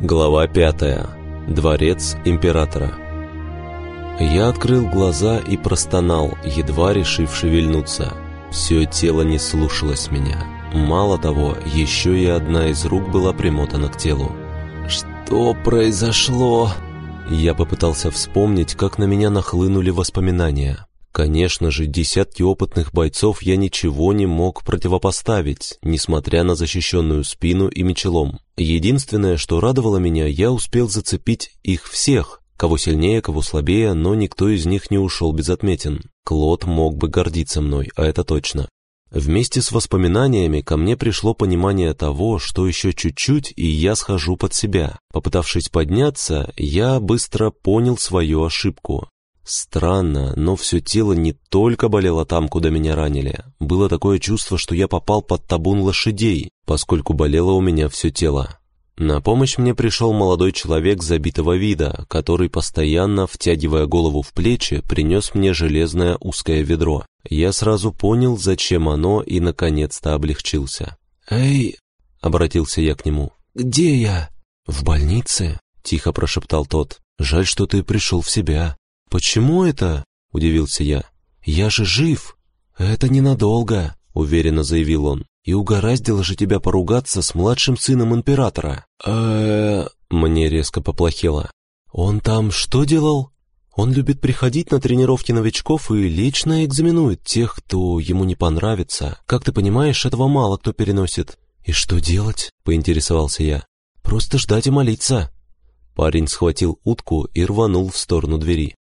Глава пятая. Дворец императора. Я открыл глаза и простонал, едва решив шевельнуться. Все тело не слушалось меня. Мало того, еще и одна из рук была примотана к телу. «Что произошло?» Я попытался вспомнить, как на меня нахлынули воспоминания. Конечно же, десятки опытных бойцов я ничего не мог противопоставить, несмотря на защищенную спину и мечелом. Единственное, что радовало меня, я успел зацепить их всех, кого сильнее, кого слабее, но никто из них не ушел без отметин. Клод мог бы гордиться мной, а это точно. Вместе с воспоминаниями ко мне пришло понимание того, что еще чуть-чуть, и я схожу под себя. Попытавшись подняться, я быстро понял свою ошибку. Странно, но все тело не только болело там, куда меня ранили. Было такое чувство, что я попал под табун лошадей, поскольку болело у меня все тело. На помощь мне пришел молодой человек забитого вида, который, постоянно втягивая голову в плечи, принес мне железное узкое ведро. Я сразу понял, зачем оно, и наконец-то облегчился. «Эй!» — обратился я к нему. «Где я?» «В больнице», — тихо прошептал тот. «Жаль, что ты пришел в себя». «Почему это?» — удивился я. «Я же жив!» «Это ненадолго», — уверенно заявил он. «И угораздило же тебя поругаться с младшим сыном императора». э Мне резко поплохело. «Он там что делал?» «Он любит приходить на тренировки новичков и лично экзаменует тех, кто ему не понравится. Как ты понимаешь, этого мало кто переносит». «И что делать?» — поинтересовался я. «Просто ждать и молиться». Парень схватил утку и рванул в сторону двери.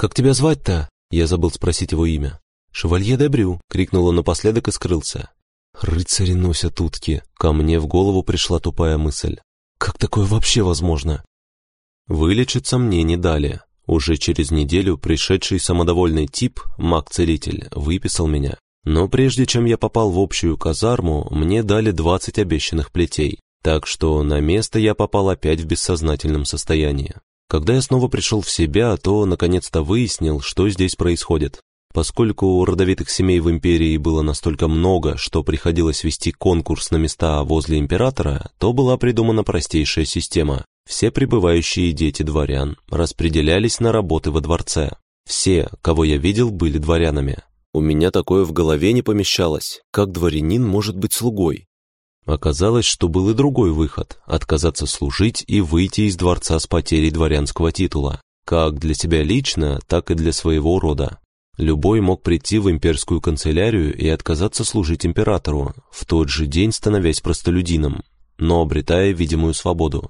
«Как тебя звать-то?» Я забыл спросить его имя. «Шевалье Дебрю!» — крикнул он напоследок и скрылся. «Рыцари носят утки!» Ко мне в голову пришла тупая мысль. «Как такое вообще возможно?» Вылечиться мне не дали. Уже через неделю пришедший самодовольный тип, маг-целитель, выписал меня. Но прежде чем я попал в общую казарму, мне дали 20 обещанных плетей, так что на место я попал опять в бессознательном состоянии. Когда я снова пришел в себя, то наконец-то выяснил, что здесь происходит. Поскольку родовитых семей в империи было настолько много, что приходилось вести конкурс на места возле императора, то была придумана простейшая система. Все прибывающие дети дворян распределялись на работы во дворце. Все, кого я видел, были дворянами. У меня такое в голове не помещалось. Как дворянин может быть слугой? Оказалось, что был и другой выход – отказаться служить и выйти из дворца с потерей дворянского титула, как для себя лично, так и для своего рода. Любой мог прийти в имперскую канцелярию и отказаться служить императору, в тот же день становясь простолюдином, но обретая видимую свободу.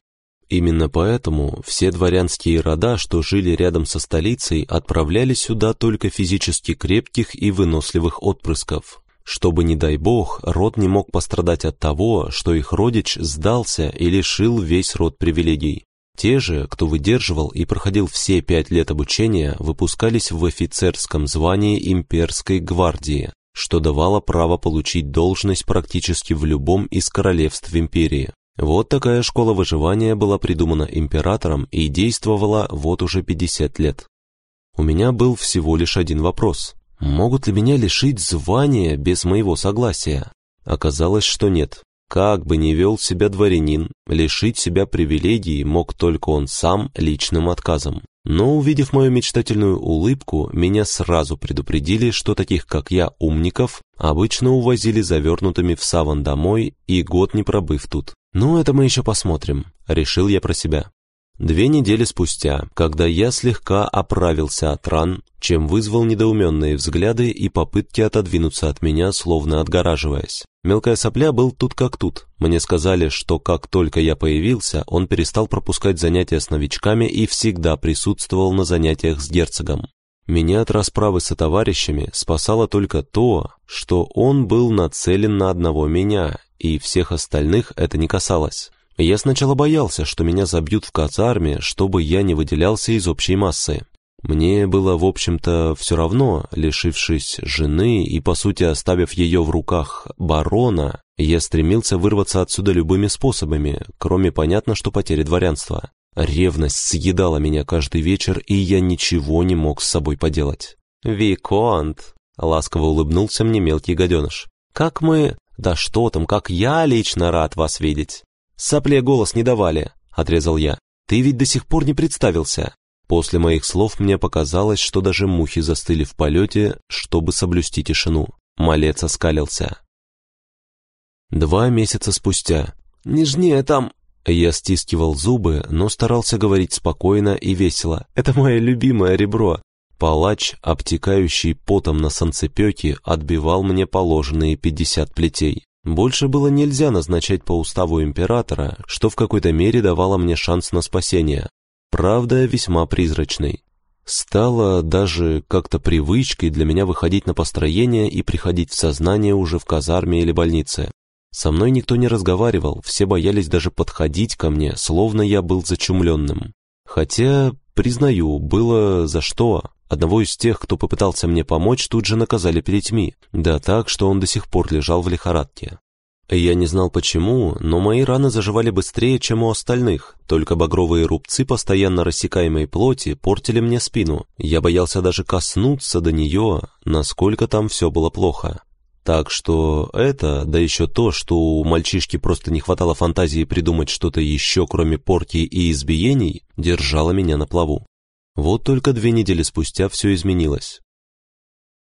Именно поэтому все дворянские рода, что жили рядом со столицей, отправляли сюда только физически крепких и выносливых отпрысков, чтобы, не дай бог, род не мог пострадать от того, что их родич сдался и лишил весь род привилегий. Те же, кто выдерживал и проходил все пять лет обучения, выпускались в офицерском звании имперской гвардии, что давало право получить должность практически в любом из королевств империи. Вот такая школа выживания была придумана императором и действовала вот уже 50 лет. У меня был всего лишь один вопрос. Могут ли меня лишить звания без моего согласия? Оказалось, что нет. Как бы ни вел себя дворянин, лишить себя привилегий мог только он сам личным отказом. Но, увидев мою мечтательную улыбку, меня сразу предупредили, что таких, как я, умников, обычно увозили завернутыми в саван домой и год не пробыв тут. «Ну, это мы еще посмотрим», — решил я про себя. Две недели спустя, когда я слегка оправился от ран, чем вызвал недоуменные взгляды и попытки отодвинуться от меня, словно отгораживаясь. Мелкая сопля был тут как тут. Мне сказали, что как только я появился, он перестал пропускать занятия с новичками и всегда присутствовал на занятиях с герцогом. Меня от расправы со товарищами спасало только то, что он был нацелен на одного меня, и всех остальных это не касалось. Я сначала боялся, что меня забьют в казарме, чтобы я не выделялся из общей массы. Мне было, в общем-то, все равно, лишившись жены и, по сути, оставив ее в руках барона, я стремился вырваться отсюда любыми способами, кроме, понятно, что потери дворянства. Ревность съедала меня каждый вечер, и я ничего не мог с собой поделать. «Виконт!» — ласково улыбнулся мне мелкий гаденыш. «Как мы...» «Да что там, как я лично рад вас видеть!» Сопле голос не давали, — отрезал я. «Ты ведь до сих пор не представился». После моих слов мне показалось, что даже мухи застыли в полете, чтобы соблюсти тишину. Малец оскалился. Два месяца спустя. «Нежнее там...» Я стискивал зубы, но старался говорить спокойно и весело. «Это мое любимое ребро. Палач, обтекающий потом на санцепёке, отбивал мне положенные пятьдесят плетей. Больше было нельзя назначать по уставу императора, что в какой-то мере давало мне шанс на спасение. Правда, весьма призрачный. Стало даже как-то привычкой для меня выходить на построение и приходить в сознание уже в казарме или больнице. Со мной никто не разговаривал, все боялись даже подходить ко мне, словно я был зачумленным. Хотя, признаю, было за что. Одного из тех, кто попытался мне помочь, тут же наказали плетьми, да так, что он до сих пор лежал в лихорадке. Я не знал почему, но мои раны заживали быстрее, чем у остальных, только багровые рубцы постоянно рассекаемой плоти портили мне спину. Я боялся даже коснуться до нее, насколько там все было плохо. Так что это, да еще то, что у мальчишки просто не хватало фантазии придумать что-то еще, кроме порки и избиений, держало меня на плаву. Вот только две недели спустя все изменилось.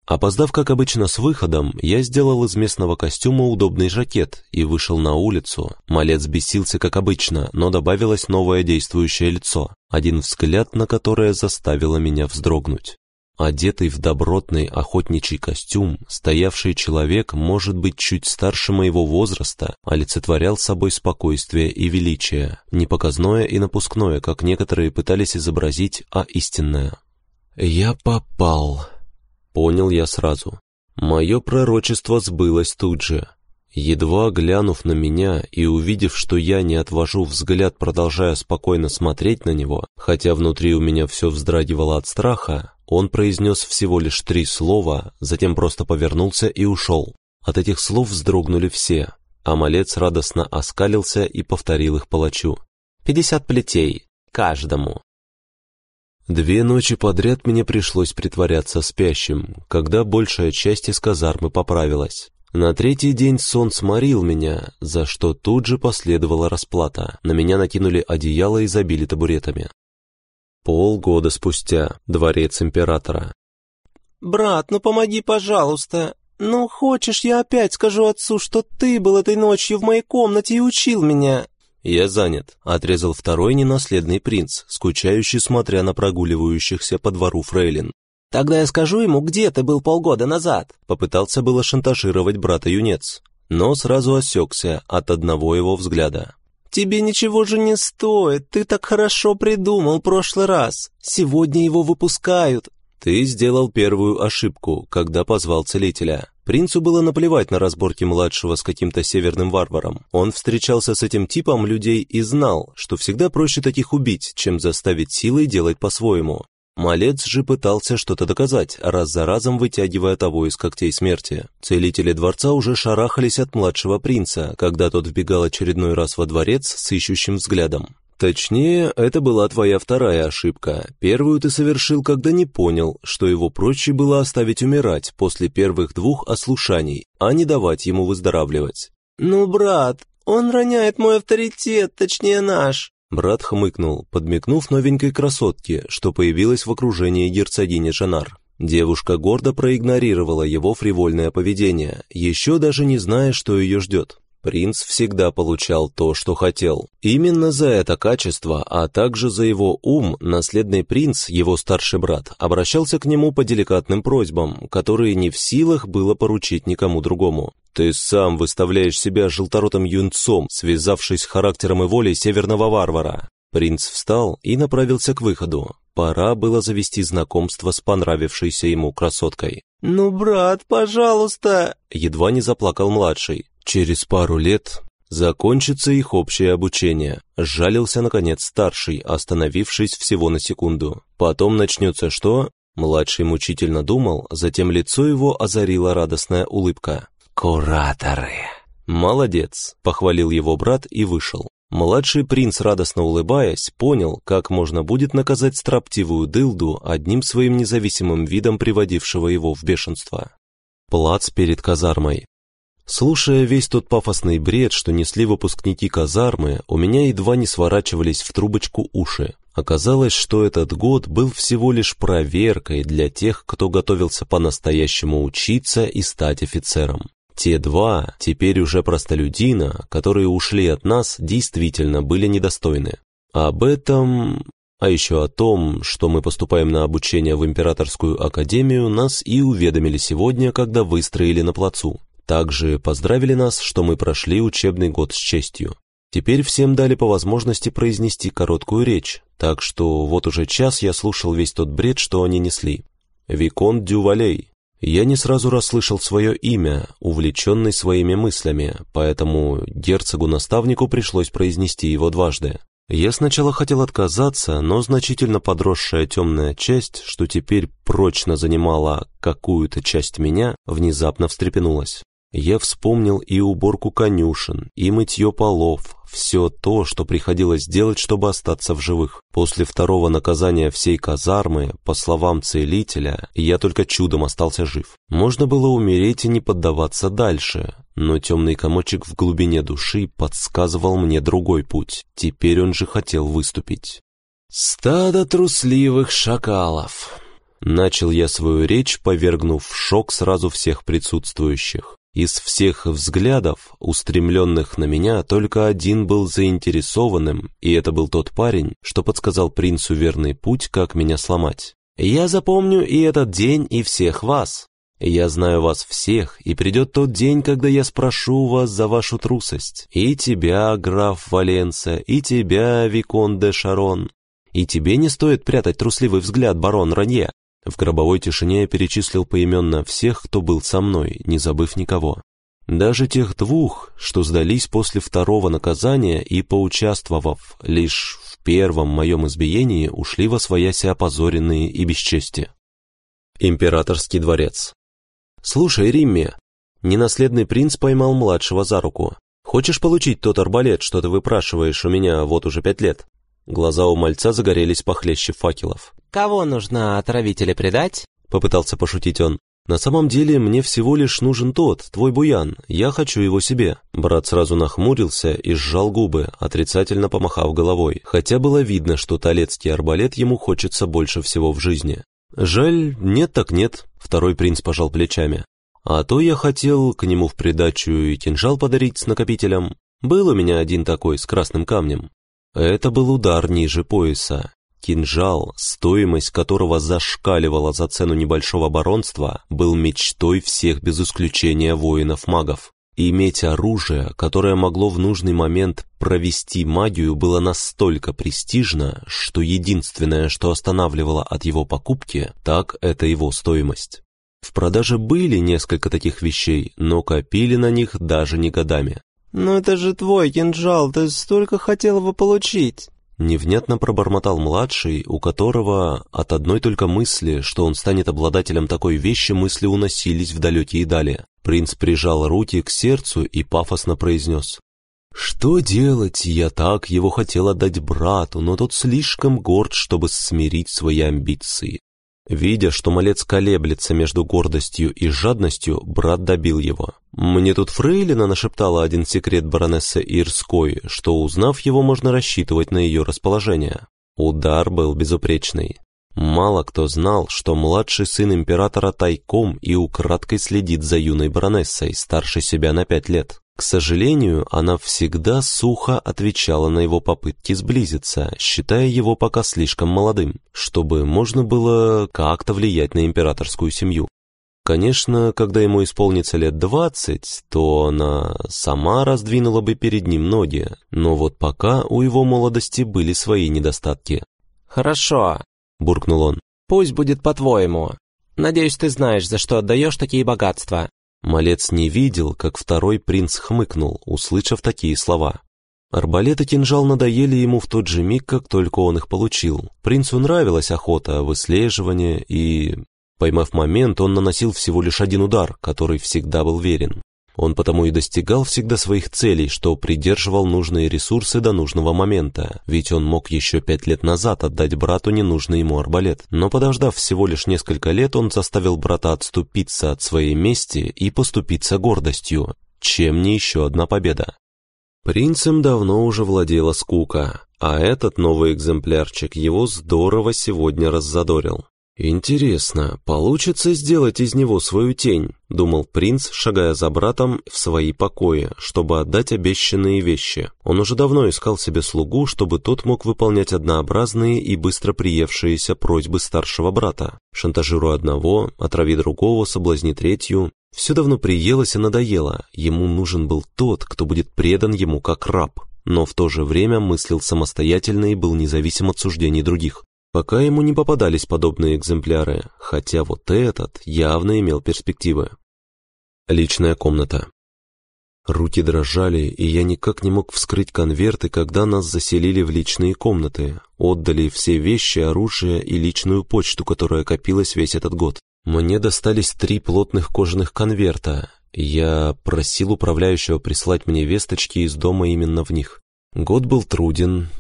Опоздав, как обычно, с выходом, я сделал из местного костюма удобный жакет и вышел на улицу. Малец бесился, как обычно, но добавилось новое действующее лицо, один взгляд на которое заставило меня вздрогнуть. Одетый в добротный охотничий костюм, стоявший человек, может быть, чуть старше моего возраста, олицетворял собой спокойствие и величие, не показное и напускное, как некоторые пытались изобразить, а истинное. «Я попал», — понял я сразу. Мое пророчество сбылось тут же. Едва глянув на меня и увидев, что я не отвожу взгляд, продолжая спокойно смотреть на него, хотя внутри у меня все вздрагивало от страха, он произнес всего лишь три слова, затем просто повернулся и ушел. От этих слов вздрогнули все, а малец радостно оскалился и повторил их палачу. «Пятьдесят плетей. Каждому». Две ночи подряд мне пришлось притворяться спящим, когда большая часть из казармы поправилась. На третий день сон сморил меня, за что тут же последовала расплата. На меня накинули одеяло и забили табуретами. Полгода спустя. Дворец императора. «Брат, ну помоги, пожалуйста. Ну, хочешь, я опять скажу отцу, что ты был этой ночью в моей комнате и учил меня?» «Я занят», — отрезал второй ненаследный принц, скучающий, смотря на прогуливающихся по двору фрейлин. «Тогда я скажу ему, где ты был полгода назад», — попытался было шантажировать брата-юнец, но сразу осекся от одного его взгляда. «Тебе ничего же не стоит, ты так хорошо придумал прошлый раз. Сегодня его выпускают». «Ты сделал первую ошибку, когда позвал целителя». Принцу было наплевать на разборки младшего с каким-то северным варваром. Он встречался с этим типом людей и знал, что всегда проще таких убить, чем заставить силой делать по-своему. Малец же пытался что-то доказать, раз за разом вытягивая того из когтей смерти. Целители дворца уже шарахались от младшего принца, когда тот вбегал очередной раз во дворец с ищущим взглядом. Точнее, это была твоя вторая ошибка. Первую ты совершил, когда не понял, что его проще было оставить умирать после первых двух ослушаний, а не давать ему выздоравливать. «Ну, брат, он роняет мой авторитет, точнее наш. Брат хмыкнул, подмигнув новенькой красотке, что появилась в окружении герцогини Жанар. Девушка гордо проигнорировала его фривольное поведение, еще даже не зная, что ее ждет. Принц всегда получал то, что хотел. Именно за это качество, а также за его ум, наследный принц, его старший брат, обращался к нему по деликатным просьбам, которые не в силах было поручить никому другому. «Ты сам выставляешь себя желторотым юнцом, связавшись характером и волей северного варвара». Принц встал и направился к выходу. Пора было завести знакомство с понравившейся ему красоткой. «Ну, брат, пожалуйста!» Едва не заплакал младший. Через пару лет закончится их общее обучение. Жалился, наконец, старший, остановившись всего на секунду. Потом начнется что? Младший мучительно думал, затем лицо его озарила радостная улыбка. «Кураторы!» «Молодец!» — похвалил его брат и вышел. Младший принц, радостно улыбаясь, понял, как можно будет наказать строптивую дылду одним своим независимым видом, приводившего его в бешенство. Плац перед казармой. Слушая весь тот пафосный бред, что несли выпускники казармы, у меня едва не сворачивались в трубочку уши. Оказалось, что этот год был всего лишь проверкой для тех, кто готовился по-настоящему учиться и стать офицером. Те два, теперь уже простолюдина, которые ушли от нас, действительно были недостойны. Об этом, а еще о том, что мы поступаем на обучение в Императорскую Академию, нас и уведомили сегодня, когда выстроили на плацу. Также поздравили нас, что мы прошли учебный год с честью. Теперь всем дали по возможности произнести короткую речь, так что вот уже час я слушал весь тот бред, что они несли. Викон Дювалей. Я не сразу расслышал свое имя, увлеченный своими мыслями, поэтому герцогу-наставнику пришлось произнести его дважды. Я сначала хотел отказаться, но значительно подросшая темная часть, что теперь прочно занимала какую-то часть меня, внезапно встрепенулась. Я вспомнил и уборку конюшен, и мытье полов, все то, что приходилось делать, чтобы остаться в живых. После второго наказания всей казармы, по словам целителя, я только чудом остался жив. Можно было умереть и не поддаваться дальше, но темный комочек в глубине души подсказывал мне другой путь. Теперь он же хотел выступить. «Стадо трусливых шакалов!» Начал я свою речь, повергнув в шок сразу всех присутствующих. Из всех взглядов, устремленных на меня, только один был заинтересованным, и это был тот парень, что подсказал принцу верный путь, как меня сломать. «Я запомню и этот день, и всех вас. Я знаю вас всех, и придет тот день, когда я спрошу вас за вашу трусость. И тебя, граф Валенса, и тебя, Викон де Шарон. И тебе не стоит прятать трусливый взгляд, барон Ранье. В гробовой тишине я перечислил поименно всех, кто был со мной, не забыв никого. Даже тех двух, что сдались после второго наказания и, поучаствовав лишь в первом моем избиении, ушли во свояси опозоренные и бесчестие. Императорский дворец. «Слушай, Римми, ненаследный принц поймал младшего за руку. Хочешь получить тот арбалет, что ты выпрашиваешь у меня вот уже пять лет?» Глаза у мальца загорелись похлеще факелов. «Кого нужно отравителя предать?» — попытался пошутить он. «На самом деле мне всего лишь нужен тот, твой буян. Я хочу его себе». Брат сразу нахмурился и сжал губы, отрицательно помахав головой, хотя было видно, что талецкий арбалет ему хочется больше всего в жизни. «Жаль, нет так нет», — второй принц пожал плечами. «А то я хотел к нему в придачу и кинжал подарить с накопителем. Был у меня один такой, с красным камнем. Это был удар ниже пояса, Кинжал, стоимость которого зашкаливала за цену небольшого баронства, был мечтой всех без исключения воинов-магов. иметь оружие, которое могло в нужный момент провести магию, было настолько престижно, что единственное, что останавливало от его покупки, так это его стоимость. В продаже были несколько таких вещей, но копили на них даже не годами. «Но это же твой кинжал, ты столько хотел его получить!» Невнятно пробормотал младший, у которого от одной только мысли, что он станет обладателем такой вещи, мысли уносились в далекие дали. Принц прижал руки к сердцу и пафосно произнес. «Что делать? Я так его хотел отдать брату, но тот слишком горд, чтобы смирить свои амбиции. Видя, что малец колеблется между гордостью и жадностью, брат добил его. «Мне тут Фрейлина нашептала один секрет баронессы Ирской, что, узнав его, можно рассчитывать на ее расположение». Удар был безупречный. Мало кто знал, что младший сын императора тайком и украдкой следит за юной баронессой, старше себя на пять лет. К сожалению, она всегда сухо отвечала на его попытки сблизиться, считая его пока слишком молодым, чтобы можно было как-то влиять на императорскую семью. Конечно, когда ему исполнится лет двадцать, то она сама раздвинула бы перед ним ноги, но вот пока у его молодости были свои недостатки. «Хорошо», — буркнул он, — «пусть будет по-твоему. Надеюсь, ты знаешь, за что отдаешь такие богатства». Малец не видел, как второй принц хмыкнул, услышав такие слова. Арбалет и кинжал надоели ему в тот же миг, как только он их получил. Принцу нравилась охота, выслеживание и... Поймав момент, он наносил всего лишь один удар, который всегда был верен. Он потому и достигал всегда своих целей, что придерживал нужные ресурсы до нужного момента, ведь он мог еще пять лет назад отдать брату ненужный ему арбалет. Но подождав всего лишь несколько лет, он заставил брата отступиться от своей мести и поступиться гордостью. Чем не еще одна победа? Принцем давно уже владела скука, а этот новый экземплярчик его здорово сегодня раззадорил. «Интересно, получится сделать из него свою тень?» — думал принц, шагая за братом в свои покои, чтобы отдать обещанные вещи. Он уже давно искал себе слугу, чтобы тот мог выполнять однообразные и быстро приевшиеся просьбы старшего брата. Шантажируя одного, отрави другого, соблазни третью. Все давно приелось и надоело. Ему нужен был тот, кто будет предан ему как раб, но в то же время мыслил самостоятельно и был независим от суждений других. Пока ему не попадались подобные экземпляры, хотя вот этот явно имел перспективы. Личная комната. Руки дрожали, и я никак не мог вскрыть конверты, когда нас заселили в личные комнаты, отдали все вещи, оружие и личную почту, которая копилась весь этот год. Мне достались три плотных кожаных конверта. Я просил управляющего прислать мне весточки из дома именно в них. Год был труден,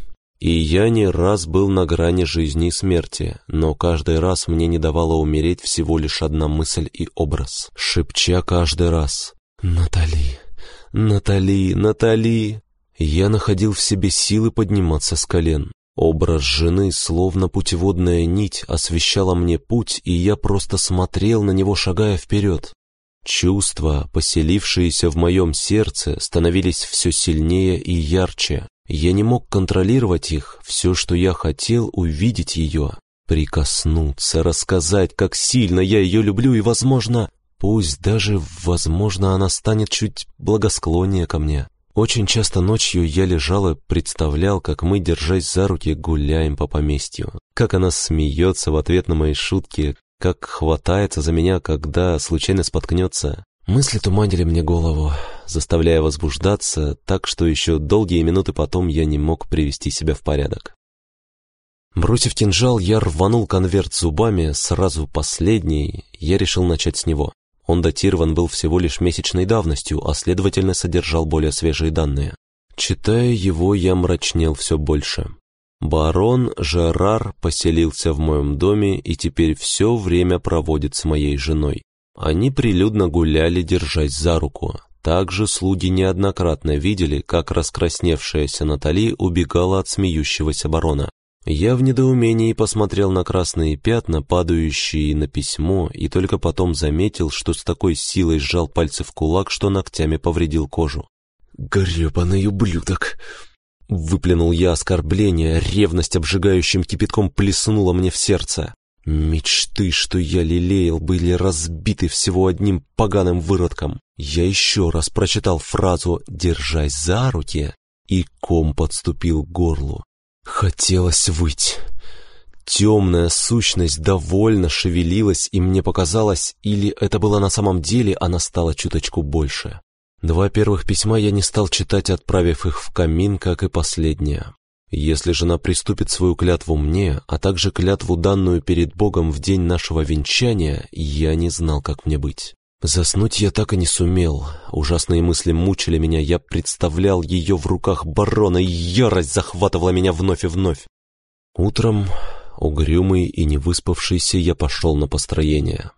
и я не раз был на грани жизни и смерти, но каждый раз мне не давала умереть всего лишь одна мысль и образ, шепча каждый раз «Натали, Натали, Натали!» Я находил в себе силы подниматься с колен. Образ жены, словно путеводная нить, освещала мне путь, и я просто смотрел на него, шагая вперед. Чувства, поселившиеся в моем сердце, становились все сильнее и ярче. Я не мог контролировать их, все, что я хотел, увидеть ее, прикоснуться, рассказать, как сильно я ее люблю, и, возможно, пусть даже, возможно, она станет чуть благосклоннее ко мне. Очень часто ночью я лежал и представлял, как мы, держась за руки, гуляем по поместью. Как она смеется в ответ на мои шутки, как хватается за меня, когда случайно споткнется. Мысли туманили мне голову, заставляя возбуждаться, так что еще долгие минуты потом я не мог привести себя в порядок. Бросив кинжал, я рванул конверт зубами, сразу последний, я решил начать с него. Он датирован был всего лишь месячной давностью, а следовательно содержал более свежие данные. Читая его, я мрачнел все больше. Барон Жерар поселился в моем доме и теперь все время проводит с моей женой. Они прилюдно гуляли, держась за руку. Также слуги неоднократно видели, как раскрасневшаяся Натали убегала от смеющегося барона. Я в недоумении посмотрел на красные пятна, падающие на письмо, и только потом заметил, что с такой силой сжал пальцы в кулак, что ногтями повредил кожу. «Гребаный ублюдок!» Выплюнул я оскорбление, ревность обжигающим кипятком плеснула мне в сердце. Мечты, что я лелеял, были разбиты всего одним поганым выродком. Я еще раз прочитал фразу «держась за руки», и ком подступил к горлу. Хотелось выть. Темная сущность довольно шевелилась, и мне показалось, или это было на самом деле, она стала чуточку больше. Два первых письма я не стал читать, отправив их в камин, как и последнее. Если жена приступит свою клятву мне, а также клятву данную перед Богом в день нашего венчания, я не знал, как мне быть. Заснуть я так и не сумел. Ужасные мысли мучили меня, я представлял ее в руках барона, и ярость захватывала меня вновь и вновь. Утром, угрюмый и невыспавшийся, я пошел на построение.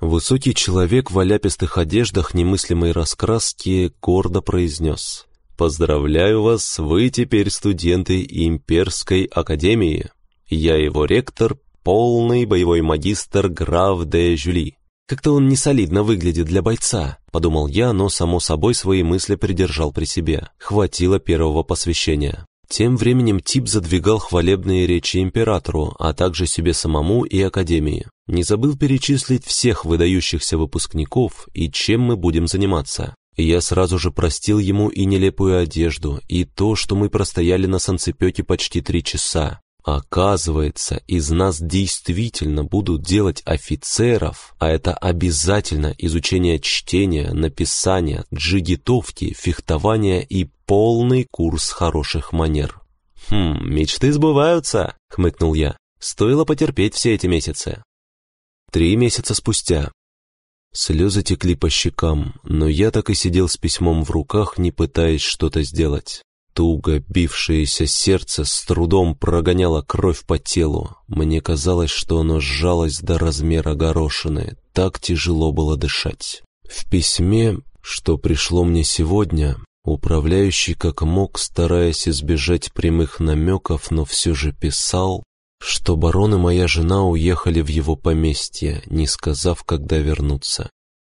Высокий человек в оляпистых одеждах немыслимой раскраски гордо произнес — Поздравляю вас, вы теперь студенты Имперской Академии. Я его ректор, полный боевой магистр граф де Жюли. Как-то он не солидно выглядит для бойца, подумал я, но само собой свои мысли придержал при себе. Хватило первого посвящения. Тем временем Тип задвигал хвалебные речи императору, а также себе самому и Академии. Не забыл перечислить всех выдающихся выпускников и чем мы будем заниматься. Я сразу же простил ему и нелепую одежду, и то, что мы простояли на санцепёке почти три часа. Оказывается, из нас действительно будут делать офицеров, а это обязательно изучение чтения, написания, джигитовки, фехтования и полный курс хороших манер. «Хм, мечты сбываются», — хмыкнул я. «Стоило потерпеть все эти месяцы». Три месяца спустя Слезы текли по щекам, но я так и сидел с письмом в руках, не пытаясь что-то сделать. Туго бившееся сердце с трудом прогоняло кровь по телу. Мне казалось, что оно сжалось до размера горошины. Так тяжело было дышать. В письме Что пришло мне сегодня, управляющий как мог, стараясь избежать прямых намеков, но все же писал, что барон и моя жена уехали в его поместье, не сказав, когда вернуться.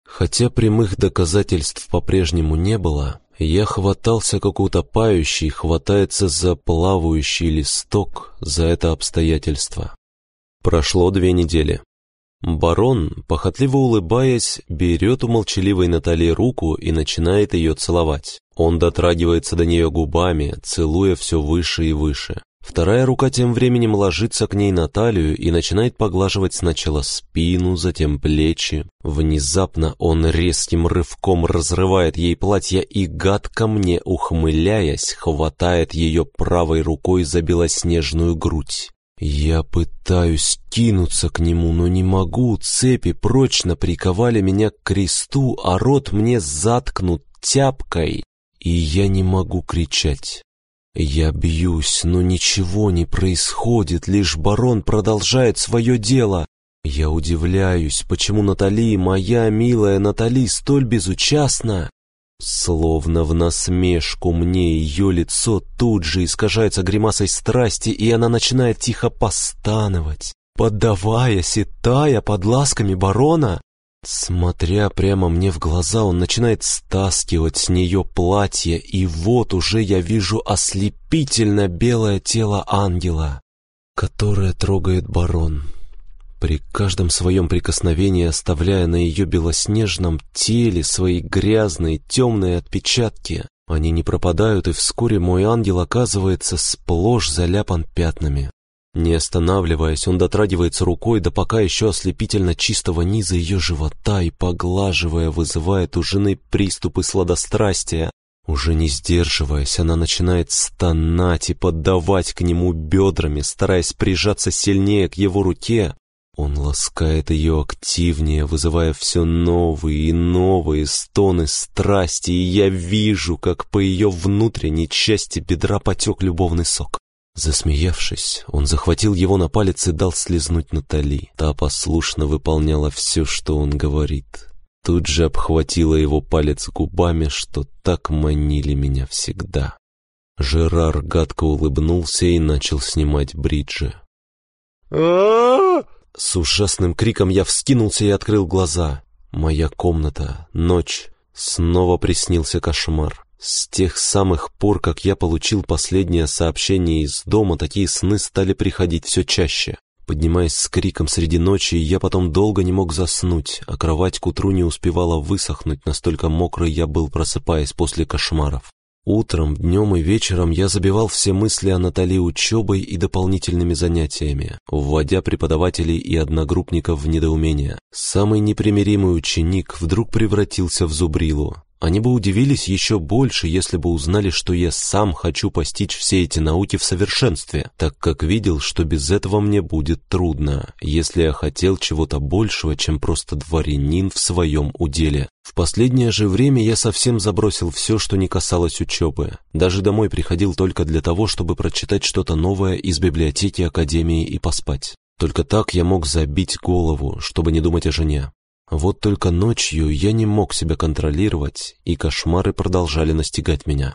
Хотя прямых доказательств по-прежнему не было, я хватался как утопающий хватается за плавающий листок за это обстоятельство. Прошло две недели. Барон, похотливо улыбаясь, берет у молчаливой Натальи руку и начинает ее целовать. Он дотрагивается до нее губами, целуя все выше и выше. Вторая рука тем временем ложится к ней на талию и начинает поглаживать сначала спину, затем плечи. Внезапно он резким рывком разрывает ей платье и, гадко мне ухмыляясь, хватает ее правой рукой за белоснежную грудь. Я пытаюсь кинуться к нему, но не могу, цепи прочно приковали меня к кресту, а рот мне заткнут тяпкой, и я не могу кричать. Я бьюсь, но ничего не происходит, лишь барон продолжает свое дело. Я удивляюсь, почему Натали, моя милая Натали, столь безучастна. Словно в насмешку мне ее лицо тут же искажается гримасой страсти, и она начинает тихо постановать, поддаваясь и тая под ласками барона. Смотря прямо мне в глаза, он начинает стаскивать с нее платье, и вот уже я вижу ослепительно белое тело ангела, которое трогает барон. При каждом своем прикосновении оставляя на ее белоснежном теле свои грязные темные отпечатки, они не пропадают, и вскоре мой ангел оказывается сплошь заляпан пятнами. Не останавливаясь, он дотрагивается рукой до пока еще ослепительно чистого низа ее живота и, поглаживая, вызывает у жены приступы сладострастия. Уже не сдерживаясь, она начинает стонать и поддавать к нему бедрами, стараясь прижаться сильнее к его руке. Он ласкает ее активнее, вызывая все новые и новые стоны страсти, и я вижу, как по ее внутренней части бедра потек любовный сок. Засмеявшись, он захватил его на палец и дал слезнуть Натали. Та послушно выполняла все, что он говорит. Тут же обхватила его палец губами, что так манили меня всегда. Жерар гадко улыбнулся и начал снимать бриджи. С ужасным криком я вскинулся и открыл глаза. Моя комната, ночь, снова приснился кошмар. С тех самых пор, как я получил последнее сообщение из дома, такие сны стали приходить все чаще. Поднимаясь с криком среди ночи, я потом долго не мог заснуть, а кровать к утру не успевала высохнуть, настолько мокрый я был, просыпаясь после кошмаров. Утром, днем и вечером я забивал все мысли о Натали учебой и дополнительными занятиями, вводя преподавателей и одногруппников в недоумение. Самый непримиримый ученик вдруг превратился в зубрилу. Они бы удивились еще больше, если бы узнали, что я сам хочу постичь все эти науки в совершенстве, так как видел, что без этого мне будет трудно, если я хотел чего-то большего, чем просто дворянин в своем уделе. В последнее же время я совсем забросил все, что не касалось учебы. Даже домой приходил только для того, чтобы прочитать что-то новое из библиотеки Академии и поспать. Только так я мог забить голову, чтобы не думать о жене. Вот только ночью я не мог себя контролировать, и кошмары продолжали настигать меня.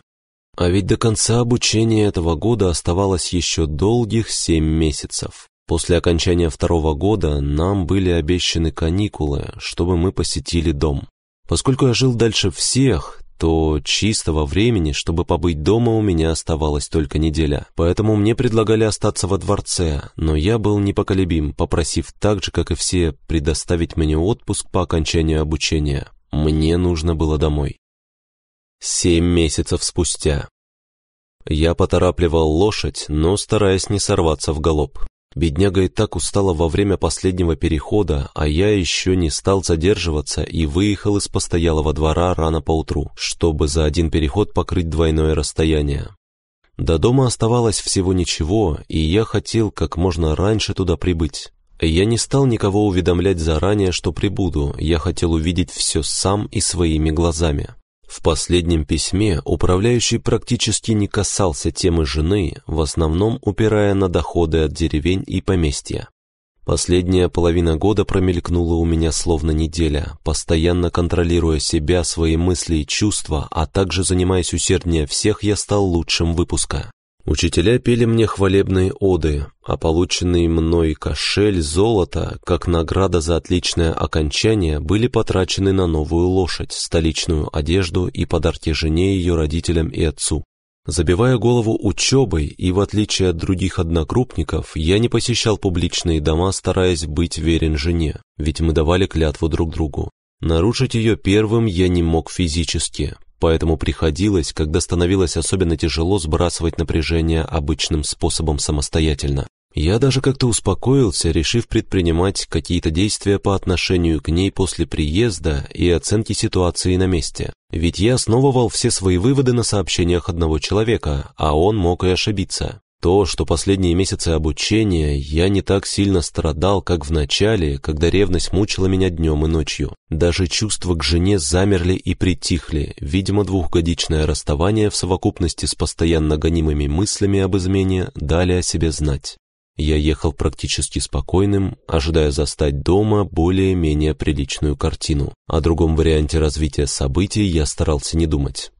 А ведь до конца обучения этого года оставалось еще долгих семь месяцев. После окончания второго года нам были обещаны каникулы, чтобы мы посетили дом. Поскольку я жил дальше всех, то чистого времени, чтобы побыть дома, у меня оставалась только неделя. Поэтому мне предлагали остаться во дворце, но я был непоколебим, попросив так же, как и все, предоставить мне отпуск по окончанию обучения. Мне нужно было домой. Семь месяцев спустя. Я поторапливал лошадь, но стараясь не сорваться в галоп. Бедняга и так устала во время последнего перехода, а я еще не стал задерживаться и выехал из постоялого двора рано поутру, чтобы за один переход покрыть двойное расстояние. До дома оставалось всего ничего, и я хотел как можно раньше туда прибыть. Я не стал никого уведомлять заранее, что прибуду, я хотел увидеть все сам и своими глазами. В последнем письме управляющий практически не касался темы жены, в основном упирая на доходы от деревень и поместья. Последняя половина года промелькнула у меня словно неделя, постоянно контролируя себя, свои мысли и чувства, а также занимаясь усерднее всех, я стал лучшим выпуска. Учителя пели мне хвалебные оды, а полученный мной кошель золота, как награда за отличное окончание, были потрачены на новую лошадь, столичную одежду и подарки жене, ее родителям и отцу. Забивая голову учебой и, в отличие от других однокрупников, я не посещал публичные дома, стараясь быть верен жене, ведь мы давали клятву друг другу. Нарушить ее первым я не мог физически, поэтому приходилось, когда становилось особенно тяжело, сбрасывать напряжение обычным способом самостоятельно. Я даже как-то успокоился, решив предпринимать какие-то действия по отношению к ней после приезда и оценки ситуации на месте. Ведь я основывал все свои выводы на сообщениях одного человека, а он мог и ошибиться. То, что последние месяцы обучения я не так сильно страдал, как в начале, когда ревность мучила меня днем и ночью. Даже чувства к жене замерли и притихли, видимо, двухгодичное расставание в совокупности с постоянно гонимыми мыслями об измене дали о себе знать. Я ехал практически спокойным, ожидая застать дома более-менее приличную картину. О другом варианте развития событий я старался не думать.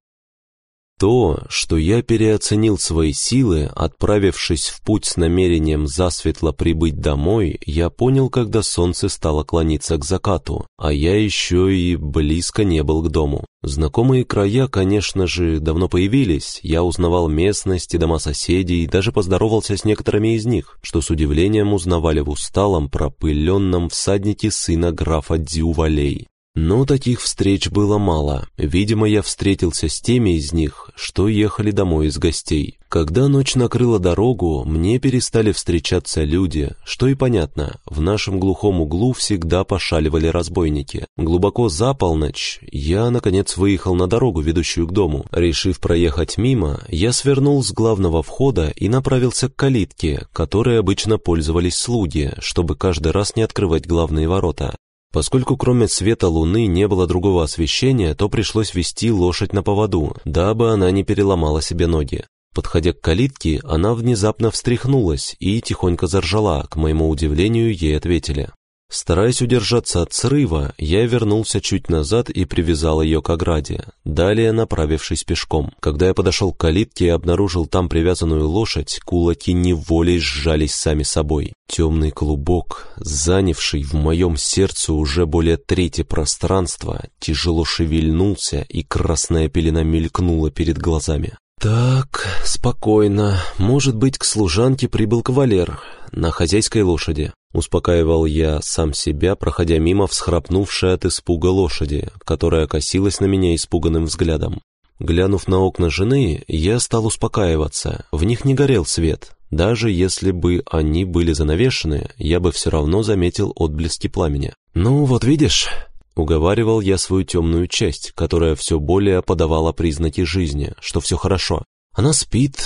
То, что я переоценил свои силы, отправившись в путь с намерением засветло прибыть домой, я понял, когда солнце стало клониться к закату, а я еще и близко не был к дому. Знакомые края, конечно же, давно появились, я узнавал местность и дома соседей, даже поздоровался с некоторыми из них, что с удивлением узнавали в усталом, пропыленном всаднике сына графа Дювалей. Но таких встреч было мало. Видимо, я встретился с теми из них, что ехали домой из гостей. Когда ночь накрыла дорогу, мне перестали встречаться люди, что и понятно, в нашем глухом углу всегда пошаливали разбойники. Глубоко за полночь я, наконец, выехал на дорогу, ведущую к дому. Решив проехать мимо, я свернул с главного входа и направился к калитке, которой обычно пользовались слуги, чтобы каждый раз не открывать главные ворота. Поскольку кроме света луны не было другого освещения, то пришлось вести лошадь на поводу, дабы она не переломала себе ноги. Подходя к калитке, она внезапно встряхнулась и тихонько заржала, к моему удивлению ей ответили. Стараясь удержаться от срыва, я вернулся чуть назад и привязал ее к ограде, далее направившись пешком. Когда я подошел к калитке и обнаружил там привязанную лошадь, кулаки неволей сжались сами собой. Темный клубок, занявший в моем сердце уже более трети пространства, тяжело шевельнулся, и красная пелена мелькнула перед глазами. «Так, спокойно. Может быть, к служанке прибыл кавалер на хозяйской лошади. Успокаивал я сам себя, проходя мимо всхрапнувшей от испуга лошади, которая косилась на меня испуганным взглядом. Глянув на окна жены, я стал успокаиваться. В них не горел свет. Даже если бы они были занавешены, я бы все равно заметил отблески пламени. «Ну, вот видишь...» Уговаривал я свою темную часть, которая все более подавала признаки жизни, что все хорошо. Она спит,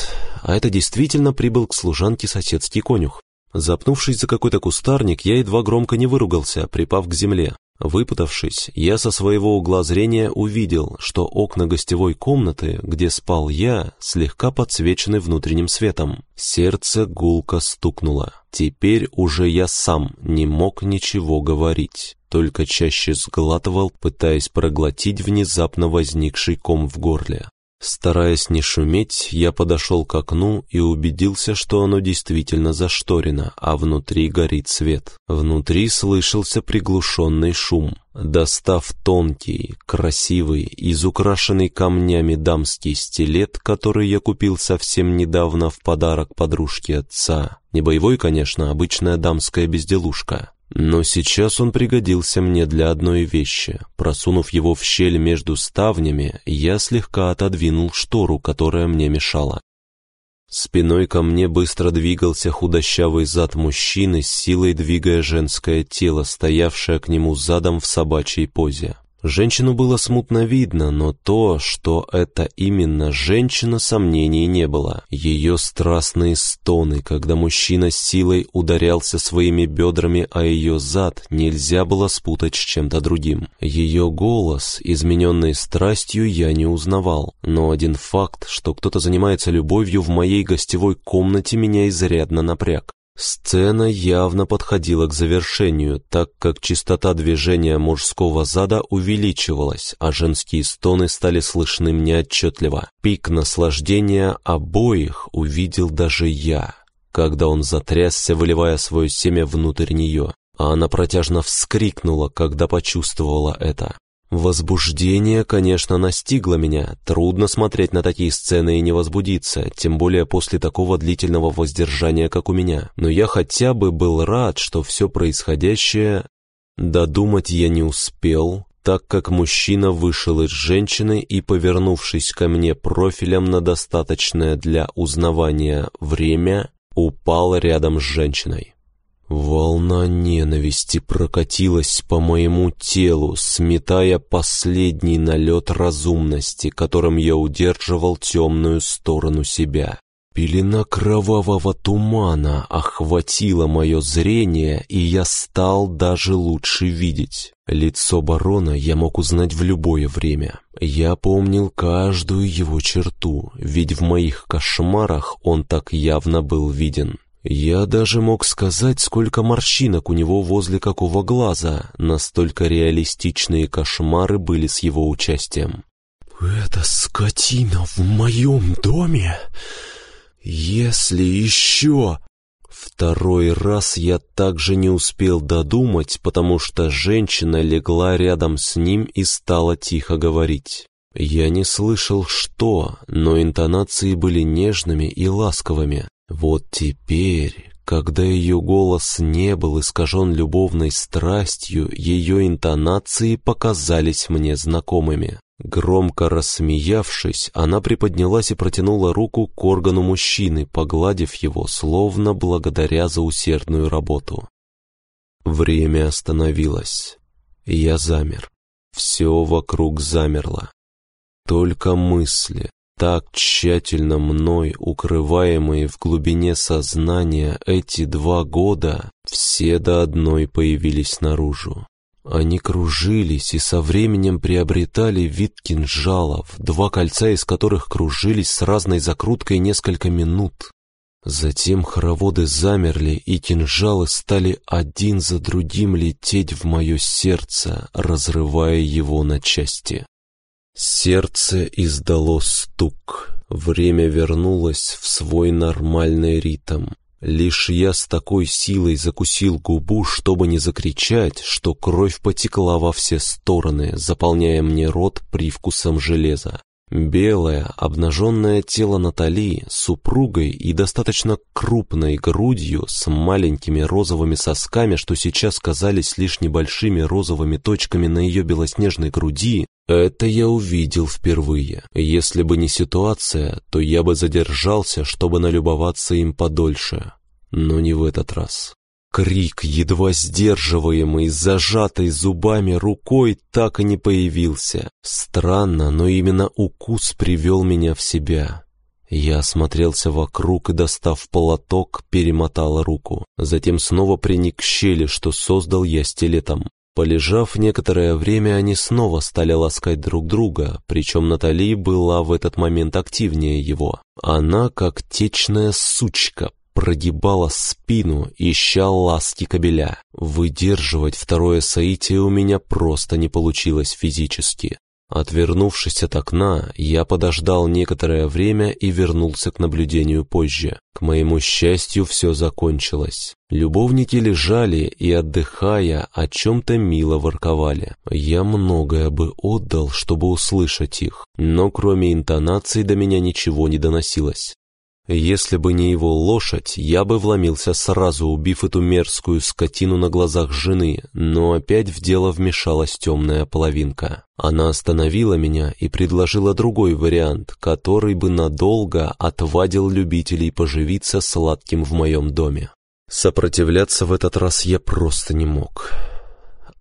а это действительно прибыл к служанке соседский конюх. Запнувшись за какой-то кустарник, я едва громко не выругался, припав к земле. Выпутавшись, я со своего угла зрения увидел, что окна гостевой комнаты, где спал я, слегка подсвечены внутренним светом. Сердце гулко стукнуло. Теперь уже я сам не мог ничего говорить, только чаще сглатывал, пытаясь проглотить внезапно возникший ком в горле. Стараясь не шуметь, я подошел к окну и убедился, что оно действительно зашторено, а внутри горит свет. Внутри слышался приглушенный шум. Достав тонкий, красивый, изукрашенный камнями дамский стилет, который я купил совсем недавно в подарок подружке отца. Не боевой, конечно, обычная дамская безделушка. Но сейчас он пригодился мне для одной вещи. Просунув его в щель между ставнями, я слегка отодвинул штору, которая мне мешала. Спиной ко мне быстро двигался худощавый зад мужчины, силой двигая женское тело, стоявшее к нему задом в собачьей позе. Женщину было смутно видно, но то, что это именно женщина, сомнений не было. Ее страстные стоны, когда мужчина силой ударялся своими бедрами о ее зад, нельзя было спутать с чем-то другим. Ее голос, измененный страстью, я не узнавал. Но один факт, что кто-то занимается любовью в моей гостевой комнате, меня изрядно напряг. Сцена явно подходила к завершению, так как частота движения мужского зада увеличивалась, а женские стоны стали слышны мне отчетливо. Пик наслаждения обоих увидел даже я, когда он затрясся, выливая свое семя внутрь нее, а она протяжно вскрикнула, когда почувствовала это. Возбуждение, конечно, настигло меня. Трудно смотреть на такие сцены и не возбудиться, тем более после такого длительного воздержания, как у меня. Но я хотя бы был рад, что все происходящее... Додумать я не успел, так как мужчина вышел из женщины и, повернувшись ко мне профилем на достаточное для узнавания время, упал рядом с женщиной. Волна ненависти прокатилась по моему телу, сметая последний налет разумности, которым я удерживал темную сторону себя. Пелена кровавого тумана охватила мое зрение, и я стал даже лучше видеть. Лицо барона я мог узнать в любое время. Я помнил каждую его черту, ведь в моих кошмарах он так явно был виден. Я даже мог сказать, сколько морщинок у него возле какого глаза, настолько реалистичные кошмары были с его участием. «Это скотина в моем доме? Если еще...» Второй раз я также не успел додумать, потому что женщина легла рядом с ним и стала тихо говорить. Я не слышал, что, но интонации были нежными и ласковыми. Вот теперь, когда ее голос не был искажен любовной страстью, ее интонации показались мне знакомыми. Громко рассмеявшись, она приподнялась и протянула руку к органу мужчины, погладив его, словно благодаря за усердную работу. Время остановилось. Я замер. Все вокруг замерло. Только мысли, так тщательно мной укрываемые в глубине сознания эти два года, все до одной появились наружу. Они кружились и со временем приобретали вид кинжалов, два кольца из которых кружились с разной закруткой несколько минут. Затем хороводы замерли, и кинжалы стали один за другим лететь в мое сердце, разрывая его на части. Сердце издало стук. Время вернулось в свой нормальный ритм. Лишь я с такой силой закусил губу, чтобы не закричать, что кровь потекла во все стороны, заполняя мне рот привкусом железа. Белое, обнаженное тело Натали, супругой и достаточно крупной грудью с маленькими розовыми сосками, что сейчас казались лишь небольшими розовыми точками на ее белоснежной груди, это я увидел впервые. Если бы не ситуация, то я бы задержался, чтобы налюбоваться им подольше. Но не в этот раз. Крик, едва сдерживаемый, зажатой зубами рукой, так и не появился. Странно, но именно укус привел меня в себя. Я осмотрелся вокруг и, достав полоток, перемотал руку. Затем снова приник к щели, что создал я стилетом. Полежав некоторое время, они снова стали ласкать друг друга, причем Натали была в этот момент активнее его. Она, как течная сучка, прогибала спину, ища ласки кобеля. Выдерживать второе соитие у меня просто не получилось физически. Отвернувшись от окна, я подождал некоторое время и вернулся к наблюдению позже. К моему счастью, все закончилось. Любовники лежали и, отдыхая, о чем-то мило ворковали. Я многое бы отдал, чтобы услышать их, но кроме интонаций до меня ничего не доносилось. Если бы не его лошадь, я бы вломился сразу, убив эту мерзкую скотину на глазах жены, но опять в дело вмешалась темная половинка. Она остановила меня и предложила другой вариант, который бы надолго отвадил любителей поживиться сладким в моем доме. Сопротивляться в этот раз я просто не мог.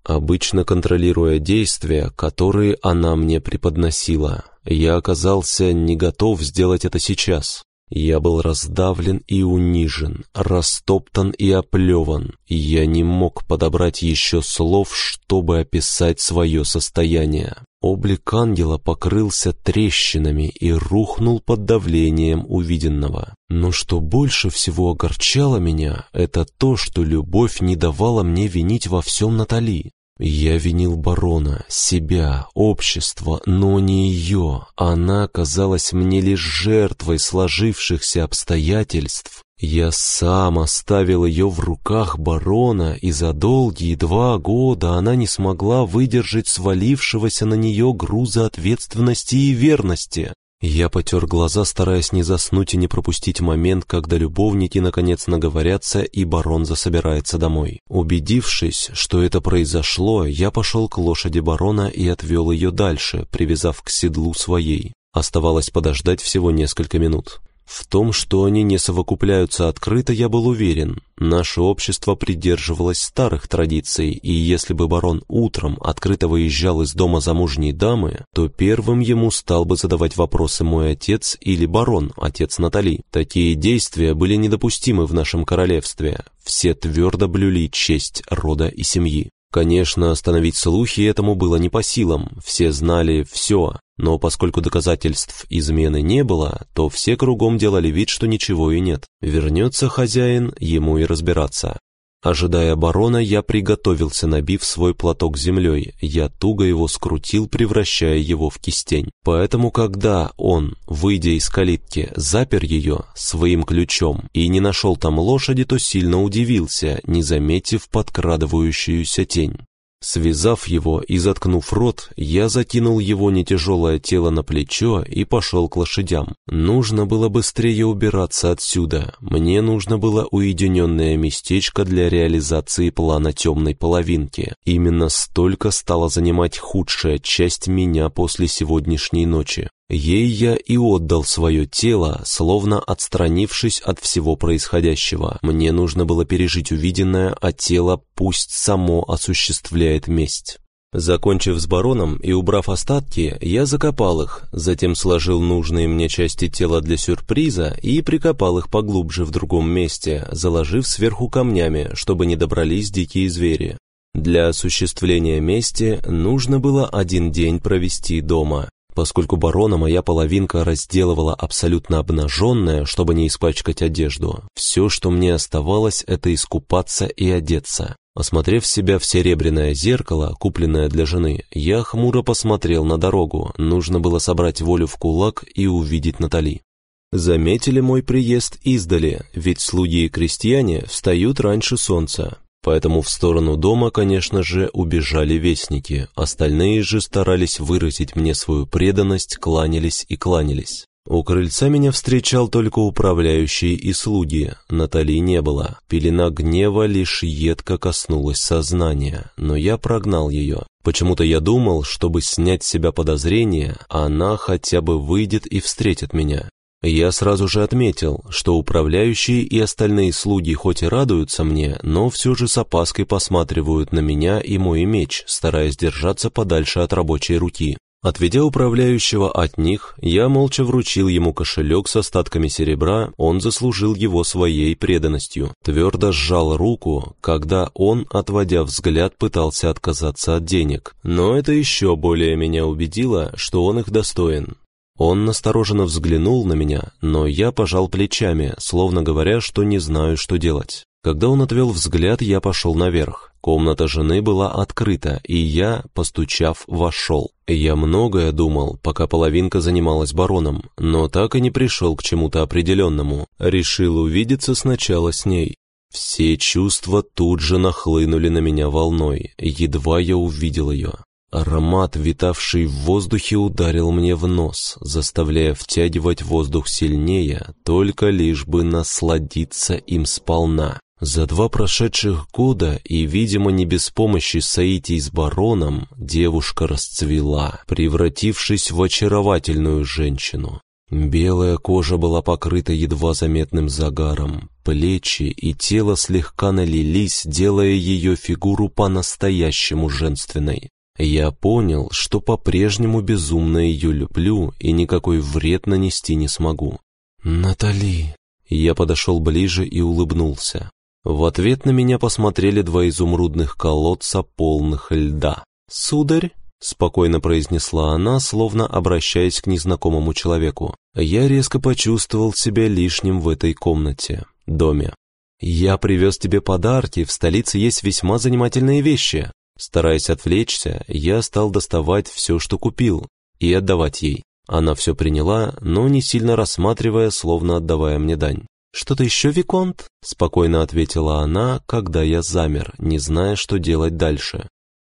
Обычно контролируя действия, которые она мне преподносила, я оказался не готов сделать это сейчас. Я был раздавлен и унижен, растоптан и оплеван, я не мог подобрать еще слов, чтобы описать свое состояние. Облик ангела покрылся трещинами и рухнул под давлением увиденного. Но что больше всего огорчало меня, это то, что любовь не давала мне винить во всем Натали. Я винил барона, себя, общество, но не ее. Она оказалась мне лишь жертвой сложившихся обстоятельств. Я сам оставил ее в руках барона, и за долгие два года она не смогла выдержать свалившегося на нее груза ответственности и верности. Я потер глаза, стараясь не заснуть и не пропустить момент, когда любовники наконец наговорятся и барон засобирается домой. Убедившись, что это произошло, я пошел к лошади барона и отвел ее дальше, привязав к седлу своей. Оставалось подождать всего несколько минут. В том, что они не совокупляются открыто, я был уверен. Наше общество придерживалось старых традиций, и если бы барон утром открыто выезжал из дома замужней дамы, то первым ему стал бы задавать вопросы мой отец или барон, отец Натали. Такие действия были недопустимы в нашем королевстве. Все твердо блюли честь рода и семьи. Конечно, остановить слухи этому было не по силам, все знали все, но поскольку доказательств измены не было, то все кругом делали вид, что ничего и нет. Вернется хозяин, ему и разбираться. Ожидая барона, я приготовился, набив свой платок землей. Я туго его скрутил, превращая его в кистень. Поэтому, когда он, выйдя из калитки, запер ее своим ключом и не нашел там лошади, то сильно удивился, не заметив подкрадывающуюся тень. Связав его и заткнув рот, я закинул его нетяжелое тело на плечо и пошел к лошадям. Нужно было быстрее убираться отсюда. Мне нужно было уединенное местечко для реализации плана темной половинки. Именно столько стала занимать худшая часть меня после сегодняшней ночи. Ей я и отдал свое тело, словно отстранившись от всего происходящего. Мне нужно было пережить увиденное, а тело пусть само осуществляет месть. Закончив с бароном и убрав остатки, я закопал их, затем сложил нужные мне части тела для сюрприза и прикопал их поглубже в другом месте, заложив сверху камнями, чтобы не добрались дикие звери. Для осуществления мести нужно было один день провести дома. Поскольку барона моя половинка разделывала абсолютно обнаженная, чтобы не испачкать одежду, все, что мне оставалось, это искупаться и одеться. Осмотрев себя в серебряное зеркало, купленное для жены, я хмуро посмотрел на дорогу. Нужно было собрать волю в кулак и увидеть Натали. Заметили мой приезд издали, ведь слуги и крестьяне встают раньше солнца. Поэтому в сторону дома, конечно же, убежали вестники, остальные же старались выразить мне свою преданность, кланялись и кланялись. У крыльца меня встречал только управляющий и слуги, Натали не было. Пелена гнева лишь едко коснулась сознания, но я прогнал ее. Почему-то я думал, чтобы снять с себя подозрения, она хотя бы выйдет и встретит меня. Я сразу же отметил, что управляющие и остальные слуги хоть и радуются мне, но все же с опаской посматривают на меня и мой меч, стараясь держаться подальше от рабочей руки. Отведя управляющего от них, я молча вручил ему кошелек с остатками серебра, он заслужил его своей преданностью. Твердо сжал руку, когда он, отводя взгляд, пытался отказаться от денег. Но это еще более меня убедило, что он их достоин. Он настороженно взглянул на меня, но я пожал плечами, словно говоря, что не знаю, что делать. Когда он отвел взгляд, я пошел наверх. Комната жены была открыта, и я, постучав, вошел. Я многое думал, пока половинка занималась бароном, но так и не пришел к чему-то определенному. Решил увидеться сначала с ней. Все чувства тут же нахлынули на меня волной, едва я увидел ее. Аромат, витавший в воздухе, ударил мне в нос, заставляя втягивать воздух сильнее, только лишь бы насладиться им сполна. За два прошедших года и, видимо, не без помощи Саитий с бароном, девушка расцвела, превратившись в очаровательную женщину. Белая кожа была покрыта едва заметным загаром, плечи и тело слегка налились, делая ее фигуру по-настоящему женственной. Я понял, что по-прежнему безумно ее люблю и никакой вред нанести не смогу. «Натали!» Я подошел ближе и улыбнулся. В ответ на меня посмотрели два изумрудных колодца, полных льда. «Сударь?» — спокойно произнесла она, словно обращаясь к незнакомому человеку. Я резко почувствовал себя лишним в этой комнате, доме. «Я привез тебе подарки, в столице есть весьма занимательные вещи». Стараясь отвлечься, я стал доставать все, что купил, и отдавать ей. Она все приняла, но не сильно рассматривая, словно отдавая мне дань. «Что-то еще, Виконт?» — спокойно ответила она, когда я замер, не зная, что делать дальше.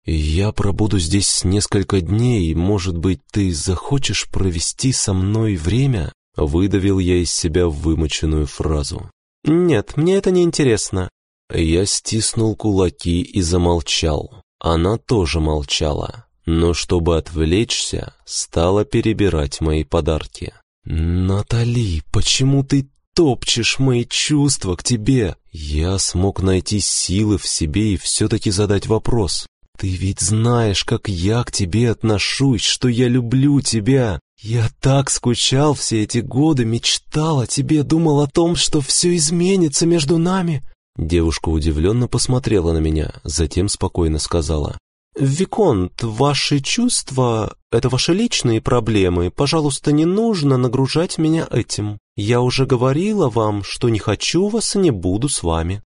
«Я пробуду здесь несколько дней, может быть, ты захочешь провести со мной время?» Выдавил я из себя вымоченную фразу. «Нет, мне это не интересно». Я стиснул кулаки и замолчал. Она тоже молчала, но чтобы отвлечься, стала перебирать мои подарки. «Натали, почему ты топчешь мои чувства к тебе?» Я смог найти силы в себе и все-таки задать вопрос. Ты ведь знаешь, как я к тебе отношусь, что я люблю тебя. Я так скучал все эти годы, мечтал о тебе, думал о том, что все изменится между нами». Девушка удивленно посмотрела на меня, затем спокойно сказала. «Виконт, ваши чувства — это ваши личные проблемы. Пожалуйста, не нужно нагружать меня этим. Я уже говорила вам, что не хочу вас и не буду с вами».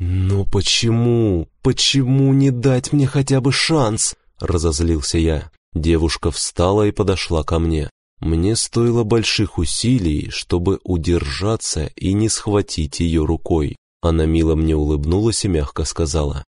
«Но почему? Почему не дать мне хотя бы шанс?» — разозлился я. Девушка встала и подошла ко мне. Мне стоило больших усилий, чтобы удержаться и не схватить ее рукой. Она мило мне улыбнулась и мягко сказала.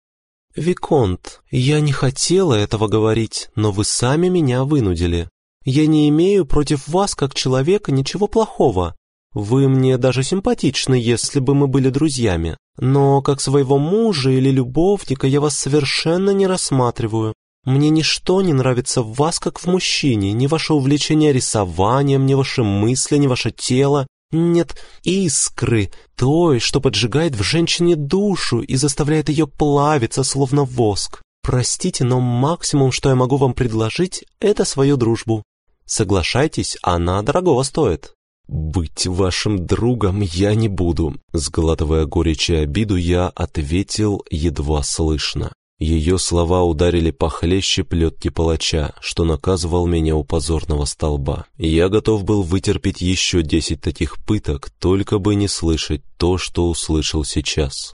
«Виконт, я не хотела этого говорить, но вы сами меня вынудили. Я не имею против вас как человека ничего плохого. Вы мне даже симпатичны, если бы мы были друзьями. Но как своего мужа или любовника я вас совершенно не рассматриваю. Мне ничто не нравится в вас, как в мужчине, ни ваше увлечение рисованием, ни ваши мысли, ни ваше тело. Нет искры, той, что поджигает в женщине душу и заставляет ее плавиться, словно воск. Простите, но максимум, что я могу вам предложить, это свою дружбу. Соглашайтесь, она дорогого стоит. «Быть вашим другом я не буду», — сглатывая горечь и обиду, я ответил едва слышно. Ее слова ударили похлеще плетки палача, что наказывал меня у позорного столба. Я готов был вытерпеть еще десять таких пыток, только бы не слышать то, что услышал сейчас.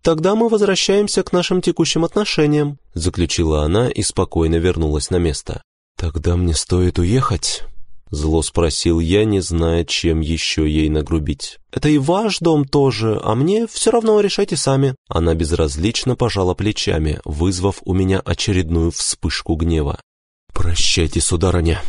«Тогда мы возвращаемся к нашим текущим отношениям», заключила она и спокойно вернулась на место. «Тогда мне стоит уехать?» Зло спросил я, не зная, чем еще ей нагрубить. «Это и ваш дом тоже, а мне все равно решайте сами». Она безразлично пожала плечами, вызвав у меня очередную вспышку гнева. «Прощайте, сударыня».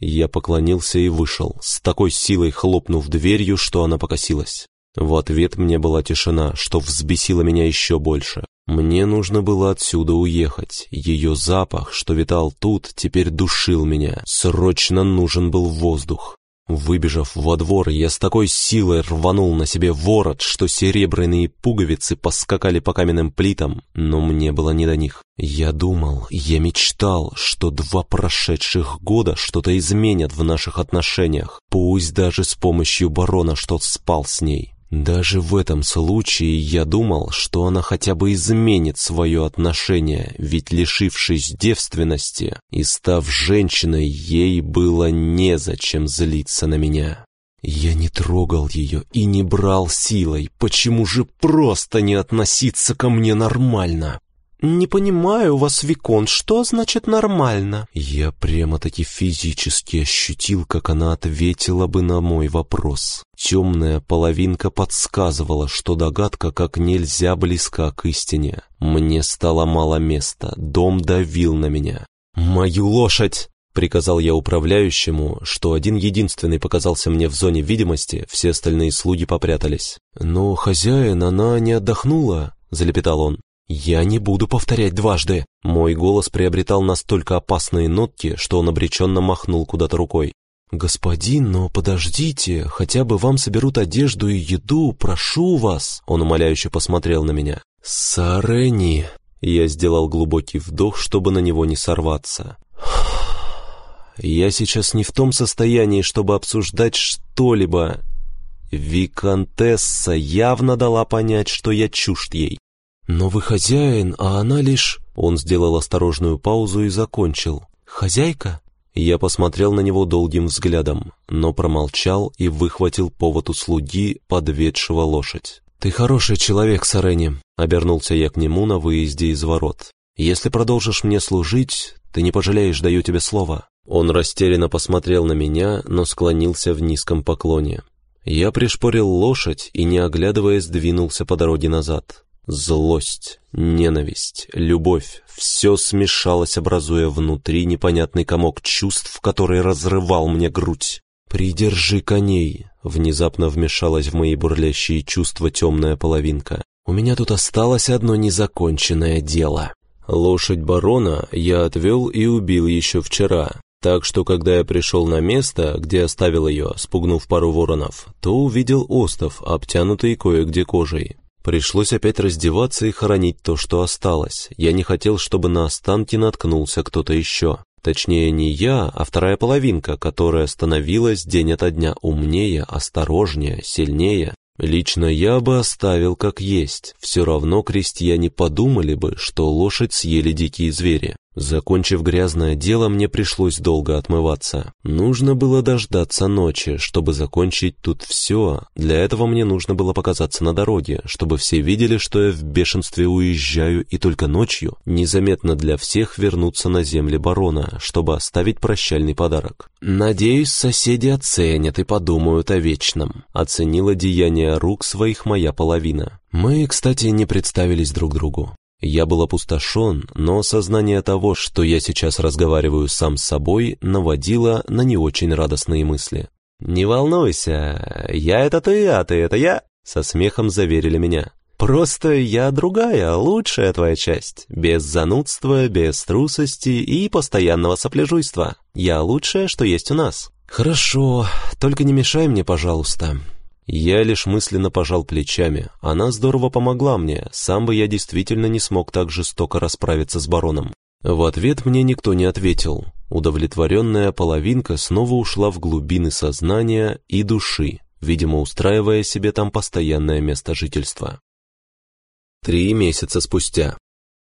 Я поклонился и вышел, с такой силой хлопнув дверью, что она покосилась. В ответ мне была тишина, что взбесило меня еще больше. Мне нужно было отсюда уехать. Ее запах, что витал тут, теперь душил меня. Срочно нужен был воздух. Выбежав во двор, я с такой силой рванул на себе ворот, что серебряные пуговицы поскакали по каменным плитам, но мне было не до них. Я думал, я мечтал, что два прошедших года что-то изменят в наших отношениях, пусть даже с помощью барона, что спал с ней. Даже в этом случае я думал, что она хотя бы изменит свое отношение, ведь лишившись девственности и став женщиной, ей было незачем злиться на меня. Я не трогал ее и не брал силой, почему же просто не относиться ко мне нормально? «Не понимаю вас, Викон, что значит нормально?» Я прямо-таки физически ощутил, как она ответила бы на мой вопрос. Темная половинка подсказывала, что догадка как нельзя близка к истине. Мне стало мало места, дом давил на меня. «Мою лошадь!» — приказал я управляющему, что один единственный показался мне в зоне видимости, все остальные слуги попрятались. «Но хозяин, она не отдохнула», — залепетал он. «Я не буду повторять дважды!» Мой голос приобретал настолько опасные нотки, что он обреченно махнул куда-то рукой. «Господин, но подождите, хотя бы вам соберут одежду и еду, прошу вас!» Он умоляюще посмотрел на меня. «Сарени!» Я сделал глубокий вдох, чтобы на него не сорваться. «Я сейчас не в том состоянии, чтобы обсуждать что-либо. Викантесса явно дала понять, что я чужд ей. «Но вы хозяин, а она лишь...» Он сделал осторожную паузу и закончил. «Хозяйка?» Я посмотрел на него долгим взглядом, но промолчал и выхватил повод у слуги, подведшего лошадь. «Ты хороший человек, Сарени», — обернулся я к нему на выезде из ворот. «Если продолжишь мне служить, ты не пожалеешь, даю тебе слово». Он растерянно посмотрел на меня, но склонился в низком поклоне. Я пришпорил лошадь и, не оглядываясь, двинулся по дороге назад. Злость, ненависть, любовь — все смешалось, образуя внутри непонятный комок чувств, который разрывал мне грудь. «Придержи коней!» — внезапно вмешалась в мои бурлящие чувства темная половинка. «У меня тут осталось одно незаконченное дело». Лошадь барона я отвел и убил еще вчера, так что, когда я пришел на место, где оставил ее, спугнув пару воронов, то увидел остов, обтянутый кое-где кожей. Пришлось опять раздеваться и хоронить то, что осталось. Я не хотел, чтобы на останки наткнулся кто-то еще. Точнее, не я, а вторая половинка, которая становилась день ото дня умнее, осторожнее, сильнее. Лично я бы оставил как есть. Все равно крестьяне подумали бы, что лошадь съели дикие звери. Закончив грязное дело, мне пришлось долго отмываться. Нужно было дождаться ночи, чтобы закончить тут все. Для этого мне нужно было показаться на дороге, чтобы все видели, что я в бешенстве уезжаю, и только ночью, незаметно для всех, вернуться на земли барона, чтобы оставить прощальный подарок. «Надеюсь, соседи оценят и подумают о вечном», — оценила деяние рук своих моя половина. Мы, кстати, не представились друг другу. Я был опустошен, но сознание того, что я сейчас разговариваю сам с собой, наводило на не очень радостные мысли. «Не волнуйся, я это ты, а ты это я», — со смехом заверили меня. «Просто я другая, лучшая твоя часть, без занудства, без трусости и постоянного сопляжуйства. Я лучшая, что есть у нас». «Хорошо, только не мешай мне, пожалуйста», я лишь мысленно пожал плечами. Она здорово помогла мне, сам бы я действительно не смог так жестоко расправиться с бароном. В ответ мне никто не ответил. Удовлетворенная половинка снова ушла в глубины сознания и души, видимо, устраивая себе там постоянное место жительства. Три месяца спустя.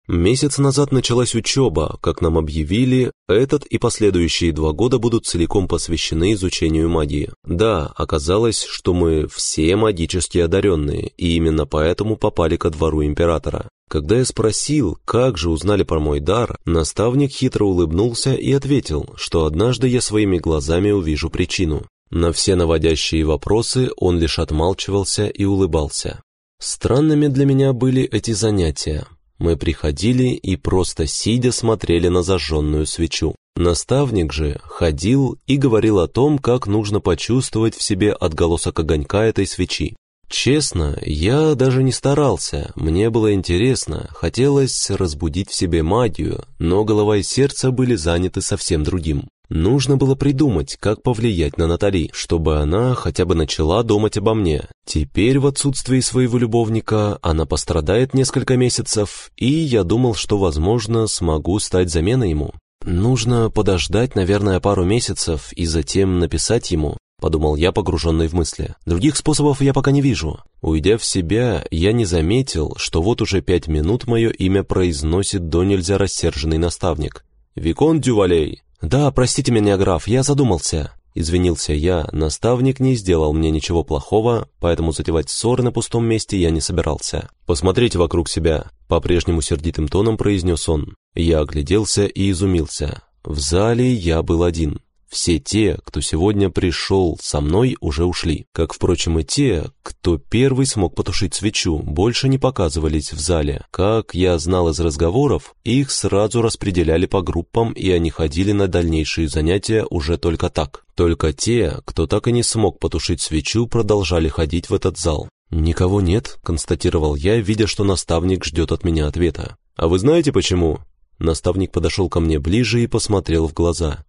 Месяц назад началась учеба, как нам объявили, этот и последующие два года будут целиком посвящены изучению магии. Да, оказалось, что мы все магически одаренные, и именно поэтому попали ко двору императора. Когда я спросил, как же узнали про мой дар, наставник хитро улыбнулся и ответил, что однажды я своими глазами увижу причину. На все наводящие вопросы он лишь отмалчивался и улыбался. Странными для меня были эти занятия, мы приходили и просто сидя смотрели на зажженную свечу. Наставник же ходил и говорил о том, как нужно почувствовать в себе отголосок огонька этой свечи. Честно, я даже не старался, мне было интересно, хотелось разбудить в себе магию, но голова и сердце были заняты совсем другим. Нужно было придумать, как повлиять на Натали, чтобы она хотя бы начала думать обо мне. Теперь в отсутствии своего любовника она пострадает несколько месяцев, и я думал, что, возможно, смогу стать заменой ему. Нужно подождать, наверное, пару месяцев и затем написать ему, подумал я, погруженный в мысли. Других способов я пока не вижу. Уйдя в себя, я не заметил, что вот уже пять минут мое имя произносит до нельзя рассерженный наставник. «Викон Дювалей, «Да, простите меня, граф, я задумался». Извинился я, наставник не сделал мне ничего плохого, поэтому затевать ссоры на пустом месте я не собирался. «Посмотрите вокруг себя», — по-прежнему сердитым тоном произнес он. Я огляделся и изумился. В зале я был один. Все те, кто сегодня пришел со мной, уже ушли. Как, впрочем, и те, кто первый смог потушить свечу, больше не показывались в зале. Как я знал из разговоров, их сразу распределяли по группам, и они ходили на дальнейшие занятия уже только так. Только те, кто так и не смог потушить свечу, продолжали ходить в этот зал. «Никого нет», — констатировал я, видя, что наставник ждет от меня ответа. «А вы знаете почему?» Наставник подошел ко мне ближе и посмотрел в глаза.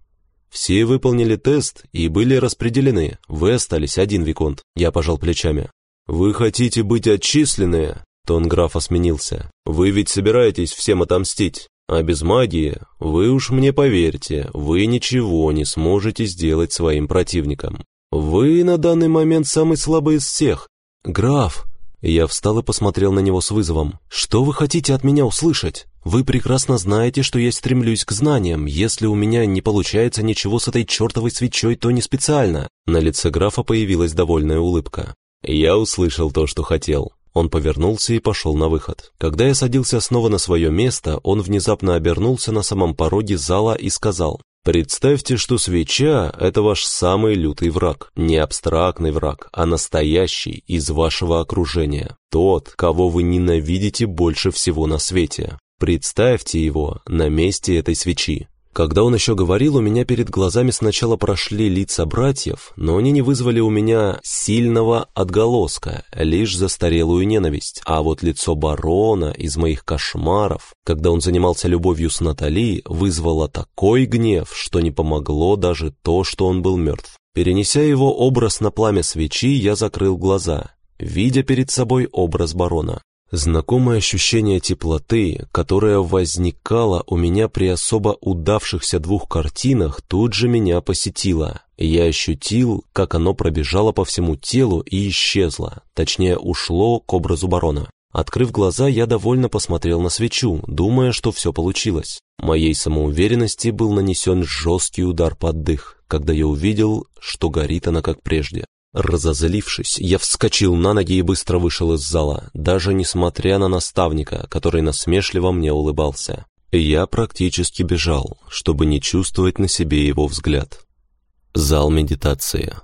Все выполнили тест и были распределены. Вы остались один, Виконт. Я пожал плечами. Вы хотите быть отчислены? Тон графа сменился. Вы ведь собираетесь всем отомстить. А без магии, вы уж мне поверьте, вы ничего не сможете сделать своим противникам. Вы на данный момент самый слабый из всех. Граф, я встал и посмотрел на него с вызовом. «Что вы хотите от меня услышать? Вы прекрасно знаете, что я стремлюсь к знаниям. Если у меня не получается ничего с этой чертовой свечой, то не специально». На лице графа появилась довольная улыбка. «Я услышал то, что хотел». Он повернулся и пошел на выход. Когда я садился снова на свое место, он внезапно обернулся на самом пороге зала и сказал, Представьте, что свеча – это ваш самый лютый враг. Не абстрактный враг, а настоящий, из вашего окружения. Тот, кого вы ненавидите больше всего на свете. Представьте его на месте этой свечи. Когда он еще говорил, у меня перед глазами сначала прошли лица братьев, но они не вызвали у меня сильного отголоска, лишь застарелую ненависть. А вот лицо барона из моих кошмаров, когда он занимался любовью с Натали, вызвало такой гнев, что не помогло даже то, что он был мертв. Перенеся его образ на пламя свечи, я закрыл глаза, видя перед собой образ барона. Знакомое ощущение теплоты, которое возникало у меня при особо удавшихся двух картинах, тут же меня посетило. Я ощутил, как оно пробежало по всему телу и исчезло, точнее ушло к образу барона. Открыв глаза, я довольно посмотрел на свечу, думая, что все получилось. Моей самоуверенности был нанесен жесткий удар под дых, когда я увидел, что горит она как прежде. Разозлившись, я вскочил на ноги и быстро вышел из зала, даже несмотря на наставника, который насмешливо мне улыбался. Я практически бежал, чтобы не чувствовать на себе его взгляд. Зал медитации.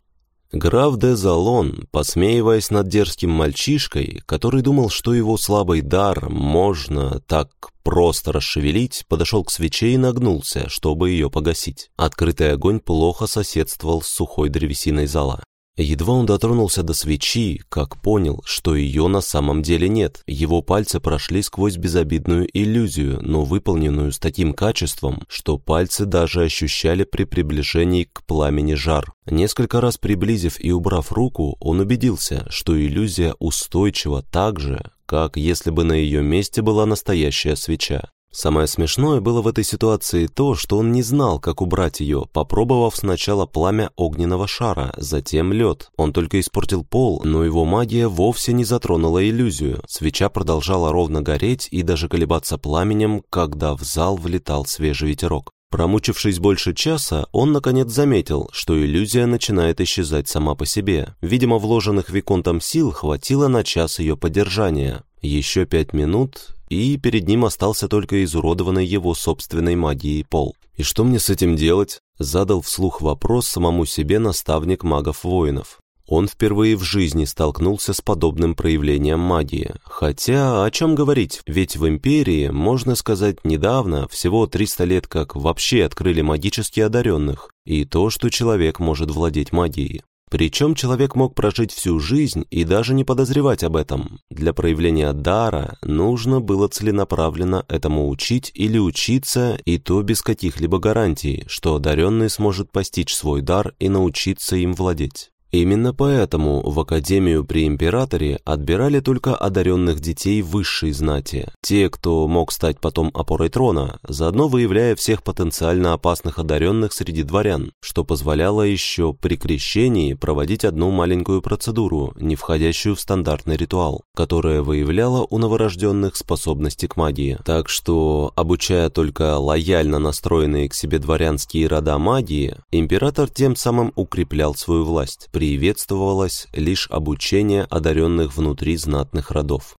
Граф де Залон, посмеиваясь над дерзким мальчишкой, который думал, что его слабый дар можно так просто расшевелить, подошел к свече и нагнулся, чтобы ее погасить. Открытый огонь плохо соседствовал с сухой древесиной зала. Едва он дотронулся до свечи, как понял, что ее на самом деле нет. Его пальцы прошли сквозь безобидную иллюзию, но выполненную с таким качеством, что пальцы даже ощущали при приближении к пламени жар. Несколько раз приблизив и убрав руку, он убедился, что иллюзия устойчива так же, как если бы на ее месте была настоящая свеча. Самое смешное было в этой ситуации то, что он не знал, как убрать ее, попробовав сначала пламя огненного шара, затем лед. Он только испортил пол, но его магия вовсе не затронула иллюзию. Свеча продолжала ровно гореть и даже колебаться пламенем, когда в зал влетал свежий ветерок. Промучившись больше часа, он наконец заметил, что иллюзия начинает исчезать сама по себе. Видимо, вложенных Виконтом сил хватило на час ее поддержания. Еще пять минут, и перед ним остался только изуродованный его собственной магией пол. «И что мне с этим делать?» – задал вслух вопрос самому себе наставник магов-воинов. Он впервые в жизни столкнулся с подобным проявлением магии. Хотя, о чем говорить, ведь в Империи, можно сказать, недавно, всего 300 лет как вообще открыли магически одаренных, и то, что человек может владеть магией. Причем человек мог прожить всю жизнь и даже не подозревать об этом. Для проявления дара нужно было целенаправленно этому учить или учиться, и то без каких-либо гарантий, что одаренный сможет постичь свой дар и научиться им владеть. Именно поэтому в Академию при Императоре отбирали только одаренных детей высшей знати, те, кто мог стать потом опорой трона, заодно выявляя всех потенциально опасных одаренных среди дворян, что позволяло еще при крещении проводить одну маленькую процедуру, не входящую в стандартный ритуал, которая выявляла у новорожденных способности к магии. Так что, обучая только лояльно настроенные к себе дворянские рода магии, император тем самым укреплял свою власть, приветствовалось лишь обучение одаренных внутри знатных родов.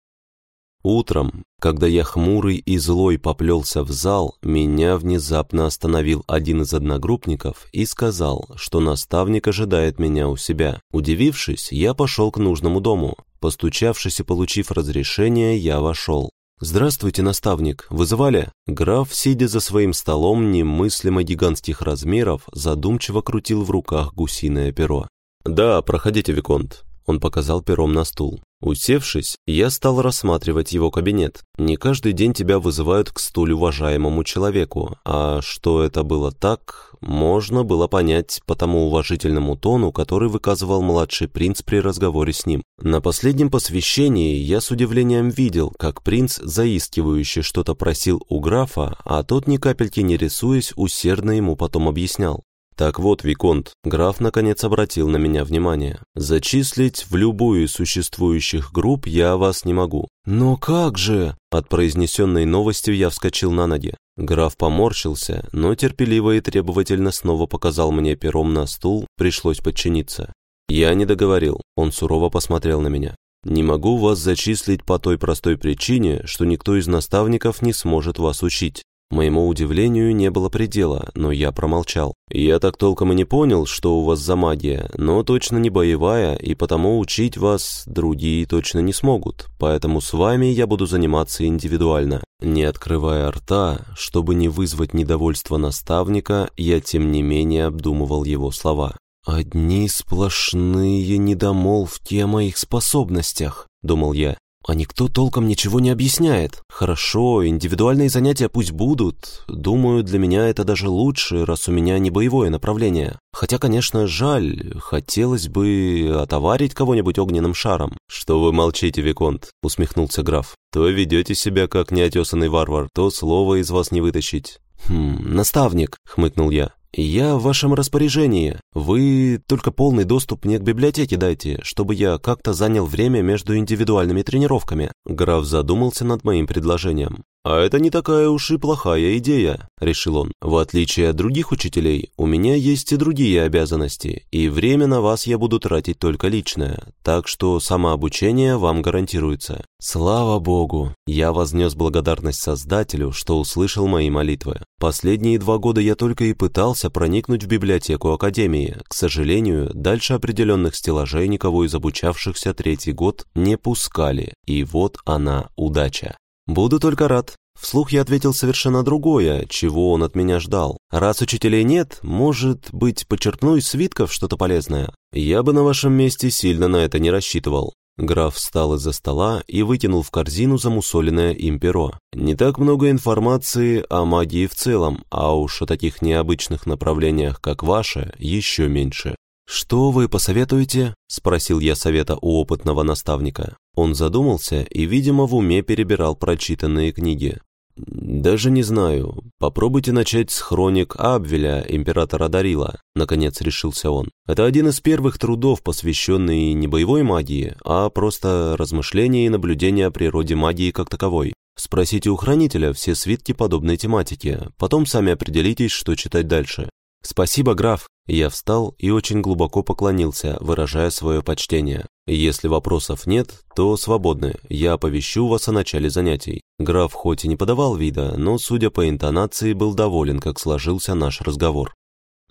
Утром, когда я хмурый и злой поплелся в зал, меня внезапно остановил один из одногруппников и сказал, что наставник ожидает меня у себя. Удивившись, я пошел к нужному дому. Постучавшись и получив разрешение, я вошел. «Здравствуйте, наставник. Вызывали?» Граф, сидя за своим столом немыслимо гигантских размеров, задумчиво крутил в руках гусиное перо. «Да, проходите, Виконт». Он показал пером на стул. Усевшись, я стал рассматривать его кабинет. Не каждый день тебя вызывают к столь уважаемому человеку, а что это было так, можно было понять по тому уважительному тону, который выказывал младший принц при разговоре с ним. На последнем посвящении я с удивлением видел, как принц заискивающе что-то просил у графа, а тот ни капельки не рисуясь усердно ему потом объяснял. Так вот, Виконт, граф наконец обратил на меня внимание. Зачислить в любую из существующих групп я вас не могу. Но как же? От произнесенной новости я вскочил на ноги. Граф поморщился, но терпеливо и требовательно снова показал мне пером на стул, пришлось подчиниться. Я не договорил, он сурово посмотрел на меня. Не могу вас зачислить по той простой причине, что никто из наставников не сможет вас учить. Моему удивлению не было предела, но я промолчал. Я так толком и не понял, что у вас за магия, но точно не боевая, и потому учить вас другие точно не смогут. Поэтому с вами я буду заниматься индивидуально. Не открывая рта, чтобы не вызвать недовольство наставника, я тем не менее обдумывал его слова. «Одни сплошные недомолвки о моих способностях», — думал я. А никто толком ничего не объясняет. Хорошо, индивидуальные занятия пусть будут. Думаю, для меня это даже лучше, раз у меня не боевое направление. Хотя, конечно, жаль, хотелось бы отоварить кого-нибудь огненным шаром. «Что вы молчите, Виконт?» — усмехнулся граф. «То ведете себя как неотесанный варвар, то слова из вас не вытащить». «Хм, наставник», — хмыкнул я. «Я в вашем распоряжении. Вы только полный доступ мне к библиотеке дайте, чтобы я как-то занял время между индивидуальными тренировками». Граф задумался над моим предложением. «А это не такая уж и плохая идея», — решил он. «В отличие от других учителей, у меня есть и другие обязанности, и время на вас я буду тратить только личное, так что самообучение вам гарантируется». Слава Богу! Я вознес благодарность Создателю, что услышал мои молитвы. Последние два года я только и пытался проникнуть в библиотеку Академии. К сожалению, дальше определенных стеллажей никого из обучавшихся третий год не пускали, и вот она удача. «Буду только рад». Вслух я ответил совершенно другое, чего он от меня ждал. «Раз учителей нет, может быть, почерпну из свитков что-то полезное?» «Я бы на вашем месте сильно на это не рассчитывал». Граф встал из-за стола и вытянул в корзину замусоленное им перо. «Не так много информации о магии в целом, а уж о таких необычных направлениях, как ваше, еще меньше. «Что вы посоветуете?» – спросил я совета у опытного наставника. Он задумался и, видимо, в уме перебирал прочитанные книги. «Даже не знаю. Попробуйте начать с хроник Абвеля, императора Дарила», — наконец решился он. «Это один из первых трудов, посвященный не боевой магии, а просто размышления и наблюдения о природе магии как таковой. Спросите у хранителя все свитки подобной тематики, потом сами определитесь, что читать дальше. «Спасибо, граф!» Я встал и очень глубоко поклонился, выражая свое почтение. «Если вопросов нет, то свободны. Я оповещу вас о начале занятий». Граф хоть и не подавал вида, но, судя по интонации, был доволен, как сложился наш разговор.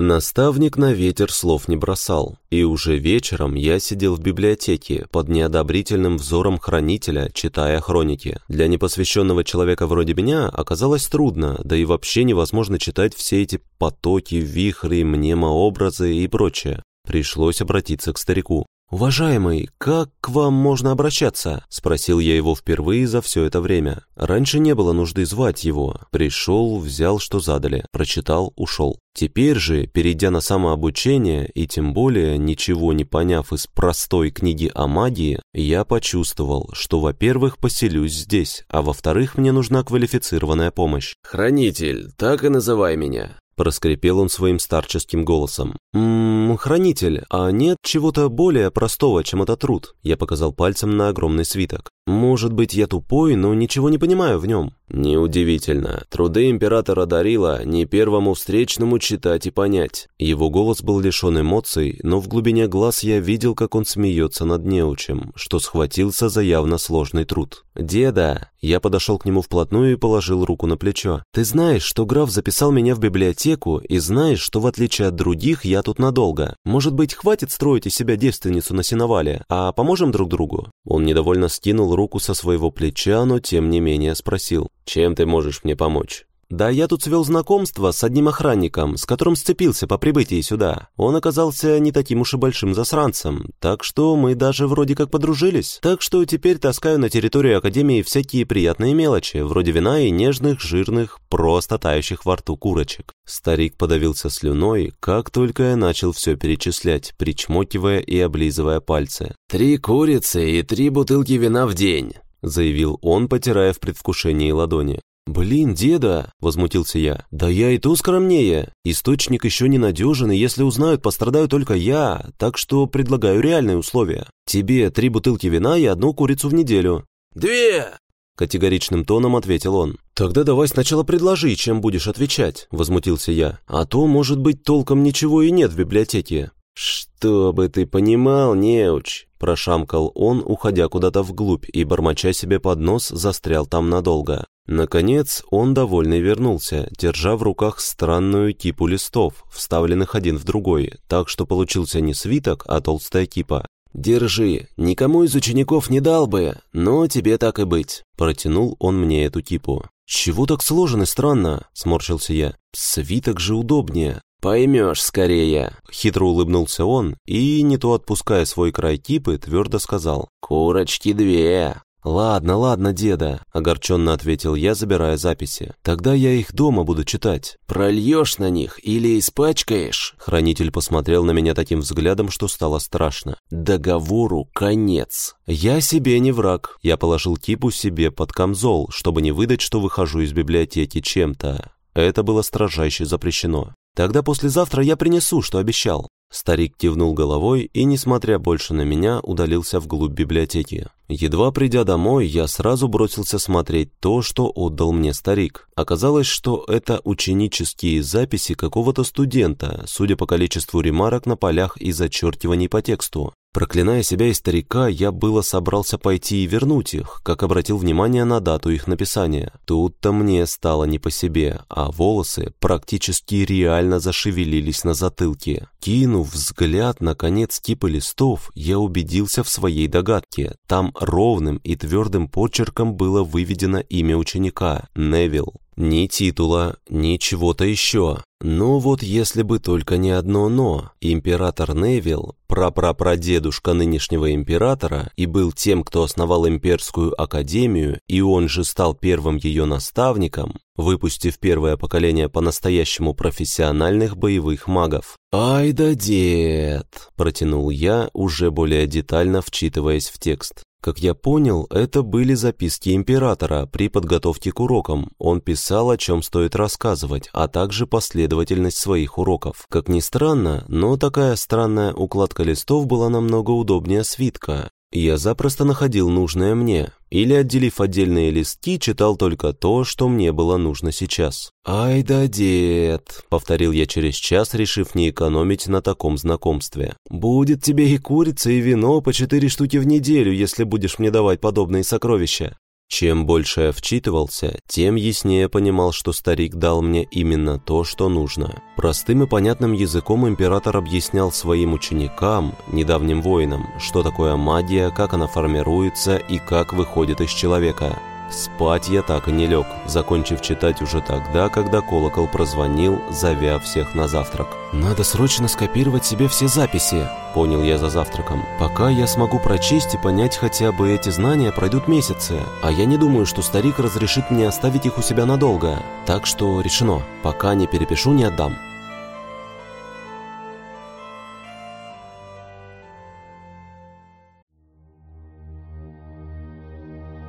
Наставник на ветер слов не бросал, и уже вечером я сидел в библиотеке под неодобрительным взором хранителя, читая хроники. Для непосвященного человека вроде меня оказалось трудно, да и вообще невозможно читать все эти потоки, вихри, мнемообразы и прочее. Пришлось обратиться к старику. «Уважаемый, как к вам можно обращаться?» – спросил я его впервые за все это время. Раньше не было нужды звать его. Пришел, взял, что задали, прочитал, ушел. Теперь же, перейдя на самообучение и тем более ничего не поняв из простой книги о магии, я почувствовал, что, во-первых, поселюсь здесь, а во-вторых, мне нужна квалифицированная помощь. «Хранитель, так и называй меня», Проскрипел он своим старческим голосом. «Ммм, хранитель, а нет чего-то более простого, чем этот труд?» Я показал пальцем на огромный свиток. «Может быть, я тупой, но ничего не понимаю в нем». «Неудивительно. Труды императора Дарила не первому встречному читать и понять». Его голос был лишен эмоций, но в глубине глаз я видел, как он смеется над неучем, что схватился за явно сложный труд. «Деда!» Я подошел к нему вплотную и положил руку на плечо. «Ты знаешь, что граф записал меня в библиотеку, и знаешь, что в отличие от других я тут надолго. Может быть, хватит строить из себя девственницу на сеновале, а поможем друг другу?» Он недовольно скинул руку со своего плеча, но тем не менее спросил. Чем ты можешь мне помочь? Да я тут свел знакомство с одним охранником, с которым сцепился по прибытии сюда. Он оказался не таким уж и большим засранцем, так что мы даже вроде как подружились. Так что теперь таскаю на территорию Академии всякие приятные мелочи, вроде вина и нежных, жирных, просто тающих во рту курочек. Старик подавился слюной, как только я начал все перечислять, причмокивая и облизывая пальцы. «Три курицы и три бутылки вина в день». — заявил он, потирая в предвкушении ладони. «Блин, деда!» – возмутился я. «Да я и то скромнее. Источник еще ненадежен, и если узнают, пострадаю только я, так что предлагаю реальные условия. Тебе три бутылки вина и одну курицу в неделю». «Две!» – категоричным тоном ответил он. «Тогда давай сначала предложи, чем будешь отвечать», – возмутился я. «А то, может быть, толком ничего и нет в библиотеке». «Чтобы ты понимал, неуч!» – прошамкал он, уходя куда-то вглубь и, бормоча себе под нос, застрял там надолго. Наконец, он довольный вернулся, держа в руках странную кипу листов, вставленных один в другой, так что получился не свиток, а толстая кипа. «Держи, никому из учеников не дал бы, но тебе так и быть», – протянул он мне эту кипу. «Чего так сложно и странно?» – сморщился я. «Свиток же удобнее». «Поймешь скорее», — хитро улыбнулся он и, не то отпуская свой край кипы, твердо сказал. «Курочки две». «Ладно, ладно, деда», — огорченно ответил я, забирая записи. «Тогда я их дома буду читать». «Прольешь на них или испачкаешь?» Хранитель посмотрел на меня таким взглядом, что стало страшно. «Договору конец». «Я себе не враг». Я положил кипу себе под камзол, чтобы не выдать, что выхожу из библиотеки чем-то. Это было строжайше запрещено. Тогда послезавтра я принесу, что обещал». Старик кивнул головой и, несмотря больше на меня, удалился вглубь библиотеки. Едва придя домой, я сразу бросился смотреть то, что отдал мне старик. Оказалось, что это ученические записи какого-то студента, судя по количеству ремарок на полях и зачеркиваний по тексту. Проклиная себя и старика, я было собрался пойти и вернуть их, как обратил внимание на дату их написания. Тут-то мне стало не по себе, а волосы практически реально зашевелились на затылке. Кинув взгляд на конец кипы листов, я убедился в своей догадке. Там ровным и твердым почерком было выведено имя ученика – Невил. Ни титула, ни чего-то еще. Но вот если бы только не одно «но». Император Невилл, прапрапрадедушка нынешнего императора, и был тем, кто основал имперскую академию, и он же стал первым ее наставником, выпустив первое поколение по-настоящему профессиональных боевых магов. «Ай да дед!» – протянул я, уже более детально вчитываясь в текст. Как я понял, это были записки императора при подготовке к урокам. Он писал, о чем стоит рассказывать, а также последовательность своих уроков. Как ни странно, но такая странная укладка листов была намного удобнее свитка. Я запросто находил нужное мне, или, отделив отдельные листки, читал только то, что мне было нужно сейчас. «Ай да дед», — повторил я через час, решив не экономить на таком знакомстве. «Будет тебе и курица, и вино по четыре штуки в неделю, если будешь мне давать подобные сокровища». Чем больше я вчитывался, тем яснее понимал, что старик дал мне именно то, что нужно. Простым и понятным языком император объяснял своим ученикам, недавним воинам, что такое магия, как она формируется и как выходит из человека. Спать я так и не лег, закончив читать уже тогда, когда колокол прозвонил, зовя всех на завтрак. «Надо срочно скопировать себе все записи», — понял я за завтраком. «Пока я смогу прочесть и понять хотя бы эти знания, пройдут месяцы. А я не думаю, что старик разрешит мне оставить их у себя надолго. Так что решено. Пока не перепишу, не отдам».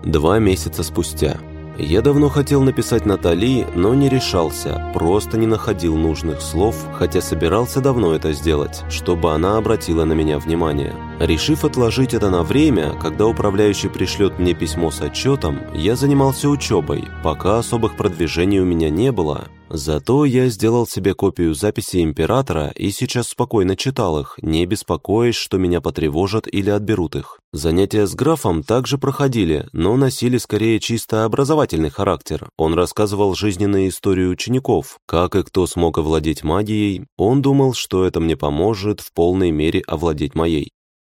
Два месяца спустя. Я давно хотел написать Натали, но не решался, просто не находил нужных слов, хотя собирался давно это сделать, чтобы она обратила на меня внимание. Решив отложить это на время, когда управляющий пришлет мне письмо с отчетом, я занимался учебой, пока особых продвижений у меня не было, Зато я сделал себе копию записи императора и сейчас спокойно читал их, не беспокоясь, что меня потревожат или отберут их. Занятия с графом также проходили, но носили скорее чисто образовательный характер. Он рассказывал жизненную историю учеников, как и кто смог овладеть магией. Он думал, что это мне поможет в полной мере овладеть моей.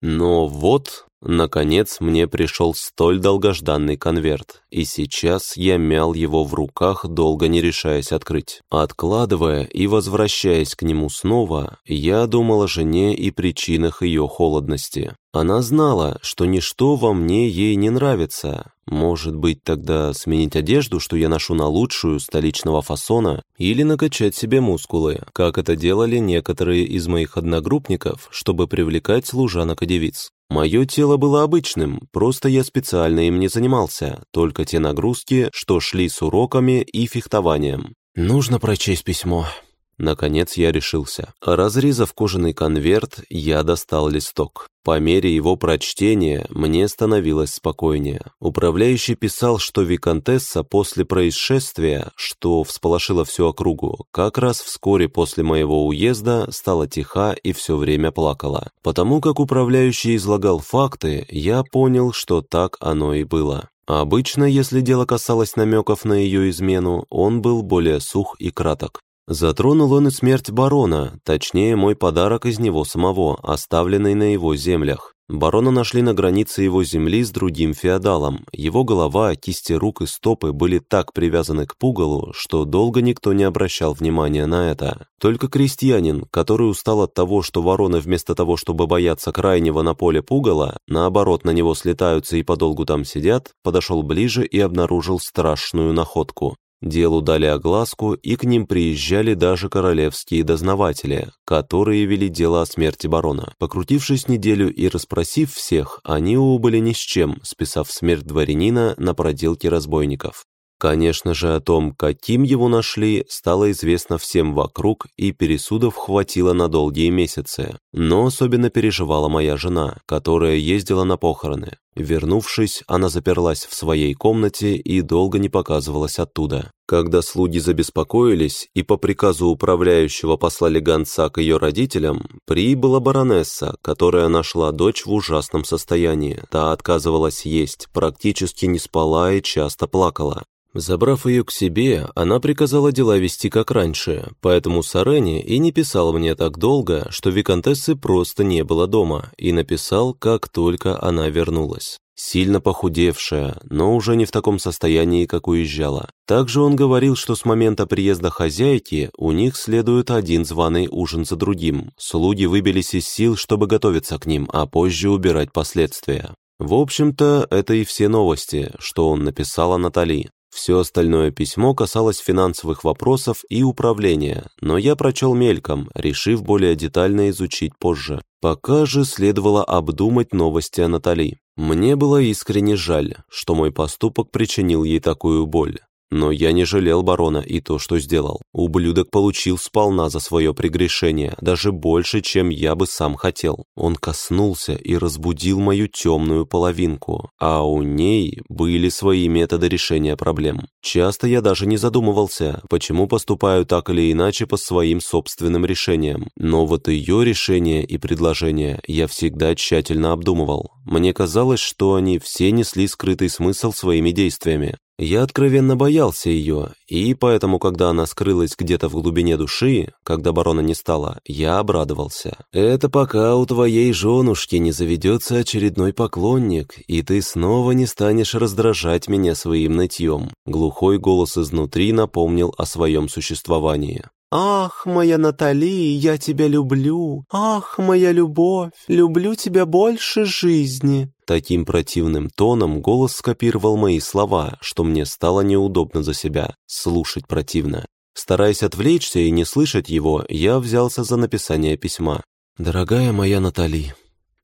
Но вот Наконец мне пришел столь долгожданный конверт, и сейчас я мял его в руках, долго не решаясь открыть. Откладывая и возвращаясь к нему снова, я думал о жене и причинах ее холодности. Она знала, что ничто во мне ей не нравится. Может быть, тогда сменить одежду, что я ношу на лучшую, столичного фасона, или накачать себе мускулы, как это делали некоторые из моих одногруппников, чтобы привлекать служанок и девиц. Мое тело было обычным, просто я специально им не занимался, только те нагрузки, что шли с уроками и фехтованием. Нужно прочесть письмо. Наконец я решился. Разрезав кожаный конверт, я достал листок. По мере его прочтения мне становилось спокойнее. Управляющий писал, что Викантесса после происшествия, что всполошило всю округу, как раз вскоре после моего уезда стала тиха и все время плакала. Потому как управляющий излагал факты, я понял, что так оно и было. Обычно, если дело касалось намеков на ее измену, он был более сух и краток. Затронул он и смерть барона, точнее мой подарок из него самого, оставленный на его землях. Барона нашли на границе его земли с другим феодалом. Его голова, кисти рук и стопы были так привязаны к пугалу, что долго никто не обращал внимания на это. Только крестьянин, который устал от того, что вороны вместо того, чтобы бояться крайнего на поле пугала, наоборот на него слетаются и подолгу там сидят, подошел ближе и обнаружил страшную находку. Делу дали огласку, и к ним приезжали даже королевские дознаватели, которые вели дело о смерти барона. Покрутившись неделю и расспросив всех, они убыли ни с чем, списав смерть дворянина на проделки разбойников. Конечно же, о том, каким его нашли, стало известно всем вокруг, и пересудов хватило на долгие месяцы. Но особенно переживала моя жена, которая ездила на похороны. Вернувшись, она заперлась в своей комнате и долго не показывалась оттуда. Когда слуги забеспокоились и по приказу управляющего послали гонца к ее родителям, прибыла баронесса, которая нашла дочь в ужасном состоянии. Та отказывалась есть, практически не спала и часто плакала. Забрав ее к себе, она приказала дела вести как раньше, поэтому Сарене и не писал мне так долго, что Викантессы просто не было дома, и написал, как только она вернулась. Сильно похудевшая, но уже не в таком состоянии, как уезжала. Также он говорил, что с момента приезда хозяйки у них следует один званый ужин за другим. Слуги выбились из сил, чтобы готовиться к ним, а позже убирать последствия. В общем-то, это и все новости, что он написал о Натали. Все остальное письмо касалось финансовых вопросов и управления, но я прочел мельком, решив более детально изучить позже. Пока же следовало обдумать новости о Натали. Мне было искренне жаль, что мой поступок причинил ей такую боль. Но я не жалел барона и то, что сделал. Ублюдок получил сполна за свое прегрешение, даже больше, чем я бы сам хотел. Он коснулся и разбудил мою темную половинку, а у ней были свои методы решения проблем. Часто я даже не задумывался, почему поступаю так или иначе по своим собственным решениям. Но вот ее решения и предложения я всегда тщательно обдумывал. Мне казалось, что они все несли скрытый смысл своими действиями. Я откровенно боялся ее, и поэтому, когда она скрылась где-то в глубине души, когда барона не стало, я обрадовался. «Это пока у твоей женушки не заведется очередной поклонник, и ты снова не станешь раздражать меня своим нытьем». Глухой голос изнутри напомнил о своем существовании. «Ах, моя Натали, я тебя люблю! Ах, моя любовь, люблю тебя больше жизни!» Таким противным тоном голос скопировал мои слова, что мне стало неудобно за себя, слушать противно. Стараясь отвлечься и не слышать его, я взялся за написание письма. «Дорогая моя Натали,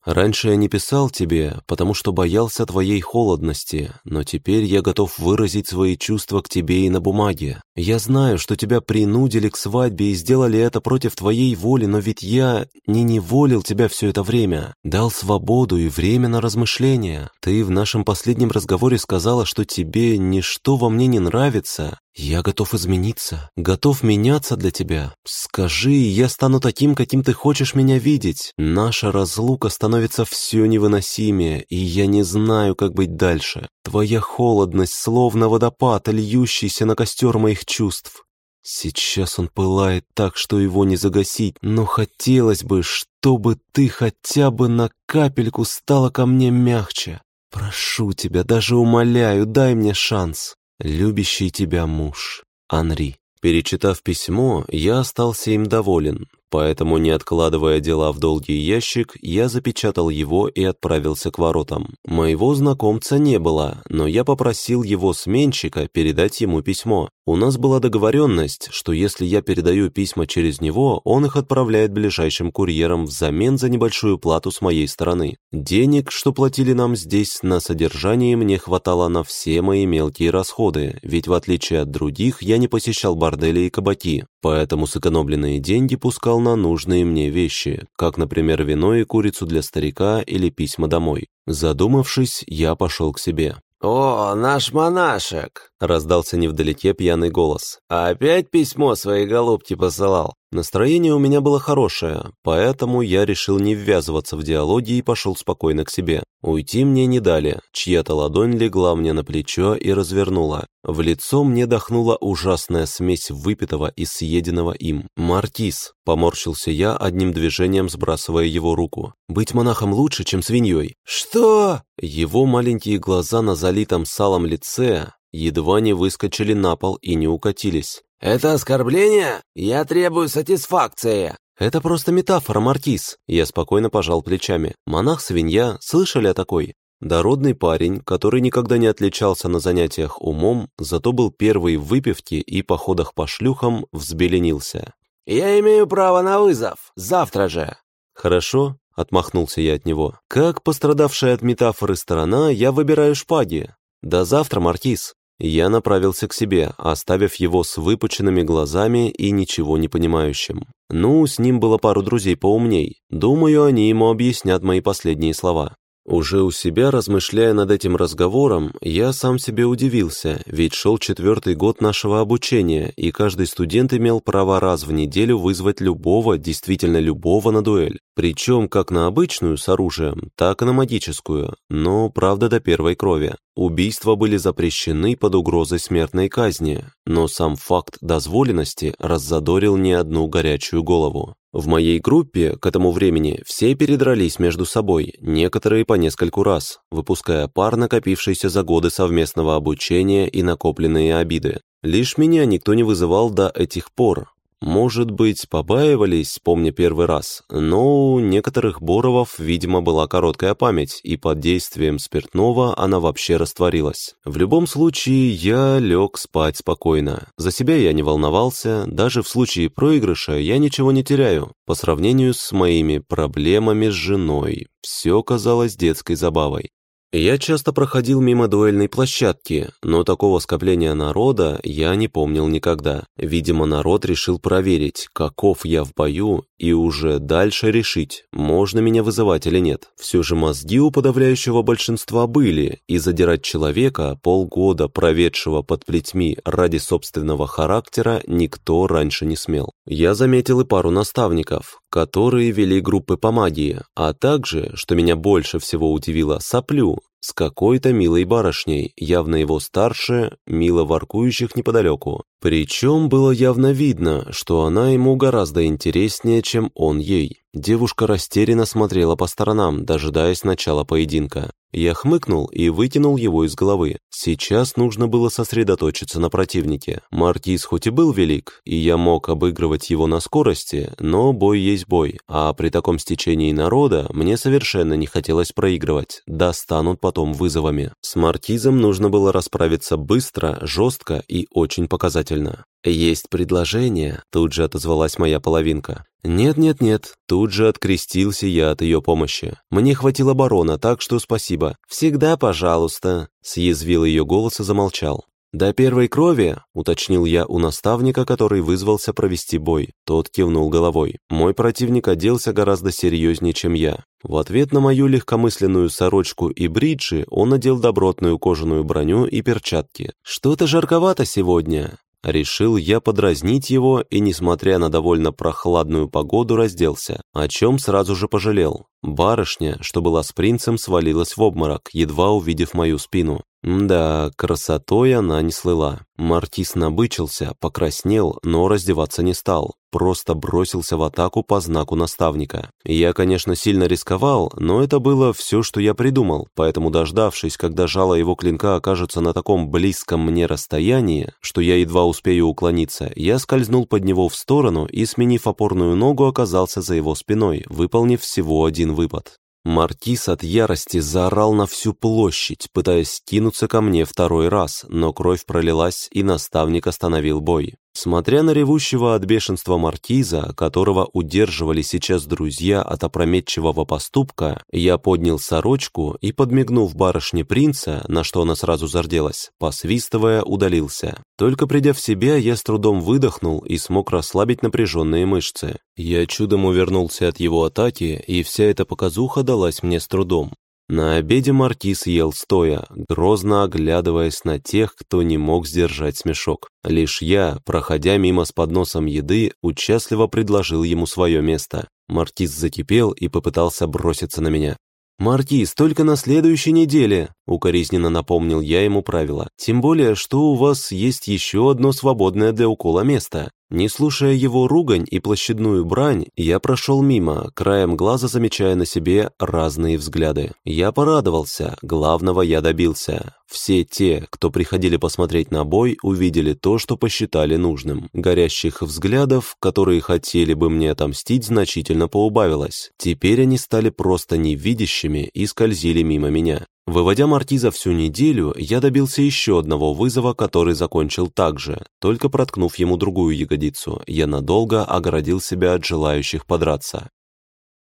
Раньше я не писал тебе, потому что боялся твоей холодности, но теперь я готов выразить свои чувства к тебе и на бумаге. Я знаю, что тебя принудили к свадьбе и сделали это против твоей воли, но ведь я не неволил тебя все это время, дал свободу и время на размышления. Ты в нашем последнем разговоре сказала, что тебе ничто во мне не нравится, «Я готов измениться, готов меняться для тебя. Скажи, я стану таким, каким ты хочешь меня видеть. Наша разлука становится все невыносимее, и я не знаю, как быть дальше. Твоя холодность, словно водопад, льющийся на костер моих чувств. Сейчас он пылает так, что его не загасить, но хотелось бы, чтобы ты хотя бы на капельку стала ко мне мягче. Прошу тебя, даже умоляю, дай мне шанс. Любящий тебя муж, Анри. Перечитав письмо, я остался им доволен. Поэтому, не откладывая дела в долгий ящик, я запечатал его и отправился к воротам. Моего знакомца не было, но я попросил его сменщика передать ему письмо. У нас была договоренность, что если я передаю письма через него, он их отправляет ближайшим курьером взамен за небольшую плату с моей стороны. Денег, что платили нам здесь на содержание, мне хватало на все мои мелкие расходы, ведь в отличие от других я не посещал бордели и кабаки, поэтому сэкономленные деньги пускал на нужные мне вещи, как, например, вино и курицу для старика или письма домой. Задумавшись, я пошел к себе. «О, наш монашек!» — раздался невдалеке пьяный голос. «Опять письмо своей голубке посылал?» Настроение у меня было хорошее, поэтому я решил не ввязываться в диалоги и пошел спокойно к себе. Уйти мне не дали, чья-то ладонь легла мне на плечо и развернула. В лицо мне дохнула ужасная смесь выпитого и съеденного им. «Мартис!» – поморщился я, одним движением сбрасывая его руку. «Быть монахом лучше, чем свиньей». «Что?» Его маленькие глаза на залитом салом лице едва не выскочили на пол и не укатились. «Это оскорбление? Я требую сатисфакции!» «Это просто метафора, Маркиз!» Я спокойно пожал плечами. «Монах-свинья, слышали о такой?» Дородный парень, который никогда не отличался на занятиях умом, зато был первый в выпивке и походах по шлюхам, взбеленился. «Я имею право на вызов. Завтра же!» «Хорошо», — отмахнулся я от него. «Как пострадавшая от метафоры сторона, я выбираю шпаги. До завтра, Маркиз!» Я направился к себе, оставив его с выпученными глазами и ничего не понимающим. Ну, с ним было пару друзей поумней. Думаю, они ему объяснят мои последние слова. Уже у себя, размышляя над этим разговором, я сам себе удивился, ведь шел четвертый год нашего обучения, и каждый студент имел право раз в неделю вызвать любого, действительно любого на дуэль. Причем как на обычную с оружием, так и на магическую, но, правда, до первой крови. Убийства были запрещены под угрозой смертной казни, но сам факт дозволенности раззадорил не одну горячую голову. В моей группе к этому времени все передрались между собой, некоторые по нескольку раз, выпуская пар, накопившийся за годы совместного обучения и накопленные обиды. Лишь меня никто не вызывал до этих пор, может быть, побаивались, помня первый раз, но у некоторых Боровов, видимо, была короткая память, и под действием спиртного она вообще растворилась. В любом случае, я лег спать спокойно. За себя я не волновался, даже в случае проигрыша я ничего не теряю. По сравнению с моими проблемами с женой, все казалось детской забавой. Я часто проходил мимо дуэльной площадки, но такого скопления народа я не помнил никогда. Видимо, народ решил проверить, каков я в бою, и уже дальше решить, можно меня вызывать или нет. Все же мозги у подавляющего большинства были, и задирать человека, полгода проведшего под плетьми ради собственного характера, никто раньше не смел. Я заметил и пару наставников, которые вели группы по магии, а также, что меня больше всего удивило, соплю, с какой-то милой барышней, явно его старше, мило воркующих неподалеку. Причем было явно видно, что она ему гораздо интереснее, чем он ей. Девушка растерянно смотрела по сторонам, дожидаясь начала поединка. Я хмыкнул и выкинул его из головы. Сейчас нужно было сосредоточиться на противнике. Маркиз хоть и был велик, и я мог обыгрывать его на скорости, но бой есть бой, а при таком стечении народа мне совершенно не хотелось проигрывать. Достанут потом вызовами. С Маркизом нужно было расправиться быстро, жестко и очень показательно. «Есть предложение», — тут же отозвалась моя половинка. «Нет-нет-нет», — тут же открестился я от ее помощи. «Мне хватило барона, так что спасибо». «Всегда пожалуйста», — съязвил ее голос и замолчал. «До первой крови», — уточнил я у наставника, который вызвался провести бой. Тот кивнул головой. Мой противник оделся гораздо серьезнее, чем я. В ответ на мою легкомысленную сорочку и бриджи он надел добротную кожаную броню и перчатки. «Что-то жарковато сегодня», Решил я подразнить его и, несмотря на довольно прохладную погоду, разделся, о чем сразу же пожалел. Барышня, что была с принцем, свалилась в обморок, едва увидев мою спину. Да, красотой она не слыла. Мартис набычился, покраснел, но раздеваться не стал. Просто бросился в атаку по знаку наставника. Я, конечно, сильно рисковал, но это было все, что я придумал, поэтому, дождавшись, когда жало его клинка окажется на таком близком мне расстоянии, что я едва успею уклониться, я скользнул под него в сторону и, сменив опорную ногу, оказался за его спиной, выполнив всего один выпад. Маркиз от ярости заорал на всю площадь, пытаясь кинуться ко мне второй раз, но кровь пролилась, и наставник остановил бой. Смотря на ревущего от бешенства маркиза, которого удерживали сейчас друзья от опрометчивого поступка, я поднял сорочку и, подмигнув барышне принца, на что она сразу зарделась, посвистывая, удалился. Только придя в себя, я с трудом выдохнул и смог расслабить напряженные мышцы. Я чудом увернулся от его атаки, и вся эта показуха далась мне с трудом. На обеде маркиз ел стоя, грозно оглядываясь на тех, кто не мог сдержать смешок. Лишь я, проходя мимо с подносом еды, участливо предложил ему свое место. Маркиз закипел и попытался броситься на меня. «Маркиз, только на следующей неделе», — укоризненно напомнил я ему правила. «Тем более, что у вас есть еще одно свободное для укола место». Не слушая его ругань и площадную брань, я прошел мимо, краем глаза замечая на себе разные взгляды. Я порадовался, главного я добился. Все те, кто приходили посмотреть на бой, увидели то, что посчитали нужным. Горящих взглядов, которые хотели бы мне отомстить, значительно поубавилось. Теперь они стали просто невидящими и скользили мимо меня. Выводя Мартиза всю неделю, я добился еще одного вызова, который закончил так же. Только проткнув ему другую ягодицу, я надолго огородил себя от желающих подраться.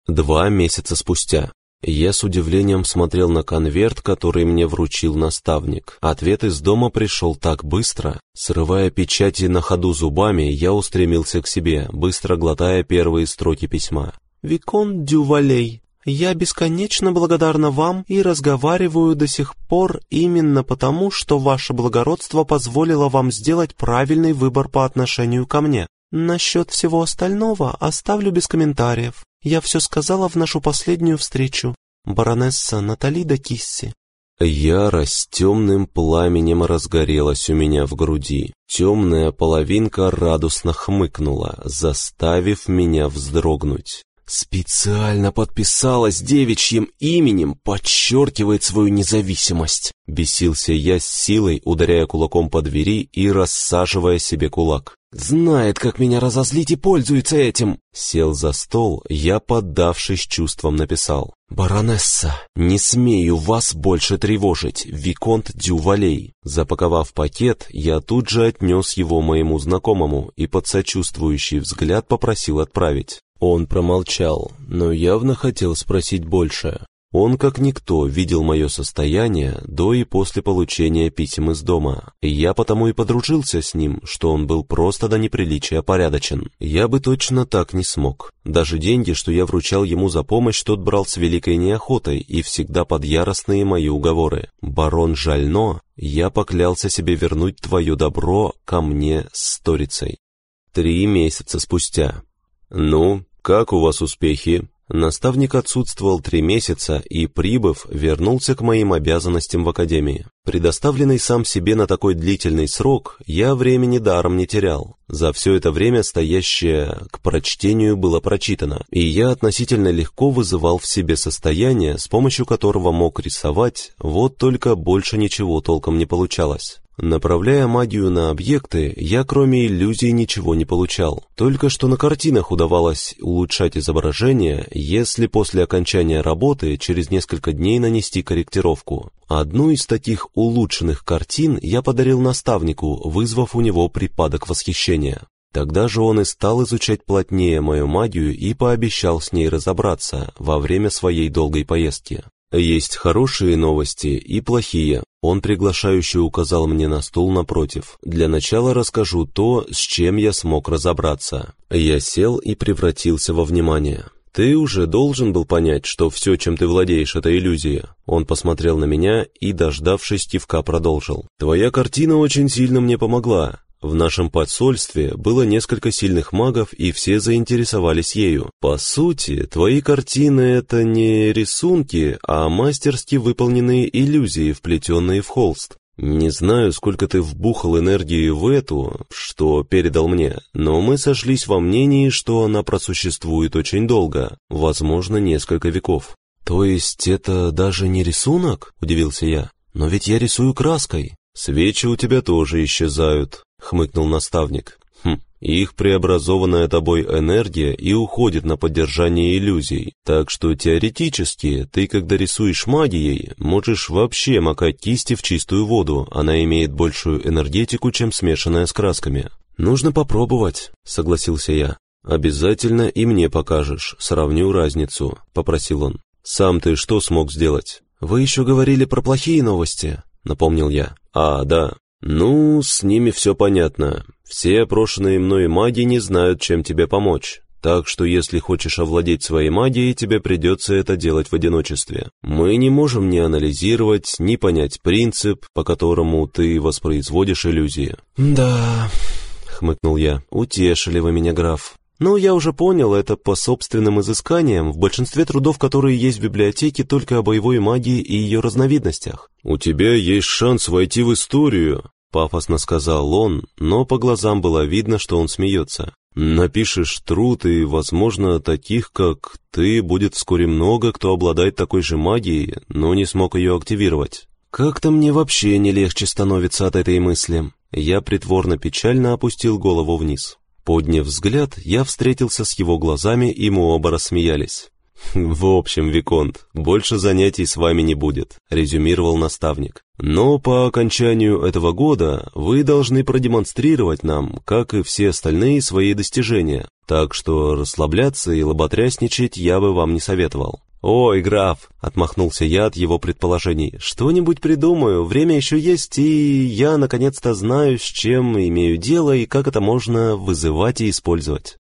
Два месяца спустя. Я с удивлением смотрел на конверт, который мне вручил наставник. Ответ из дома пришел так быстро. Срывая печати на ходу зубами, я устремился к себе, быстро глотая первые строки письма. «Викон Дювалей, я бесконечно благодарна вам и разговариваю до сих пор именно потому, что ваше благородство позволило вам сделать правильный выбор по отношению ко мне. Насчет всего остального оставлю без комментариев. Я все сказала в нашу последнюю встречу. Баронесса Натали де Кисси. Ярость темным пламенем разгорелась у меня в груди. Темная половинка радостно хмыкнула, заставив меня вздрогнуть. Специально подписалась девичьим именем, подчеркивает свою независимость. Бесился я с силой, ударяя кулаком по двери и рассаживая себе кулак. Знает, как меня разозлить и пользуется этим. Сел за стол, я, поддавшись чувствам, написал. «Баронесса, не смею вас больше тревожить, Виконт Дювалей». Запаковав пакет, я тут же отнес его моему знакомому и под сочувствующий взгляд попросил отправить. Он промолчал, но явно хотел спросить больше. Он, как никто, видел мое состояние до и после получения писем из дома, я потому и подружился с ним, что он был просто до неприличия порядочен. Я бы точно так не смог. Даже деньги, что я вручал ему за помощь, тот брал с великой неохотой и всегда под яростные мои уговоры. «Барон Жально, я поклялся себе вернуть твое добро ко мне с сторицей». Три месяца спустя. «Ну, «Как у вас успехи?» Наставник отсутствовал три месяца и, прибыв, вернулся к моим обязанностям в академии. Предоставленный сам себе на такой длительный срок, я времени даром не терял. За все это время стоящее к прочтению было прочитано, и я относительно легко вызывал в себе состояние, с помощью которого мог рисовать, вот только больше ничего толком не получалось. Направляя магию на объекты, я кроме иллюзий ничего не получал. Только что на картинах удавалось улучшать изображение, если после окончания работы через несколько дней нанести корректировку. Одну из таких улучшенных картин я подарил наставнику, вызвав у него припадок восхищения. Тогда же он и стал изучать плотнее мою магию и пообещал с ней разобраться во время своей долгой поездки. Есть хорошие новости и плохие. Он приглашающе указал мне на стул напротив. Для начала расскажу то, с чем я смог разобраться. Я сел и превратился во внимание. «Ты уже должен был понять, что все, чем ты владеешь, это иллюзия». Он посмотрел на меня и, дождавшись кивка, продолжил. «Твоя картина очень сильно мне помогла. В нашем посольстве было несколько сильных магов, и все заинтересовались ею. По сути, твои картины — это не рисунки, а мастерски выполненные иллюзии, вплетенные в холст. Не знаю, сколько ты вбухал энергии в эту, что передал мне, но мы сошлись во мнении, что она просуществует очень долго, возможно, несколько веков». «То есть это даже не рисунок?» – удивился я. «Но ведь я рисую краской». «Свечи у тебя тоже исчезают», — хмыкнул наставник. «Хм, их преобразованная тобой энергия и уходит на поддержание иллюзий, так что теоретически ты, когда рисуешь магией, можешь вообще макать кисти в чистую воду, она имеет большую энергетику, чем смешанная с красками». «Нужно попробовать», — согласился я. «Обязательно и мне покажешь, сравню разницу», — попросил он. «Сам ты что смог сделать?» «Вы еще говорили про плохие новости», — напомнил я. А, да. Ну, с ними все понятно. Все опрошенные мной маги не знают, чем тебе помочь. Так что если хочешь овладеть своей магией, тебе придется это делать в одиночестве. Мы не можем ни анализировать, ни понять принцип, по которому ты воспроизводишь иллюзии. «Да», — хмыкнул я, — «утешили вы меня, граф. Ну, я уже понял, это по собственным изысканиям, в большинстве трудов, которые есть в библиотеке, только о боевой магии и ее разновидностях. «У тебя есть шанс войти в историю», — пафосно сказал он, но по глазам было видно, что он смеется. «Напишешь труд, и, возможно, таких, как ты, будет вскоре много, кто обладает такой же магией, но не смог ее активировать». «Как-то мне вообще не легче становится от этой мысли». Я притворно печально опустил голову вниз. Подняв взгляд, я встретился с его глазами, и мы оба рассмеялись. «В общем, Виконт, больше занятий с вами не будет», — резюмировал наставник. «Но по окончанию этого года вы должны продемонстрировать нам, как и все остальные, свои достижения, так что расслабляться и лоботрясничать я бы вам не советовал». «Ой, граф!» — отмахнулся я от его предположений. «Что-нибудь придумаю, время еще есть, и я наконец-то знаю, с чем имею дело и как это можно вызывать и использовать».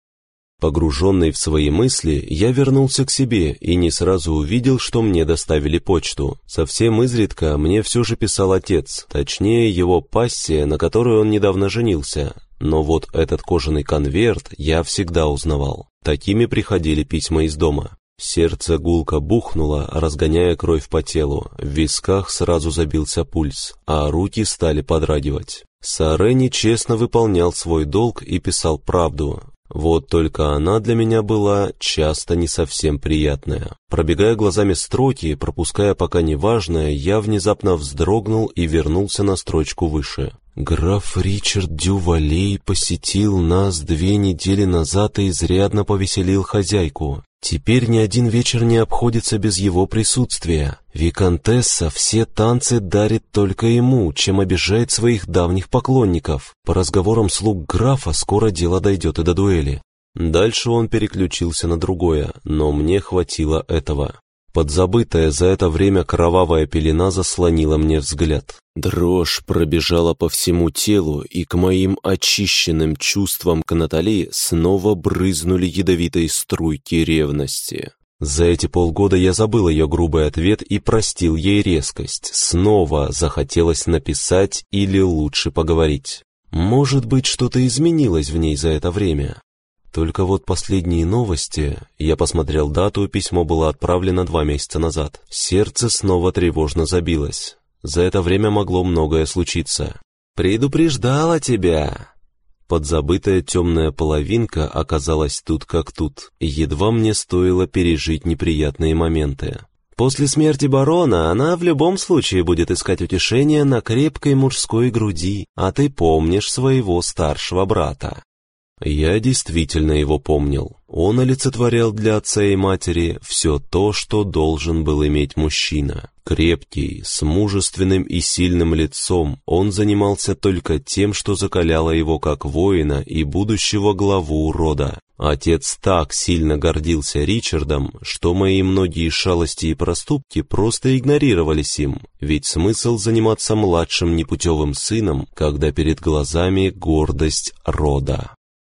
Погруженный в свои мысли, я вернулся к себе и не сразу увидел, что мне доставили почту. Совсем изредка мне все же писал отец, точнее его пассия, на которой он недавно женился. Но вот этот кожаный конверт я всегда узнавал. Такими приходили письма из дома. Сердце гулко бухнуло, разгоняя кровь по телу, в висках сразу забился пульс, а руки стали подрагивать. Саре честно выполнял свой долг и писал правду. Вот только она для меня была часто не совсем приятная. Пробегая глазами строки, пропуская пока неважное, я внезапно вздрогнул и вернулся на строчку выше. Граф Ричард Дювалей посетил нас две недели назад и изрядно повеселил хозяйку. Теперь ни один вечер не обходится без его присутствия. Викантесса все танцы дарит только ему, чем обижает своих давних поклонников. По разговорам слуг графа скоро дело дойдет и до дуэли. Дальше он переключился на другое, но мне хватило этого. Подзабытая за это время кровавая пелена заслонила мне взгляд. Дрожь пробежала по всему телу, и к моим очищенным чувствам к Натали снова брызнули ядовитые струйки ревности. За эти полгода я забыл ее грубый ответ и простил ей резкость. Снова захотелось написать или лучше поговорить. Может быть, что-то изменилось в ней за это время. Только вот последние новости, я посмотрел дату, письмо было отправлено два месяца назад. Сердце снова тревожно забилось. За это время могло многое случиться. «Предупреждала тебя!» Подзабытая темная половинка оказалась тут как тут, едва мне стоило пережить неприятные моменты. После смерти барона она в любом случае будет искать утешение на крепкой мужской груди, а ты помнишь своего старшего брата. Я действительно его помнил. Он олицетворял для отца и матери все то, что должен был иметь мужчина. Крепкий, с мужественным и сильным лицом, он занимался только тем, что закаляло его как воина и будущего главу рода. Отец так сильно гордился Ричардом, что мои многие шалости и проступки просто игнорировались им, ведь смысл заниматься младшим непутевым сыном, когда перед глазами гордость рода.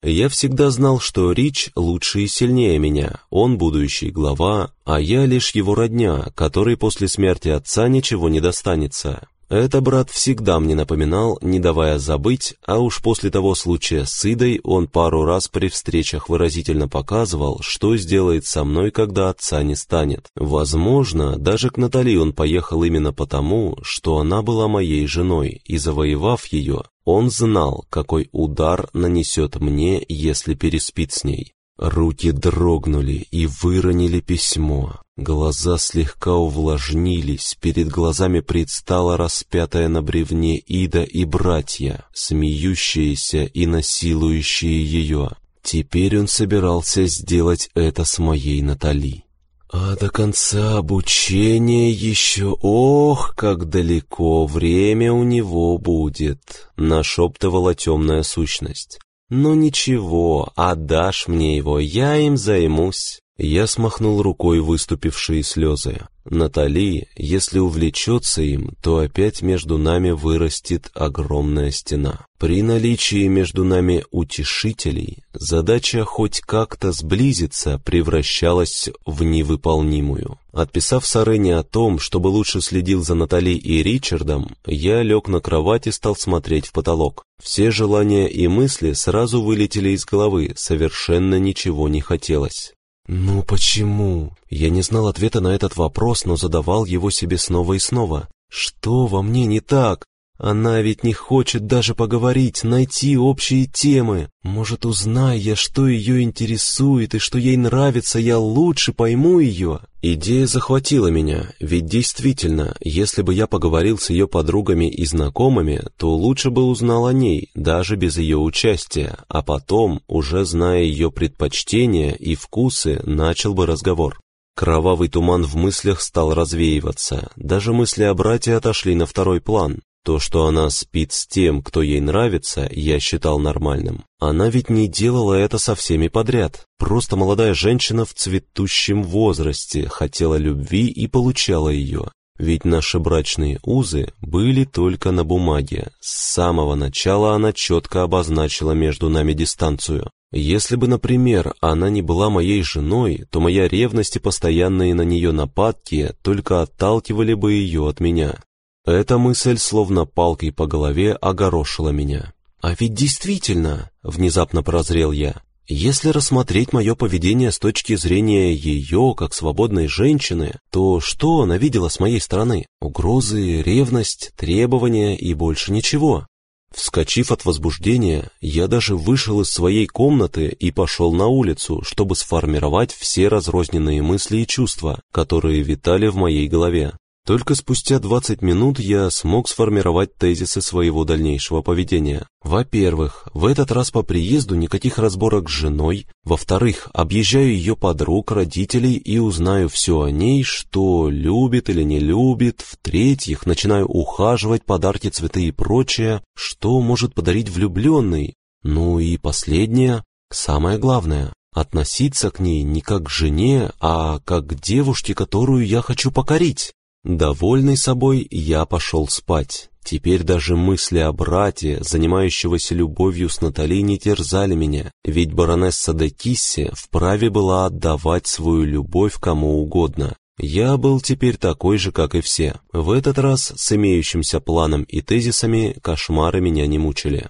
Я всегда знал, что Рич лучше и сильнее меня, он будущий глава, а я лишь его родня, которой после смерти отца ничего не достанется. Это брат всегда мне напоминал, не давая забыть, а уж после того случая с Идой он пару раз при встречах выразительно показывал, что сделает со мной, когда отца не станет. Возможно, даже к Натали он поехал именно потому, что она была моей женой, и завоевав ее, он знал, какой удар нанесет мне, если переспит с ней. Руки дрогнули и выронили письмо. Глаза слегка увлажнились, перед глазами предстала распятая на бревне Ида и братья, смеющиеся и насилующие ее. Теперь он собирался сделать это с моей Натали. А до конца обучения еще, ох, как далеко время у него будет, нашептывала темная сущность. «Ну ничего, отдашь мне его, я им займусь». Я смахнул рукой выступившие слезы. Натали, если увлечется им, то опять между нами вырастет огромная стена. При наличии между нами утешителей, задача хоть как-то сблизиться превращалась в невыполнимую. Отписав Сарене о том, чтобы лучше следил за Натали и Ричардом, я лег на кровать и стал смотреть в потолок. Все желания и мысли сразу вылетели из головы, совершенно ничего не хотелось. «Ну почему?» Я не знал ответа на этот вопрос, но задавал его себе снова и снова. «Что во мне не так? Она ведь не хочет даже поговорить, найти общие темы. Может, узнай я, что ее интересует и что ей нравится, я лучше пойму ее. Идея захватила меня, ведь действительно, если бы я поговорил с ее подругами и знакомыми, то лучше бы узнал о ней, даже без ее участия, а потом, уже зная ее предпочтения и вкусы, начал бы разговор. Кровавый туман в мыслях стал развеиваться, даже мысли о брате отошли на второй план. То, что она спит с тем, кто ей нравится, я считал нормальным. Она ведь не делала это со всеми подряд. Просто молодая женщина в цветущем возрасте хотела любви и получала ее. Ведь наши брачные узы были только на бумаге. С самого начала она четко обозначила между нами дистанцию. Если бы, например, она не была моей женой, то моя ревность и постоянные на нее нападки только отталкивали бы ее от меня. Эта мысль, словно палкой по голове, огорошила меня. «А ведь действительно», — внезапно прозрел я, «если рассмотреть мое поведение с точки зрения ее, как свободной женщины, то что она видела с моей стороны? Угрозы, ревность, требования и больше ничего». Вскочив от возбуждения, я даже вышел из своей комнаты и пошел на улицу, чтобы сформировать все разрозненные мысли и чувства, которые витали в моей голове. Только спустя 20 минут я смог сформировать тезисы своего дальнейшего поведения. Во-первых, в этот раз по приезду никаких разборок с женой. Во-вторых, объезжаю ее подруг, родителей и узнаю все о ней, что любит или не любит. В-третьих, начинаю ухаживать, подарки, цветы и прочее, что может подарить влюбленный. Ну и последнее, самое главное, относиться к ней не как к жене, а как к девушке, которую я хочу покорить. Довольный собой, я пошел спать. Теперь даже мысли о брате, занимающегося любовью с Натали, не терзали меня, ведь баронесса де Кисси вправе была отдавать свою любовь кому угодно. Я был теперь такой же, как и все. В этот раз с имеющимся планом и тезисами кошмары меня не мучили.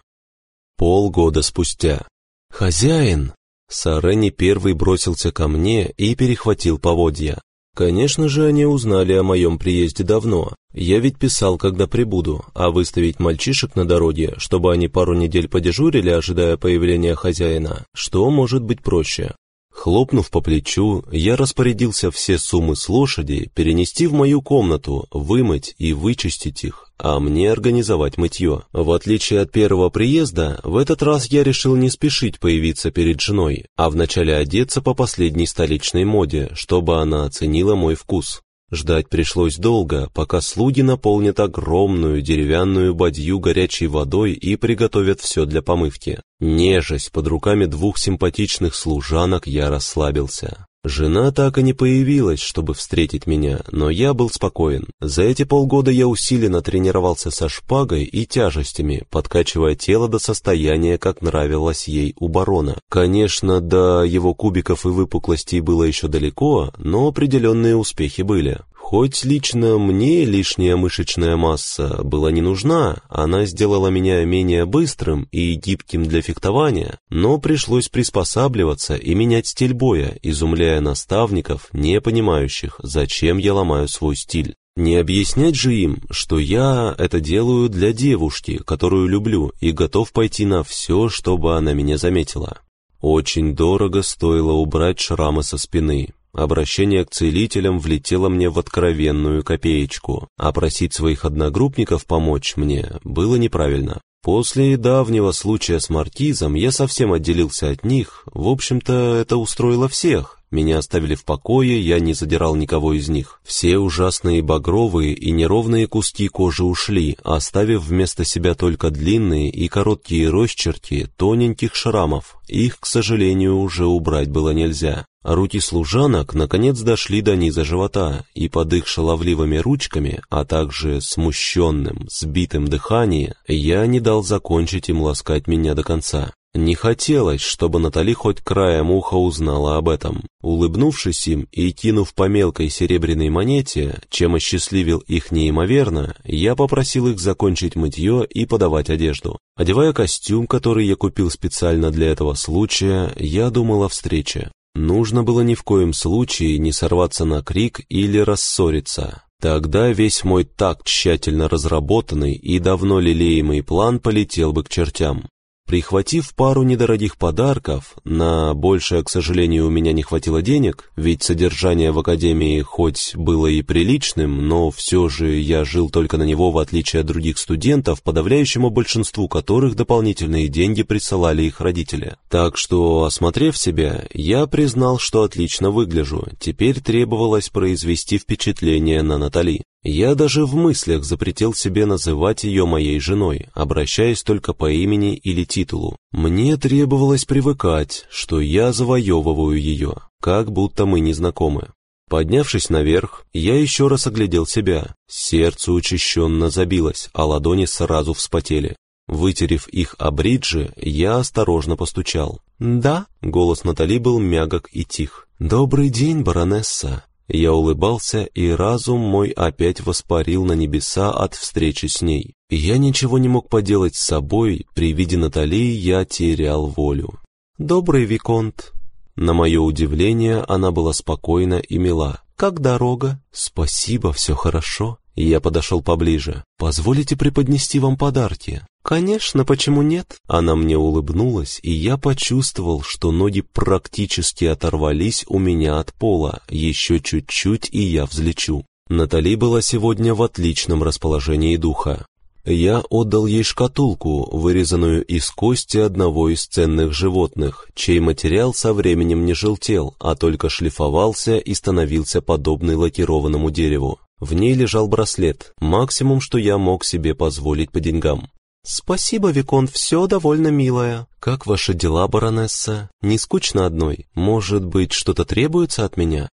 Полгода спустя. «Хозяин!» Сарени первый бросился ко мне и перехватил поводья. Конечно же, они узнали о моем приезде давно. Я ведь писал, когда прибуду, а выставить мальчишек на дороге, чтобы они пару недель подежурили, ожидая появления хозяина, что может быть проще? Хлопнув по плечу, я распорядился все суммы с лошади перенести в мою комнату, вымыть и вычистить их, а мне организовать мытье. В отличие от первого приезда, в этот раз я решил не спешить появиться перед женой, а вначале одеться по последней столичной моде, чтобы она оценила мой вкус. Ждать пришлось долго, пока слуги наполнят огромную деревянную бадью горячей водой и приготовят все для помывки. Нежесть под руками двух симпатичных служанок я расслабился. Жена так и не появилась, чтобы встретить меня, но я был спокоен. За эти полгода я усиленно тренировался со шпагой и тяжестями, подкачивая тело до состояния, как нравилось ей у барона. Конечно, до его кубиков и выпуклостей было еще далеко, но определенные успехи были. Хоть лично мне лишняя мышечная масса была не нужна, она сделала меня менее быстрым и гибким для фехтования, но пришлось приспосабливаться и менять стиль боя, изумляя наставников, не понимающих, зачем я ломаю свой стиль. Не объяснять же им, что я это делаю для девушки, которую люблю, и готов пойти на все, чтобы она меня заметила. Очень дорого стоило убрать шрамы со спины. Обращение к целителям влетело мне в откровенную копеечку, а просить своих одногруппников помочь мне было неправильно. После давнего случая с маркизом я совсем отделился от них, в общем-то это устроило всех, меня оставили в покое, я не задирал никого из них. Все ужасные багровые и неровные куски кожи ушли, оставив вместо себя только длинные и короткие росчерки тоненьких шрамов. Их, к сожалению, уже убрать было нельзя. Руки служанок наконец дошли до низа живота, и под их шаловливыми ручками, а также смущенным, сбитым дыханием, я не дал закончить им ласкать меня до конца. Не хотелось, чтобы Натали хоть краем уха узнала об этом. Улыбнувшись им и кинув по мелкой серебряной монете, чем осчастливил их неимоверно, я попросил их закончить мытье и подавать одежду. Одевая костюм, который я купил специально для этого случая, я думал о встрече. Нужно было ни в коем случае не сорваться на крик или рассориться. Тогда весь мой так тщательно разработанный и давно лелеемый план полетел бы к чертям. Прихватив пару недорогих подарков, на большее, к сожалению, у меня не хватило денег, ведь содержание в академии хоть было и приличным, но все же я жил только на него, в отличие от других студентов, подавляющему большинству которых дополнительные деньги присылали их родители. Так что, осмотрев себя, я признал, что отлично выгляжу, теперь требовалось произвести впечатление на Натали. Я даже в мыслях запретил себе называть ее моей женой, обращаясь только по имени или титулу. Мне требовалось привыкать, что я завоевываю ее, как будто мы не знакомы. Поднявшись наверх, я еще раз оглядел себя. Сердце учащенно забилось, а ладони сразу вспотели. Вытерев их о бриджи, я осторожно постучал. «Да?» — голос Натали был мягок и тих. «Добрый день, баронесса!» Я улыбался, и разум мой опять воспарил на небеса от встречи с ней. Я ничего не мог поделать с собой, при виде Натальи я терял волю. «Добрый Виконт!» На мое удивление, она была спокойна и мила. «Как дорога?» «Спасибо, все хорошо». Я подошел поближе. «Позволите преподнести вам подарки?» «Конечно, почему нет?» Она мне улыбнулась, и я почувствовал, что ноги практически оторвались у меня от пола. Еще чуть-чуть, и я взлечу. Натали была сегодня в отличном расположении духа. Я отдал ей шкатулку, вырезанную из кости одного из ценных животных, чей материал со временем не желтел, а только шлифовался и становился подобный лакированному дереву. В ней лежал браслет, максимум, что я мог себе позволить по деньгам. «Спасибо, Виконт, все довольно милое. Как ваши дела, баронесса? Не скучно одной? Может быть, что-то требуется от меня?»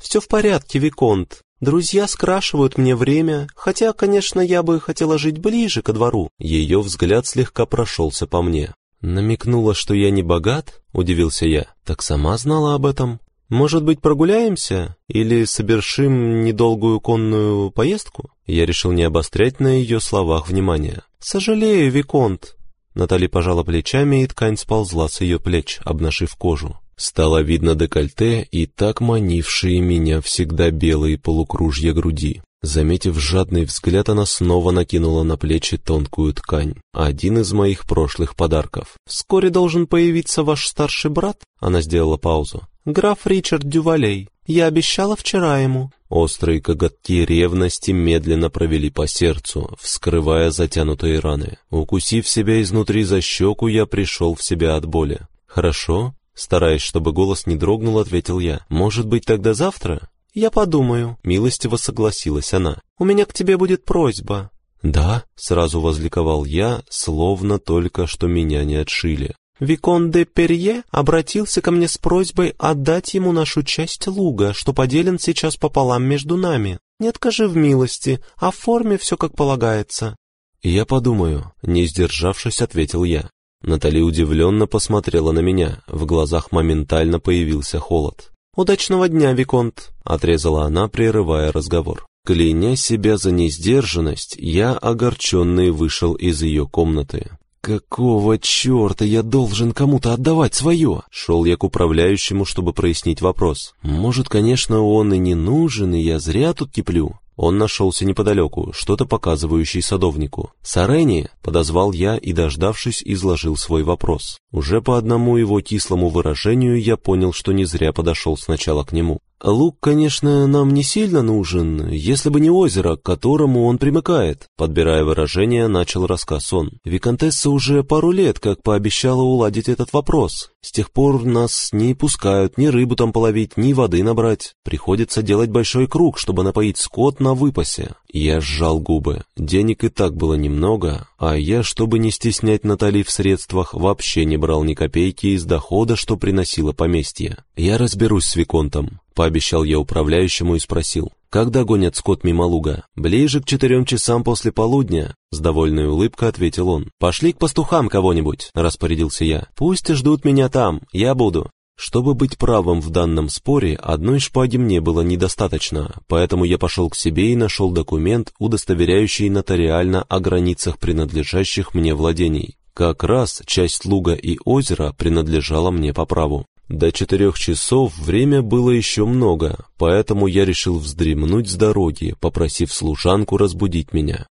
«Все в порядке, Виконт. Друзья скрашивают мне время, хотя, конечно, я бы хотела жить ближе ко двору». Ее взгляд слегка прошелся по мне. «Намекнула, что я не богат?» — удивился я. «Так сама знала об этом. Может быть, прогуляемся? Или совершим недолгую конную поездку?» Я решил не обострять на ее словах внимания. «Сожалею, Виконт». Натали пожала плечами, и ткань сползла с ее плеч, обнажив кожу. Стало видно декольте и так манившие меня всегда белые полукружья груди. Заметив жадный взгляд, она снова накинула на плечи тонкую ткань. Один из моих прошлых подарков. «Вскоре должен появиться ваш старший брат?» Она сделала паузу. «Граф Ричард Дювалей. Я обещала вчера ему». Острые коготки ревности медленно провели по сердцу, вскрывая затянутые раны. Укусив себя изнутри за щеку, я пришел в себя от боли. «Хорошо?» Стараясь, чтобы голос не дрогнул, ответил я. «Может быть, тогда завтра?» «Я подумаю», — милостиво согласилась она. «У меня к тебе будет просьба». «Да», — сразу возликовал я, словно только что меня не отшили. Викон де Перье обратился ко мне с просьбой отдать ему нашу часть луга, что поделен сейчас пополам между нами. Не откажи в милости, оформи все как полагается». «Я подумаю», — не сдержавшись, ответил я. Натали удивленно посмотрела на меня, в глазах моментально появился холод. «Удачного дня, Виконт!» — отрезала она, прерывая разговор. Кляня себя за несдержанность, я, огорченный, вышел из ее комнаты. «Какого черта я должен кому-то отдавать свое?» Шел я к управляющему, чтобы прояснить вопрос. «Может, конечно, он и не нужен, и я зря тут теплю. Он нашелся неподалеку, что-то показывающий садовнику. «Сарени!» — подозвал я и, дождавшись, изложил свой вопрос. Уже по одному его кислому выражению я понял, что не зря подошел сначала к нему. «Лук, конечно, нам не сильно нужен, если бы не озеро, к которому он примыкает», подбирая выражение, начал рассказ он. «Викантесса уже пару лет, как пообещала уладить этот вопрос. С тех пор нас не пускают ни рыбу там половить, ни воды набрать. Приходится делать большой круг, чтобы напоить скот на выпасе». Я сжал губы. Денег и так было немного, а я, чтобы не стеснять Натали в средствах, вообще не брал ни копейки из дохода, что приносило поместье. «Я разберусь с Виконтом», — пообещал я управляющему и спросил. «Когда гонят скот мимо луга?» «Ближе к четырем часам после полудня», — с довольной улыбкой ответил он. «Пошли к пастухам кого-нибудь», — распорядился я. «Пусть ждут меня там, я буду». Чтобы быть правым в данном споре, одной шпаги мне было недостаточно, поэтому я пошел к себе и нашел документ, удостоверяющий нотариально о границах принадлежащих мне владений. Как раз часть луга и озера принадлежала мне по праву. До четырех часов время было еще много, поэтому я решил вздремнуть с дороги, попросив служанку разбудить меня.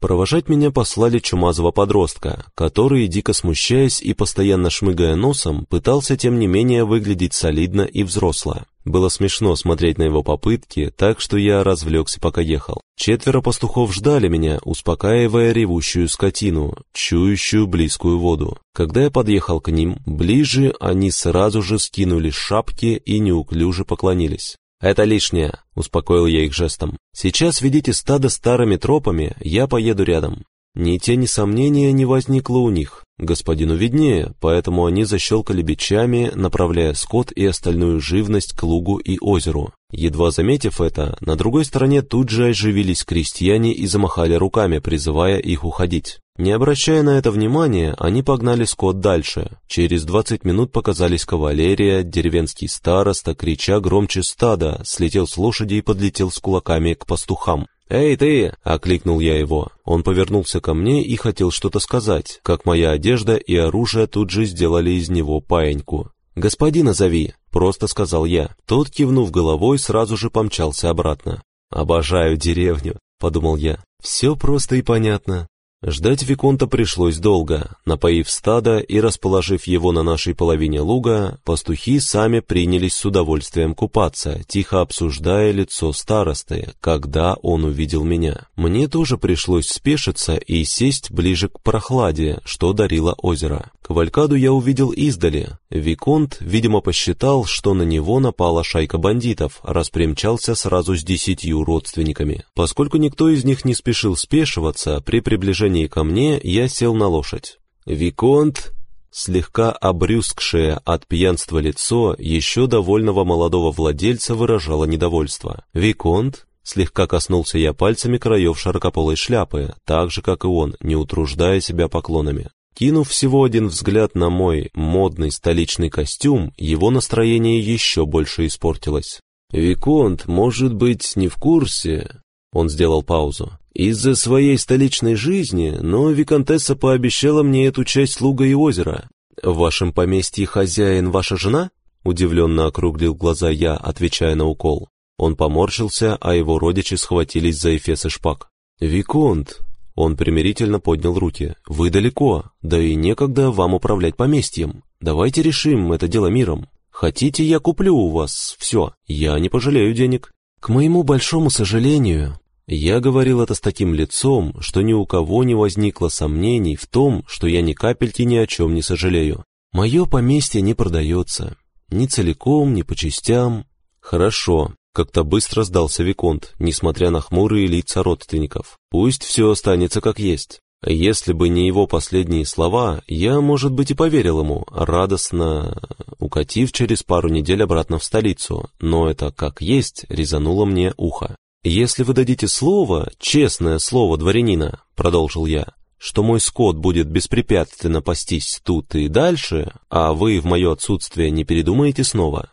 Провожать меня послали чумазого подростка, который, дико смущаясь и постоянно шмыгая носом, пытался тем не менее выглядеть солидно и взросло. Было смешно смотреть на его попытки, так что я развлекся, пока ехал. Четверо пастухов ждали меня, успокаивая ревущую скотину, чующую близкую воду. Когда я подъехал к ним, ближе они сразу же скинули шапки и неуклюже поклонились. «Это лишнее», — успокоил я их жестом. «Сейчас ведите стадо старыми тропами, я поеду рядом». Ни тени сомнения не возникло у них. Господину виднее, поэтому они защелкали бичами, направляя скот и остальную живность к лугу и озеру. Едва заметив это, на другой стороне тут же оживились крестьяне и замахали руками, призывая их уходить. Не обращая на это внимания, они погнали скот дальше. Через двадцать минут показались кавалерия, деревенский староста, крича громче стада, слетел с лошади и подлетел с кулаками к пастухам. «Эй, ты!» — окликнул я его. Он повернулся ко мне и хотел что-то сказать, как моя одежда и оружие тут же сделали из него паеньку. «Господина зови!» — просто сказал я. Тот, кивнув головой, сразу же помчался обратно. «Обожаю деревню», — подумал я. «Все просто и понятно. Ждать Виконта пришлось долго. Напоив стадо и расположив его на нашей половине луга, пастухи сами принялись с удовольствием купаться, тихо обсуждая лицо старосты, когда он увидел меня. Мне тоже пришлось спешиться и сесть ближе к прохладе, что дарило озеро. Кавалькаду я увидел издали. Виконт, видимо, посчитал, что на него напала шайка бандитов, раз примчался сразу с десятью родственниками. Поскольку никто из них не спешил спешиваться, при приближении ко мне я сел на лошадь. Виконт, слегка обрюзгшее от пьянства лицо еще довольного молодого владельца выражало недовольство. Виконт, Слегка коснулся я пальцами краев широкополой шляпы, так же, как и он, не утруждая себя поклонами. Кинув всего один взгляд на мой модный столичный костюм, его настроение еще больше испортилось. «Виконт, может быть, не в курсе?» Он сделал паузу. «Из-за своей столичной жизни, но Виконтесса пообещала мне эту часть луга и озера. В вашем поместье хозяин ваша жена?» Удивленно округлил глаза я, отвечая на укол. Он поморщился, а его родичи схватились за эфес и шпаг. «Виконт, он примирительно поднял руки. «Вы далеко, да и некогда вам управлять поместьем. Давайте решим это дело миром. Хотите, я куплю у вас все, я не пожалею денег». К моему большому сожалению, я говорил это с таким лицом, что ни у кого не возникло сомнений в том, что я ни капельки ни о чем не сожалею. Мое поместье не продается. Ни целиком, ни по частям. Хорошо, как-то быстро сдался Виконт, несмотря на хмурые лица родственников. Пусть все останется как есть. Если бы не его последние слова, я, может быть, и поверил ему, радостно укатив через пару недель обратно в столицу, но это как есть резануло мне ухо. «Если вы дадите слово, честное слово дворянина», — продолжил я, «что мой скот будет беспрепятственно пастись тут и дальше, а вы в мое отсутствие не передумаете снова,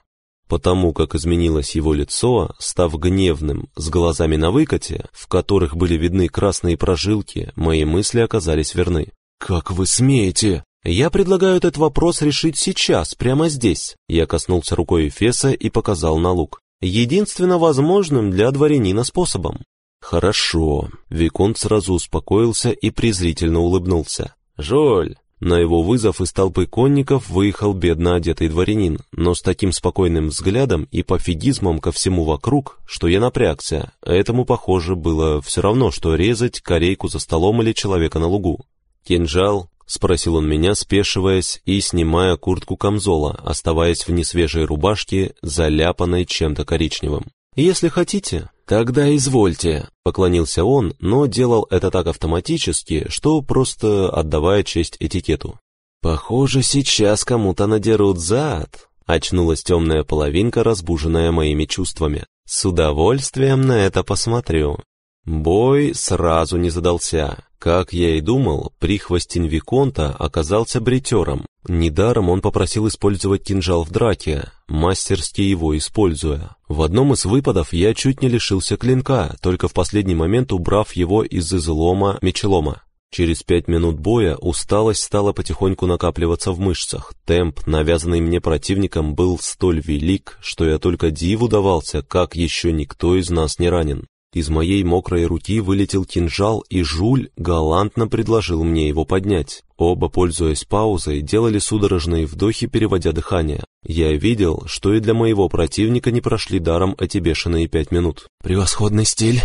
Потому как изменилось его лицо, став гневным, с глазами на выкате, в которых были видны красные прожилки, мои мысли оказались верны. «Как вы смеете?» «Я предлагаю этот вопрос решить сейчас, прямо здесь». Я коснулся рукой Эфеса и показал на лук. Единственно возможным для дворянина способом. «Хорошо». Виконт сразу успокоился и презрительно улыбнулся. «Жоль, на его вызов из толпы конников выехал бедно одетый дворянин, но с таким спокойным взглядом и пофигизмом ко всему вокруг, что я напрягся. Этому, похоже, было все равно, что резать корейку за столом или человека на лугу. «Кинжал?» — спросил он меня, спешиваясь и снимая куртку камзола, оставаясь в несвежей рубашке, заляпанной чем-то коричневым. «Если хотите, тогда извольте», — поклонился он, но делал это так автоматически, что просто отдавая честь этикету. «Похоже, сейчас кому-то надерут зад», — очнулась темная половинка, разбуженная моими чувствами. «С удовольствием на это посмотрю». Бой сразу не задался. Как я и думал, прихвостень Виконта оказался бритером. Недаром он попросил использовать кинжал в драке, мастерски его используя. В одном из выпадов я чуть не лишился клинка, только в последний момент убрав его из излома мечелома. Через пять минут боя усталость стала потихоньку накапливаться в мышцах. Темп, навязанный мне противником, был столь велик, что я только диву давался, как еще никто из нас не ранен. Из моей мокрой руки вылетел кинжал, и Жуль галантно предложил мне его поднять. Оба, пользуясь паузой, делали судорожные вдохи, переводя дыхание. Я видел, что и для моего противника не прошли даром эти бешеные пять минут. «Превосходный стиль!»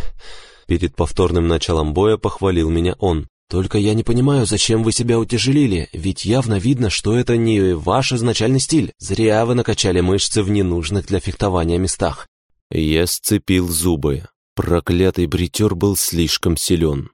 Перед повторным началом боя похвалил меня он. «Только я не понимаю, зачем вы себя утяжелили, ведь явно видно, что это не ваш изначальный стиль. Зря вы накачали мышцы в ненужных для фехтования местах». Я сцепил зубы. Проклятый бритер был слишком силен.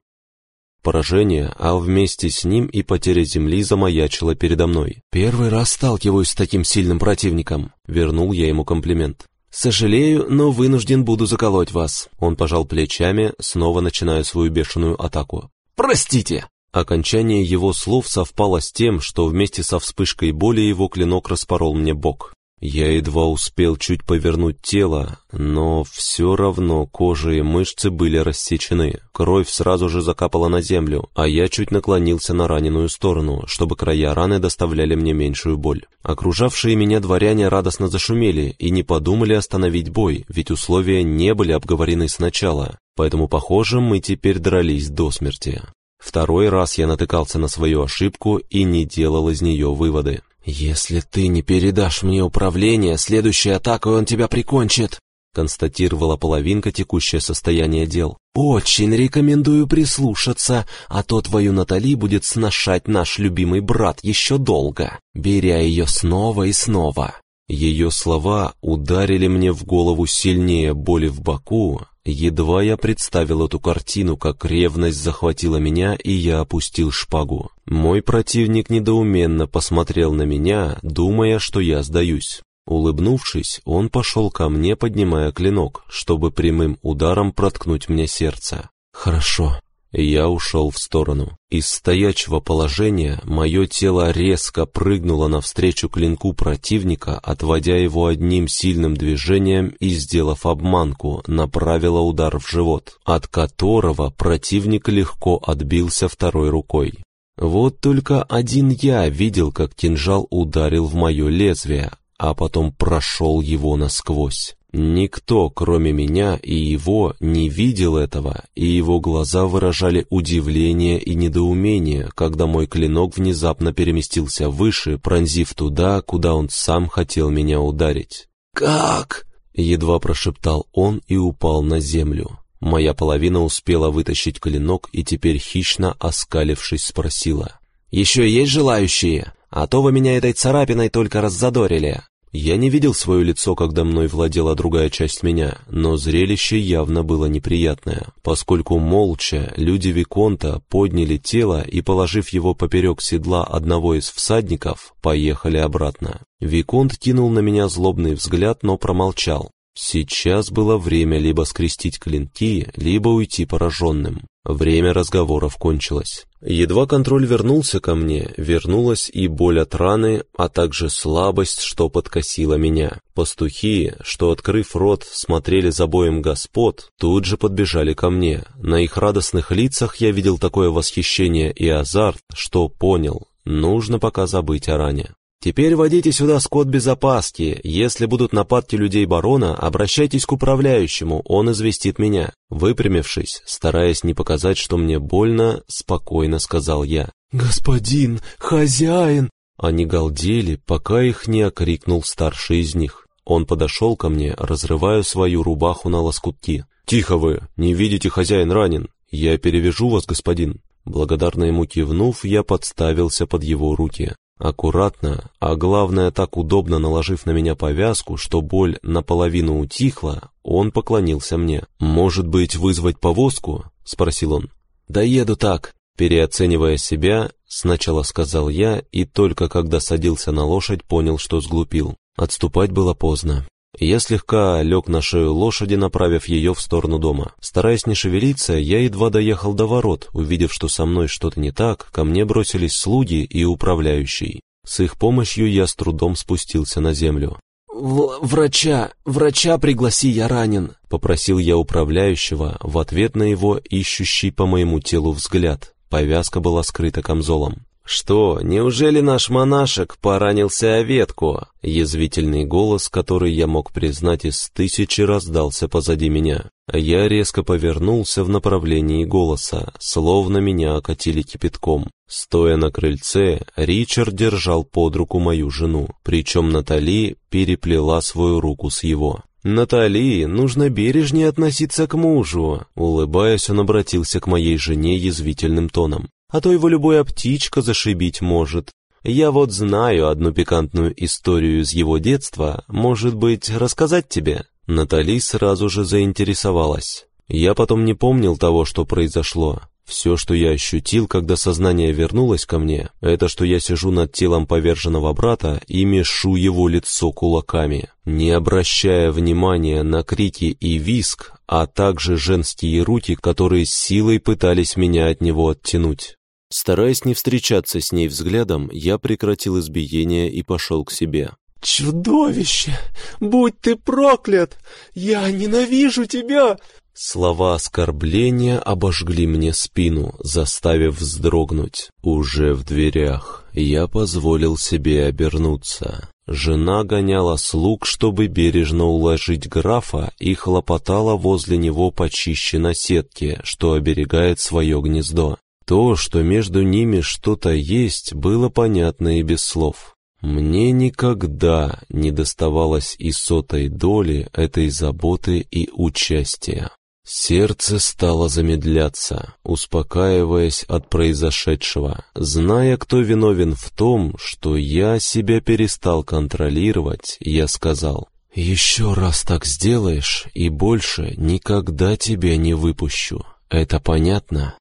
Поражение, а вместе с ним и потеря земли замаячила передо мной. «Первый раз сталкиваюсь с таким сильным противником», — вернул я ему комплимент. «Сожалею, но вынужден буду заколоть вас». Он пожал плечами, снова начиная свою бешеную атаку. «Простите!» Окончание его слов совпало с тем, что вместе со вспышкой боли его клинок распорол мне бок. Я едва успел чуть повернуть тело, но все равно кожа и мышцы были рассечены. Кровь сразу же закапала на землю, а я чуть наклонился на раненую сторону, чтобы края раны доставляли мне меньшую боль. Окружавшие меня дворяне радостно зашумели и не подумали остановить бой, ведь условия не были обговорены сначала, поэтому, похоже, мы теперь дрались до смерти. Второй раз я натыкался на свою ошибку и не делал из нее выводы. «Если ты не передашь мне управление, следующей атакой он тебя прикончит», констатировала половинка текущее состояние дел. «Очень рекомендую прислушаться, а то твою Натали будет сношать наш любимый брат еще долго, беря ее снова и снова». Ее слова ударили мне в голову сильнее боли в боку, Едва я представил эту картину, как ревность захватила меня, и я опустил шпагу. Мой противник недоуменно посмотрел на меня, думая, что я сдаюсь. Улыбнувшись, он пошел ко мне, поднимая клинок, чтобы прямым ударом проткнуть мне сердце. «Хорошо», я ушел в сторону. Из стоячего положения мое тело резко прыгнуло навстречу клинку противника, отводя его одним сильным движением и, сделав обманку, направило удар в живот, от которого противник легко отбился второй рукой. Вот только один я видел, как кинжал ударил в мое лезвие, а потом прошел его насквозь. Никто, кроме меня и его, не видел этого, и его глаза выражали удивление и недоумение, когда мой клинок внезапно переместился выше, пронзив туда, куда он сам хотел меня ударить. «Как?» — едва прошептал он и упал на землю. Моя половина успела вытащить клинок и теперь хищно оскалившись спросила. «Еще есть желающие? А то вы меня этой царапиной только раззадорили». Я не видел свое лицо, когда мной владела другая часть меня, но зрелище явно было неприятное, поскольку молча люди Виконта подняли тело и, положив его поперек седла одного из всадников, поехали обратно. Виконт кинул на меня злобный взгляд, но промолчал. Сейчас было время либо скрестить клинки, либо уйти пораженным. Время разговоров кончилось. Едва контроль вернулся ко мне, вернулась и боль от раны, а также слабость, что подкосила меня. Пастухи, что, открыв рот, смотрели за боем господ, тут же подбежали ко мне. На их радостных лицах я видел такое восхищение и азарт, что понял, нужно пока забыть о ране. Теперь водите сюда скот без опаски. Если будут нападки людей барона, обращайтесь к управляющему, он известит меня. Выпрямившись, стараясь не показать, что мне больно, спокойно сказал я. «Господин, хозяин!» Они галдели, пока их не окрикнул старший из них. Он подошел ко мне, разрывая свою рубаху на лоскутки. «Тихо вы! Не видите, хозяин ранен! Я перевяжу вас, господин!» Благодарно ему кивнув, я подставился под его руки. Аккуратно, а главное так удобно наложив на меня повязку, что боль наполовину утихла, он поклонился мне. «Может быть, вызвать повозку?» — спросил он. «Да еду так», переоценивая себя, сначала сказал я, и только когда садился на лошадь, понял, что сглупил. Отступать было поздно. Я слегка лег на шею лошади, направив ее в сторону дома. Стараясь не шевелиться, я едва доехал до ворот. Увидев, что со мной что-то не так, ко мне бросились слуги и управляющий. С их помощью я с трудом спустился на землю. В «Врача! Врача пригласи, я ранен!» — попросил я управляющего в ответ на его ищущий по моему телу взгляд. Повязка была скрыта камзолом. «Что, неужели наш монашек поранился о ветку?» Язвительный голос, который я мог признать из тысячи, раздался позади меня. Я резко повернулся в направлении голоса, словно меня окатили кипятком. Стоя на крыльце, Ричард держал под руку мою жену, причем Натали переплела свою руку с его. «Натали, нужно бережнее относиться к мужу», улыбаясь, он обратился к моей жене язвительным тоном а то его любая птичка зашибить может. Я вот знаю одну пикантную историю из его детства, может быть, рассказать тебе?» Натали сразу же заинтересовалась. Я потом не помнил того, что произошло. Все, что я ощутил, когда сознание вернулось ко мне, это что я сижу над телом поверженного брата и мешу его лицо кулаками, не обращая внимания на крики и виск, а также женские руки, которые силой пытались меня от него оттянуть. Стараясь не встречаться с ней взглядом, я прекратил избиение и пошел к себе. «Чудовище! Будь ты проклят! Я ненавижу тебя!» Слова оскорбления обожгли мне спину, заставив вздрогнуть. Уже в дверях я позволил себе обернуться. Жена гоняла слуг, чтобы бережно уложить графа, и хлопотала возле него почище на сетке, что оберегает свое гнездо. То, что между ними что-то есть, было понятно и без слов. Мне никогда не доставалось и сотой доли этой заботы и участия. Сердце стало замедляться, успокаиваясь от произошедшего, зная, кто виновен в том, что я себя перестал контролировать, я сказал, «Еще раз так сделаешь, и больше никогда тебя не выпущу. Это понятно?»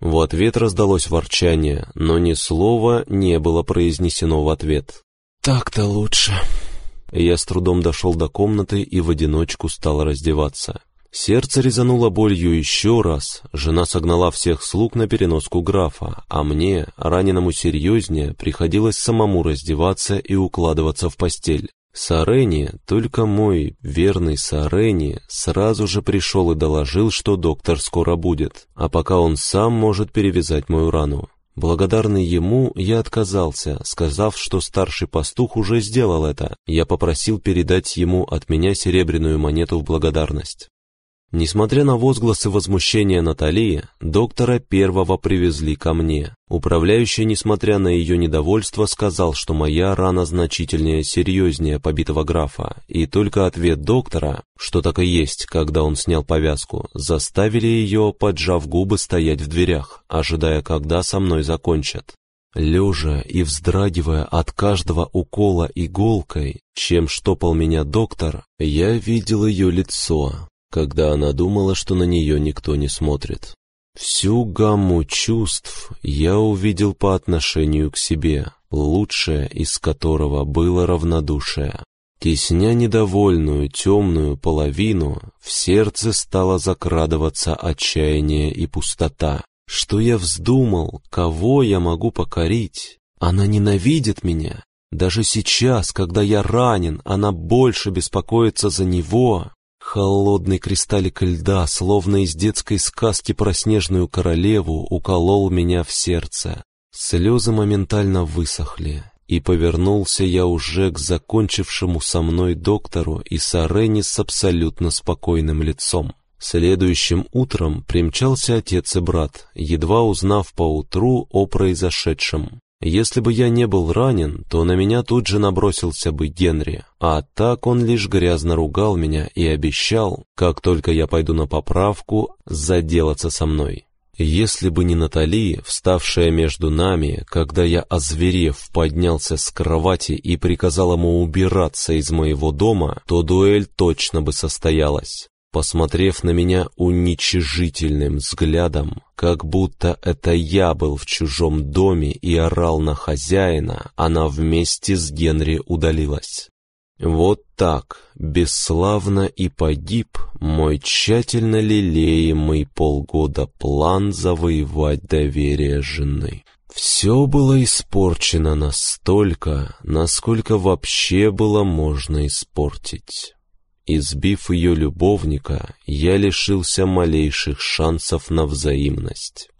В ответ раздалось ворчание, но ни слова не было произнесено в ответ. «Так-то лучше». Я с трудом дошел до комнаты и в одиночку стал раздеваться. Сердце резануло болью еще раз, жена согнала всех слуг на переноску графа, а мне, раненому серьезнее, приходилось самому раздеваться и укладываться в постель. Сарени, только мой верный Сарени, сразу же пришел и доложил, что доктор скоро будет, а пока он сам может перевязать мою рану. Благодарный ему, я отказался, сказав, что старший пастух уже сделал это. Я попросил передать ему от меня серебряную монету в благодарность. Несмотря на возгласы возмущения Натали, доктора первого привезли ко мне. Управляющий, несмотря на ее недовольство, сказал, что моя рана значительнее серьезнее побитого графа, и только ответ доктора, что так и есть, когда он снял повязку, заставили ее, поджав губы, стоять в дверях, ожидая, когда со мной закончат. Лежа и вздрагивая от каждого укола иголкой, чем штопал меня доктор, я видел ее лицо, когда она думала, что на нее никто не смотрит. Всю гамму чувств я увидел по отношению к себе, лучшее из которого было равнодушие. Тесня недовольную темную половину, в сердце стало закрадываться отчаяние и пустота. Что я вздумал, кого я могу покорить? Она ненавидит меня. Даже сейчас, когда я ранен, она больше беспокоится за него. Холодный кристаллик льда, словно из детской сказки про снежную королеву, уколол меня в сердце. Слезы моментально высохли, и повернулся я уже к закончившему со мной доктору и Сарене с абсолютно спокойным лицом. Следующим утром примчался отец и брат, едва узнав поутру о произошедшем. Если бы я не был ранен, то на меня тут же набросился бы Генри, а так он лишь грязно ругал меня и обещал, как только я пойду на поправку, заделаться со мной. Если бы не Натали, вставшая между нами, когда я, озверев, поднялся с кровати и приказал ему убираться из моего дома, то дуэль точно бы состоялась посмотрев на меня уничижительным взглядом, как будто это я был в чужом доме и орал на хозяина, она вместе с Генри удалилась. Вот так, бесславно и погиб мой тщательно лелеемый полгода план завоевать доверие жены. Все было испорчено настолько, насколько вообще было можно испортить. Избив ее любовника, я лишился малейших шансов на взаимность.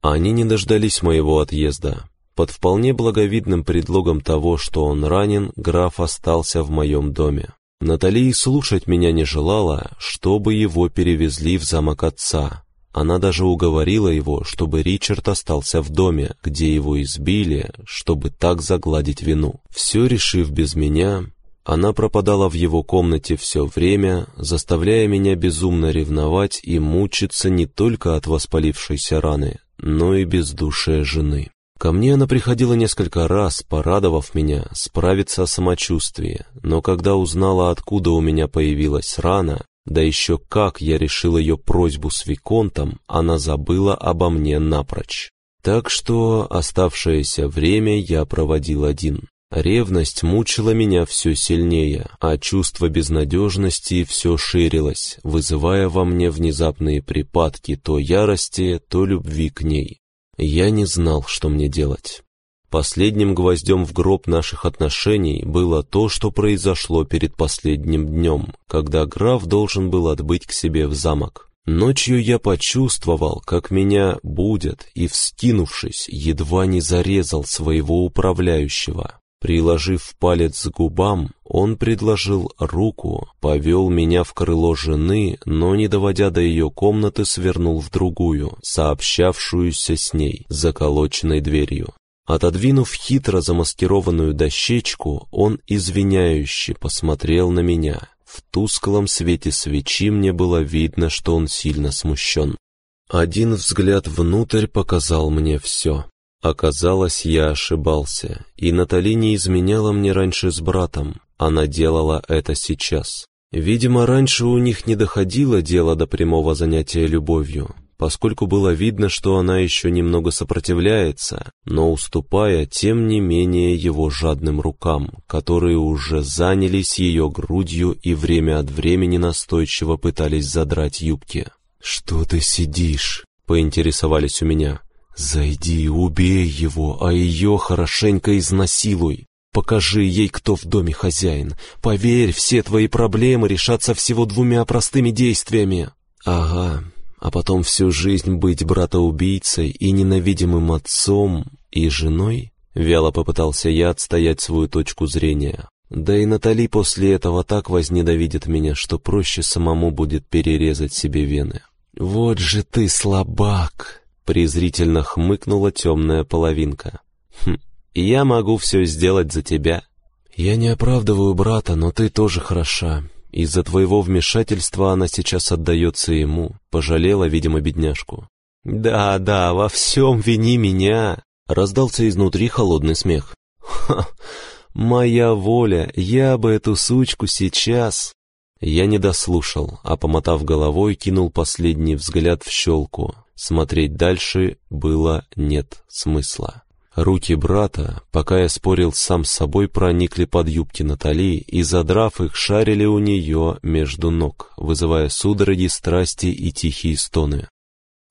Они не дождались моего отъезда. Под вполне благовидным предлогом того, что он ранен, граф остался в моем доме. Натали слушать меня не желала, чтобы его перевезли в замок отца. Она даже уговорила его, чтобы Ричард остался в доме, где его избили, чтобы так загладить вину. Все решив без меня, она пропадала в его комнате все время, заставляя меня безумно ревновать и мучиться не только от воспалившейся раны, но и бездушия жены. Ко мне она приходила несколько раз, порадовав меня справиться о самочувствии, но когда узнала, откуда у меня появилась рана, да еще как я решил ее просьбу с Виконтом, она забыла обо мне напрочь. Так что оставшееся время я проводил один. Ревность мучила меня все сильнее, а чувство безнадежности все ширилось, вызывая во мне внезапные припадки то ярости, то любви к ней. Я не знал, что мне делать. Последним гвоздем в гроб наших отношений было то, что произошло перед последним днем, когда граф должен был отбыть к себе в замок. Ночью я почувствовал, как меня будет, и, вскинувшись, едва не зарезал своего управляющего. Приложив палец к губам, он предложил руку, повел меня в крыло жены, но, не доводя до ее комнаты, свернул в другую, сообщавшуюся с ней, заколоченной дверью. Отодвинув хитро замаскированную дощечку, он извиняюще посмотрел на меня. В тусклом свете свечи мне было видно, что он сильно смущен. Один взгляд внутрь показал мне все. Оказалось, я ошибался, и Натали не изменяла мне раньше с братом, она делала это сейчас. Видимо, раньше у них не доходило дело до прямого занятия любовью, поскольку было видно, что она еще немного сопротивляется, но уступая, тем не менее, его жадным рукам, которые уже занялись ее грудью и время от времени настойчиво пытались задрать юбки. «Что ты сидишь?» — поинтересовались у меня. «Зайди, убей его, а ее хорошенько изнасилуй. Покажи ей, кто в доме хозяин. Поверь, все твои проблемы решатся всего двумя простыми действиями». «Ага, а потом всю жизнь быть брата-убийцей и ненавидимым отцом и женой?» Вяло попытался я отстоять свою точку зрения. Да и Натали после этого так возненавидит меня, что проще самому будет перерезать себе вены. «Вот же ты слабак!» Презрительно хмыкнула темная половинка. «Хм, я могу все сделать за тебя». «Я не оправдываю брата, но ты тоже хороша. Из-за твоего вмешательства она сейчас отдается ему. Пожалела, видимо, бедняжку». «Да, да, во всем вини меня!» Раздался изнутри холодный смех. «Ха! Моя воля! Я бы эту сучку сейчас...» Я не дослушал, а, помотав головой, кинул последний взгляд в щелку. Смотреть дальше было нет смысла. Руки брата, пока я спорил сам с собой, проникли под юбки Натали и, задрав их, шарили у нее между ног, вызывая судороги страсти и тихие стоны.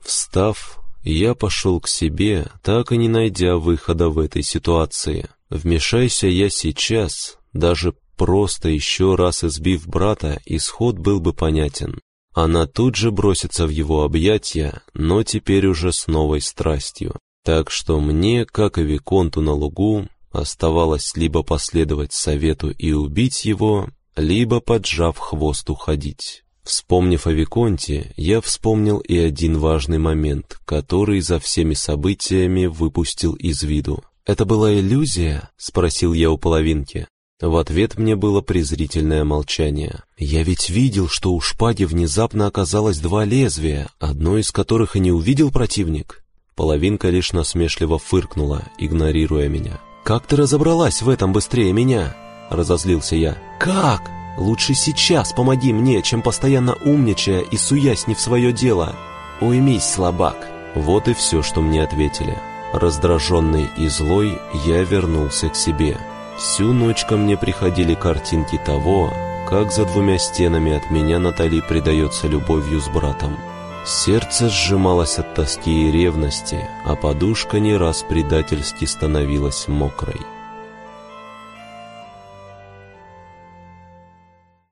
Встав, Я пошел к себе, так и не найдя выхода в этой ситуации. Вмешайся я сейчас, даже просто еще раз избив брата, исход был бы понятен. Она тут же бросится в его объятия, но теперь уже с новой страстью. Так что мне, как и Виконту на лугу, оставалось либо последовать совету и убить его, либо, поджав хвост, уходить. Вспомнив о Виконте, я вспомнил и один важный момент, который за всеми событиями выпустил из виду. «Это была иллюзия?» — спросил я у половинки. В ответ мне было презрительное молчание. «Я ведь видел, что у шпаги внезапно оказалось два лезвия, одно из которых и не увидел противник». Половинка лишь насмешливо фыркнула, игнорируя меня. «Как ты разобралась в этом быстрее меня?» — разозлился я. «Как? Лучше сейчас помоги мне, чем постоянно умничая и суясь не в свое дело. Уймись, слабак!» Вот и все, что мне ответили. Раздраженный и злой, я вернулся к себе. Всю ночь ко мне приходили картинки того, как за двумя стенами от меня Натали предается любовью с братом. Сердце сжималось от тоски и ревности, а подушка не раз предательски становилась мокрой.